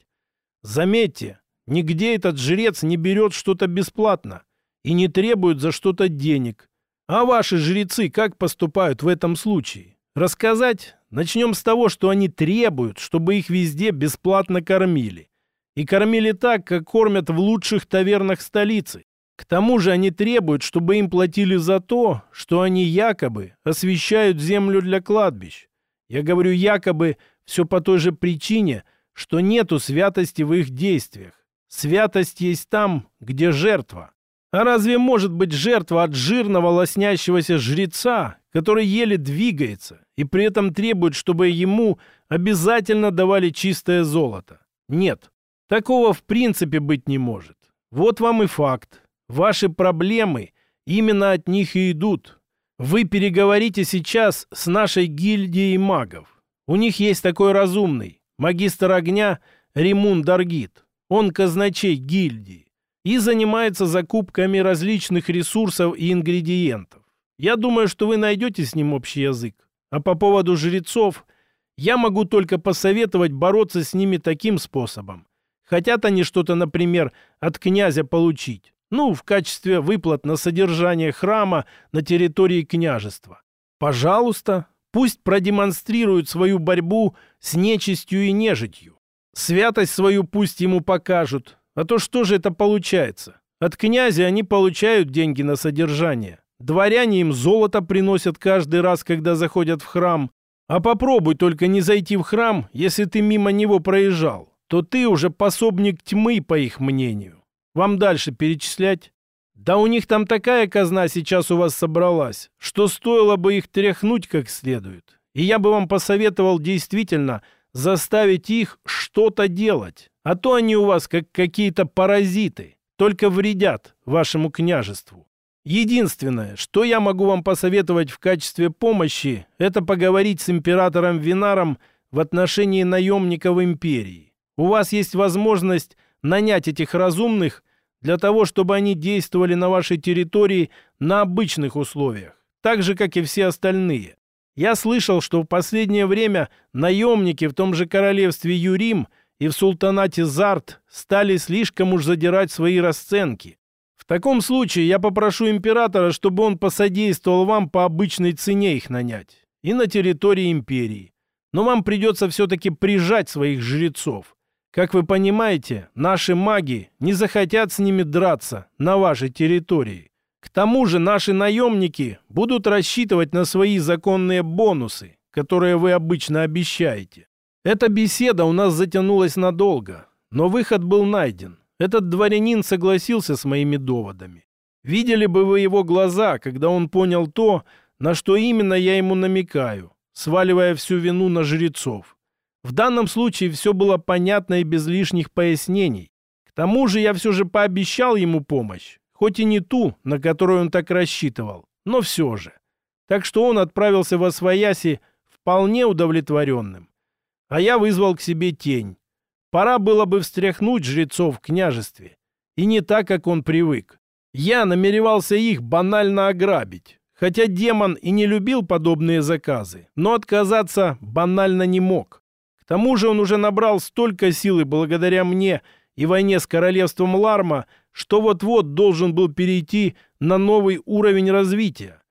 Заметьте, нигде этот жрец не берет что-то бесплатно и не требует за что-то денег. А ваши жрецы как поступают в этом случае? Рассказать? Начнем с того, что они требуют, чтобы их везде бесплатно кормили и кормили так, как кормят в лучших тавернах столицы. К тому же они требуют, чтобы им платили за то, что они якобы освещают землю для кладбищ. Я говорю якобы все по той же причине, что нету святости в их действиях. Святость есть там, где жертва. А разве может быть жертва от жирного лоснящегося жреца, который еле двигается и при этом требует, чтобы ему обязательно давали чистое золото? Нет. Такого в принципе быть не может. Вот вам и факт. Ваши проблемы именно от них и идут. Вы переговорите сейчас с нашей гильдией магов. У них есть такой разумный, магистр огня Римун Даргит. Он казначей гильдии и занимается закупками различных ресурсов и ингредиентов. Я думаю, что вы найдете с ним общий язык. А по поводу жрецов, я могу только посоветовать бороться с ними таким способом, Хотят они что-то, например, от князя получить. Ну, в качестве выплат на содержание храма на территории княжества. Пожалуйста, пусть продемонстрируют свою борьбу с нечистью и нежитью. Святость свою пусть ему покажут. А то что же это получается? От князя они получают деньги на содержание. Дворяне им золото приносят каждый раз, когда заходят в храм. А попробуй только не зайти в храм, если ты мимо него проезжал то ты уже пособник тьмы, по их мнению. Вам дальше перечислять? Да у них там такая казна сейчас у вас собралась, что стоило бы их тряхнуть как следует. И я бы вам посоветовал действительно заставить их что-то делать. А то они у вас как какие-то паразиты, только вредят вашему княжеству. Единственное, что я могу вам посоветовать в качестве помощи, это поговорить с императором Винаром в отношении наемников империи. У вас есть возможность нанять этих разумных для того, чтобы они действовали на вашей территории на обычных условиях, так же, как и все остальные. Я слышал, что в последнее время наемники в том же королевстве Юрим и в султанате Зарт стали слишком уж задирать свои расценки. В таком случае я попрошу императора, чтобы он посодействовал вам по обычной цене их нанять. И на территории империи. Но вам придется все-таки прижать своих жрецов. Как вы понимаете, наши маги не захотят с ними драться на вашей территории. К тому же наши наемники будут рассчитывать на свои законные бонусы, которые вы обычно обещаете. Эта беседа у нас затянулась надолго, но выход был найден. Этот дворянин согласился с моими доводами. Видели бы вы его глаза, когда он понял то, на что именно я ему намекаю, сваливая всю вину на жрецов. В данном случае все было понятно и без лишних пояснений. К тому же я все же пообещал ему помощь, хоть и не ту, на которую он так рассчитывал, но все же. Так что он отправился во Свояси вполне удовлетворенным. А я вызвал к себе тень. Пора было бы встряхнуть жрецов в княжестве. И не так, как он привык. Я намеревался их банально ограбить. Хотя демон и не любил подобные заказы, но отказаться банально не мог. Тому же он уже набрал столько силы благодаря мне и войне с королевством Ларма, что вот-вот должен был перейти на новый уровень развития.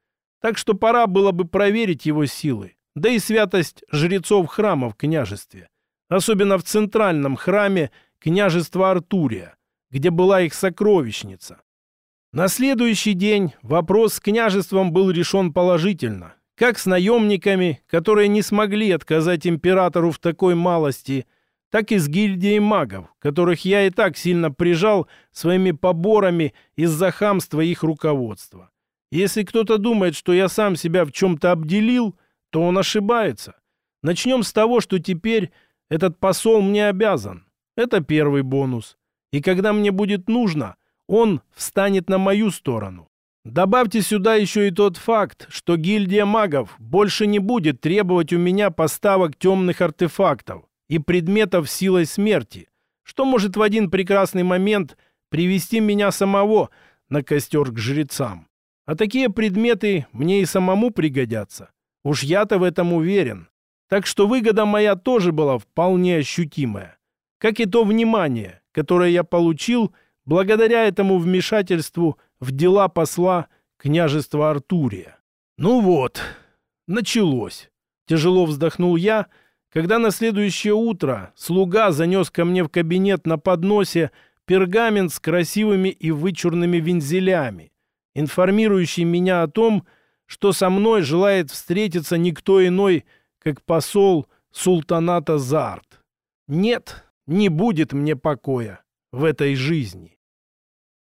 Так что пора было бы проверить его силы, да и святость жрецов храма в княжестве. Особенно в центральном храме княжества Артурия, где была их сокровищница. На следующий день вопрос с княжеством был решен положительно, как с наемниками, которые не смогли отказать императору в такой малости, так и с гильдией магов, которых я и так сильно прижал своими поборами из-за хамства их руководства. Если кто-то думает, что я сам себя в чем-то обделил, то он ошибается. Начнем с того, что теперь этот посол мне обязан. Это первый бонус. И когда мне будет нужно, он встанет на мою сторону. Добавьте сюда еще и тот факт, что гильдия магов больше не будет требовать у меня поставок темных артефактов и предметов силой смерти, что может в один прекрасный момент привести меня самого на костер к жрецам. А такие предметы мне и самому пригодятся. Уж я-то в этом уверен. Так что выгода моя тоже была вполне ощутимая. Как и то внимание, которое я получил благодаря этому вмешательству в дела посла княжества Артурия. Ну вот, началось. Тяжело вздохнул я, когда на следующее утро слуга занес ко мне в кабинет на подносе пергамент с красивыми и вычурными вензелями, информирующий меня о том, что со мной желает встретиться никто иной, как посол султаната Зарт. Нет, не будет мне покоя в этой жизни.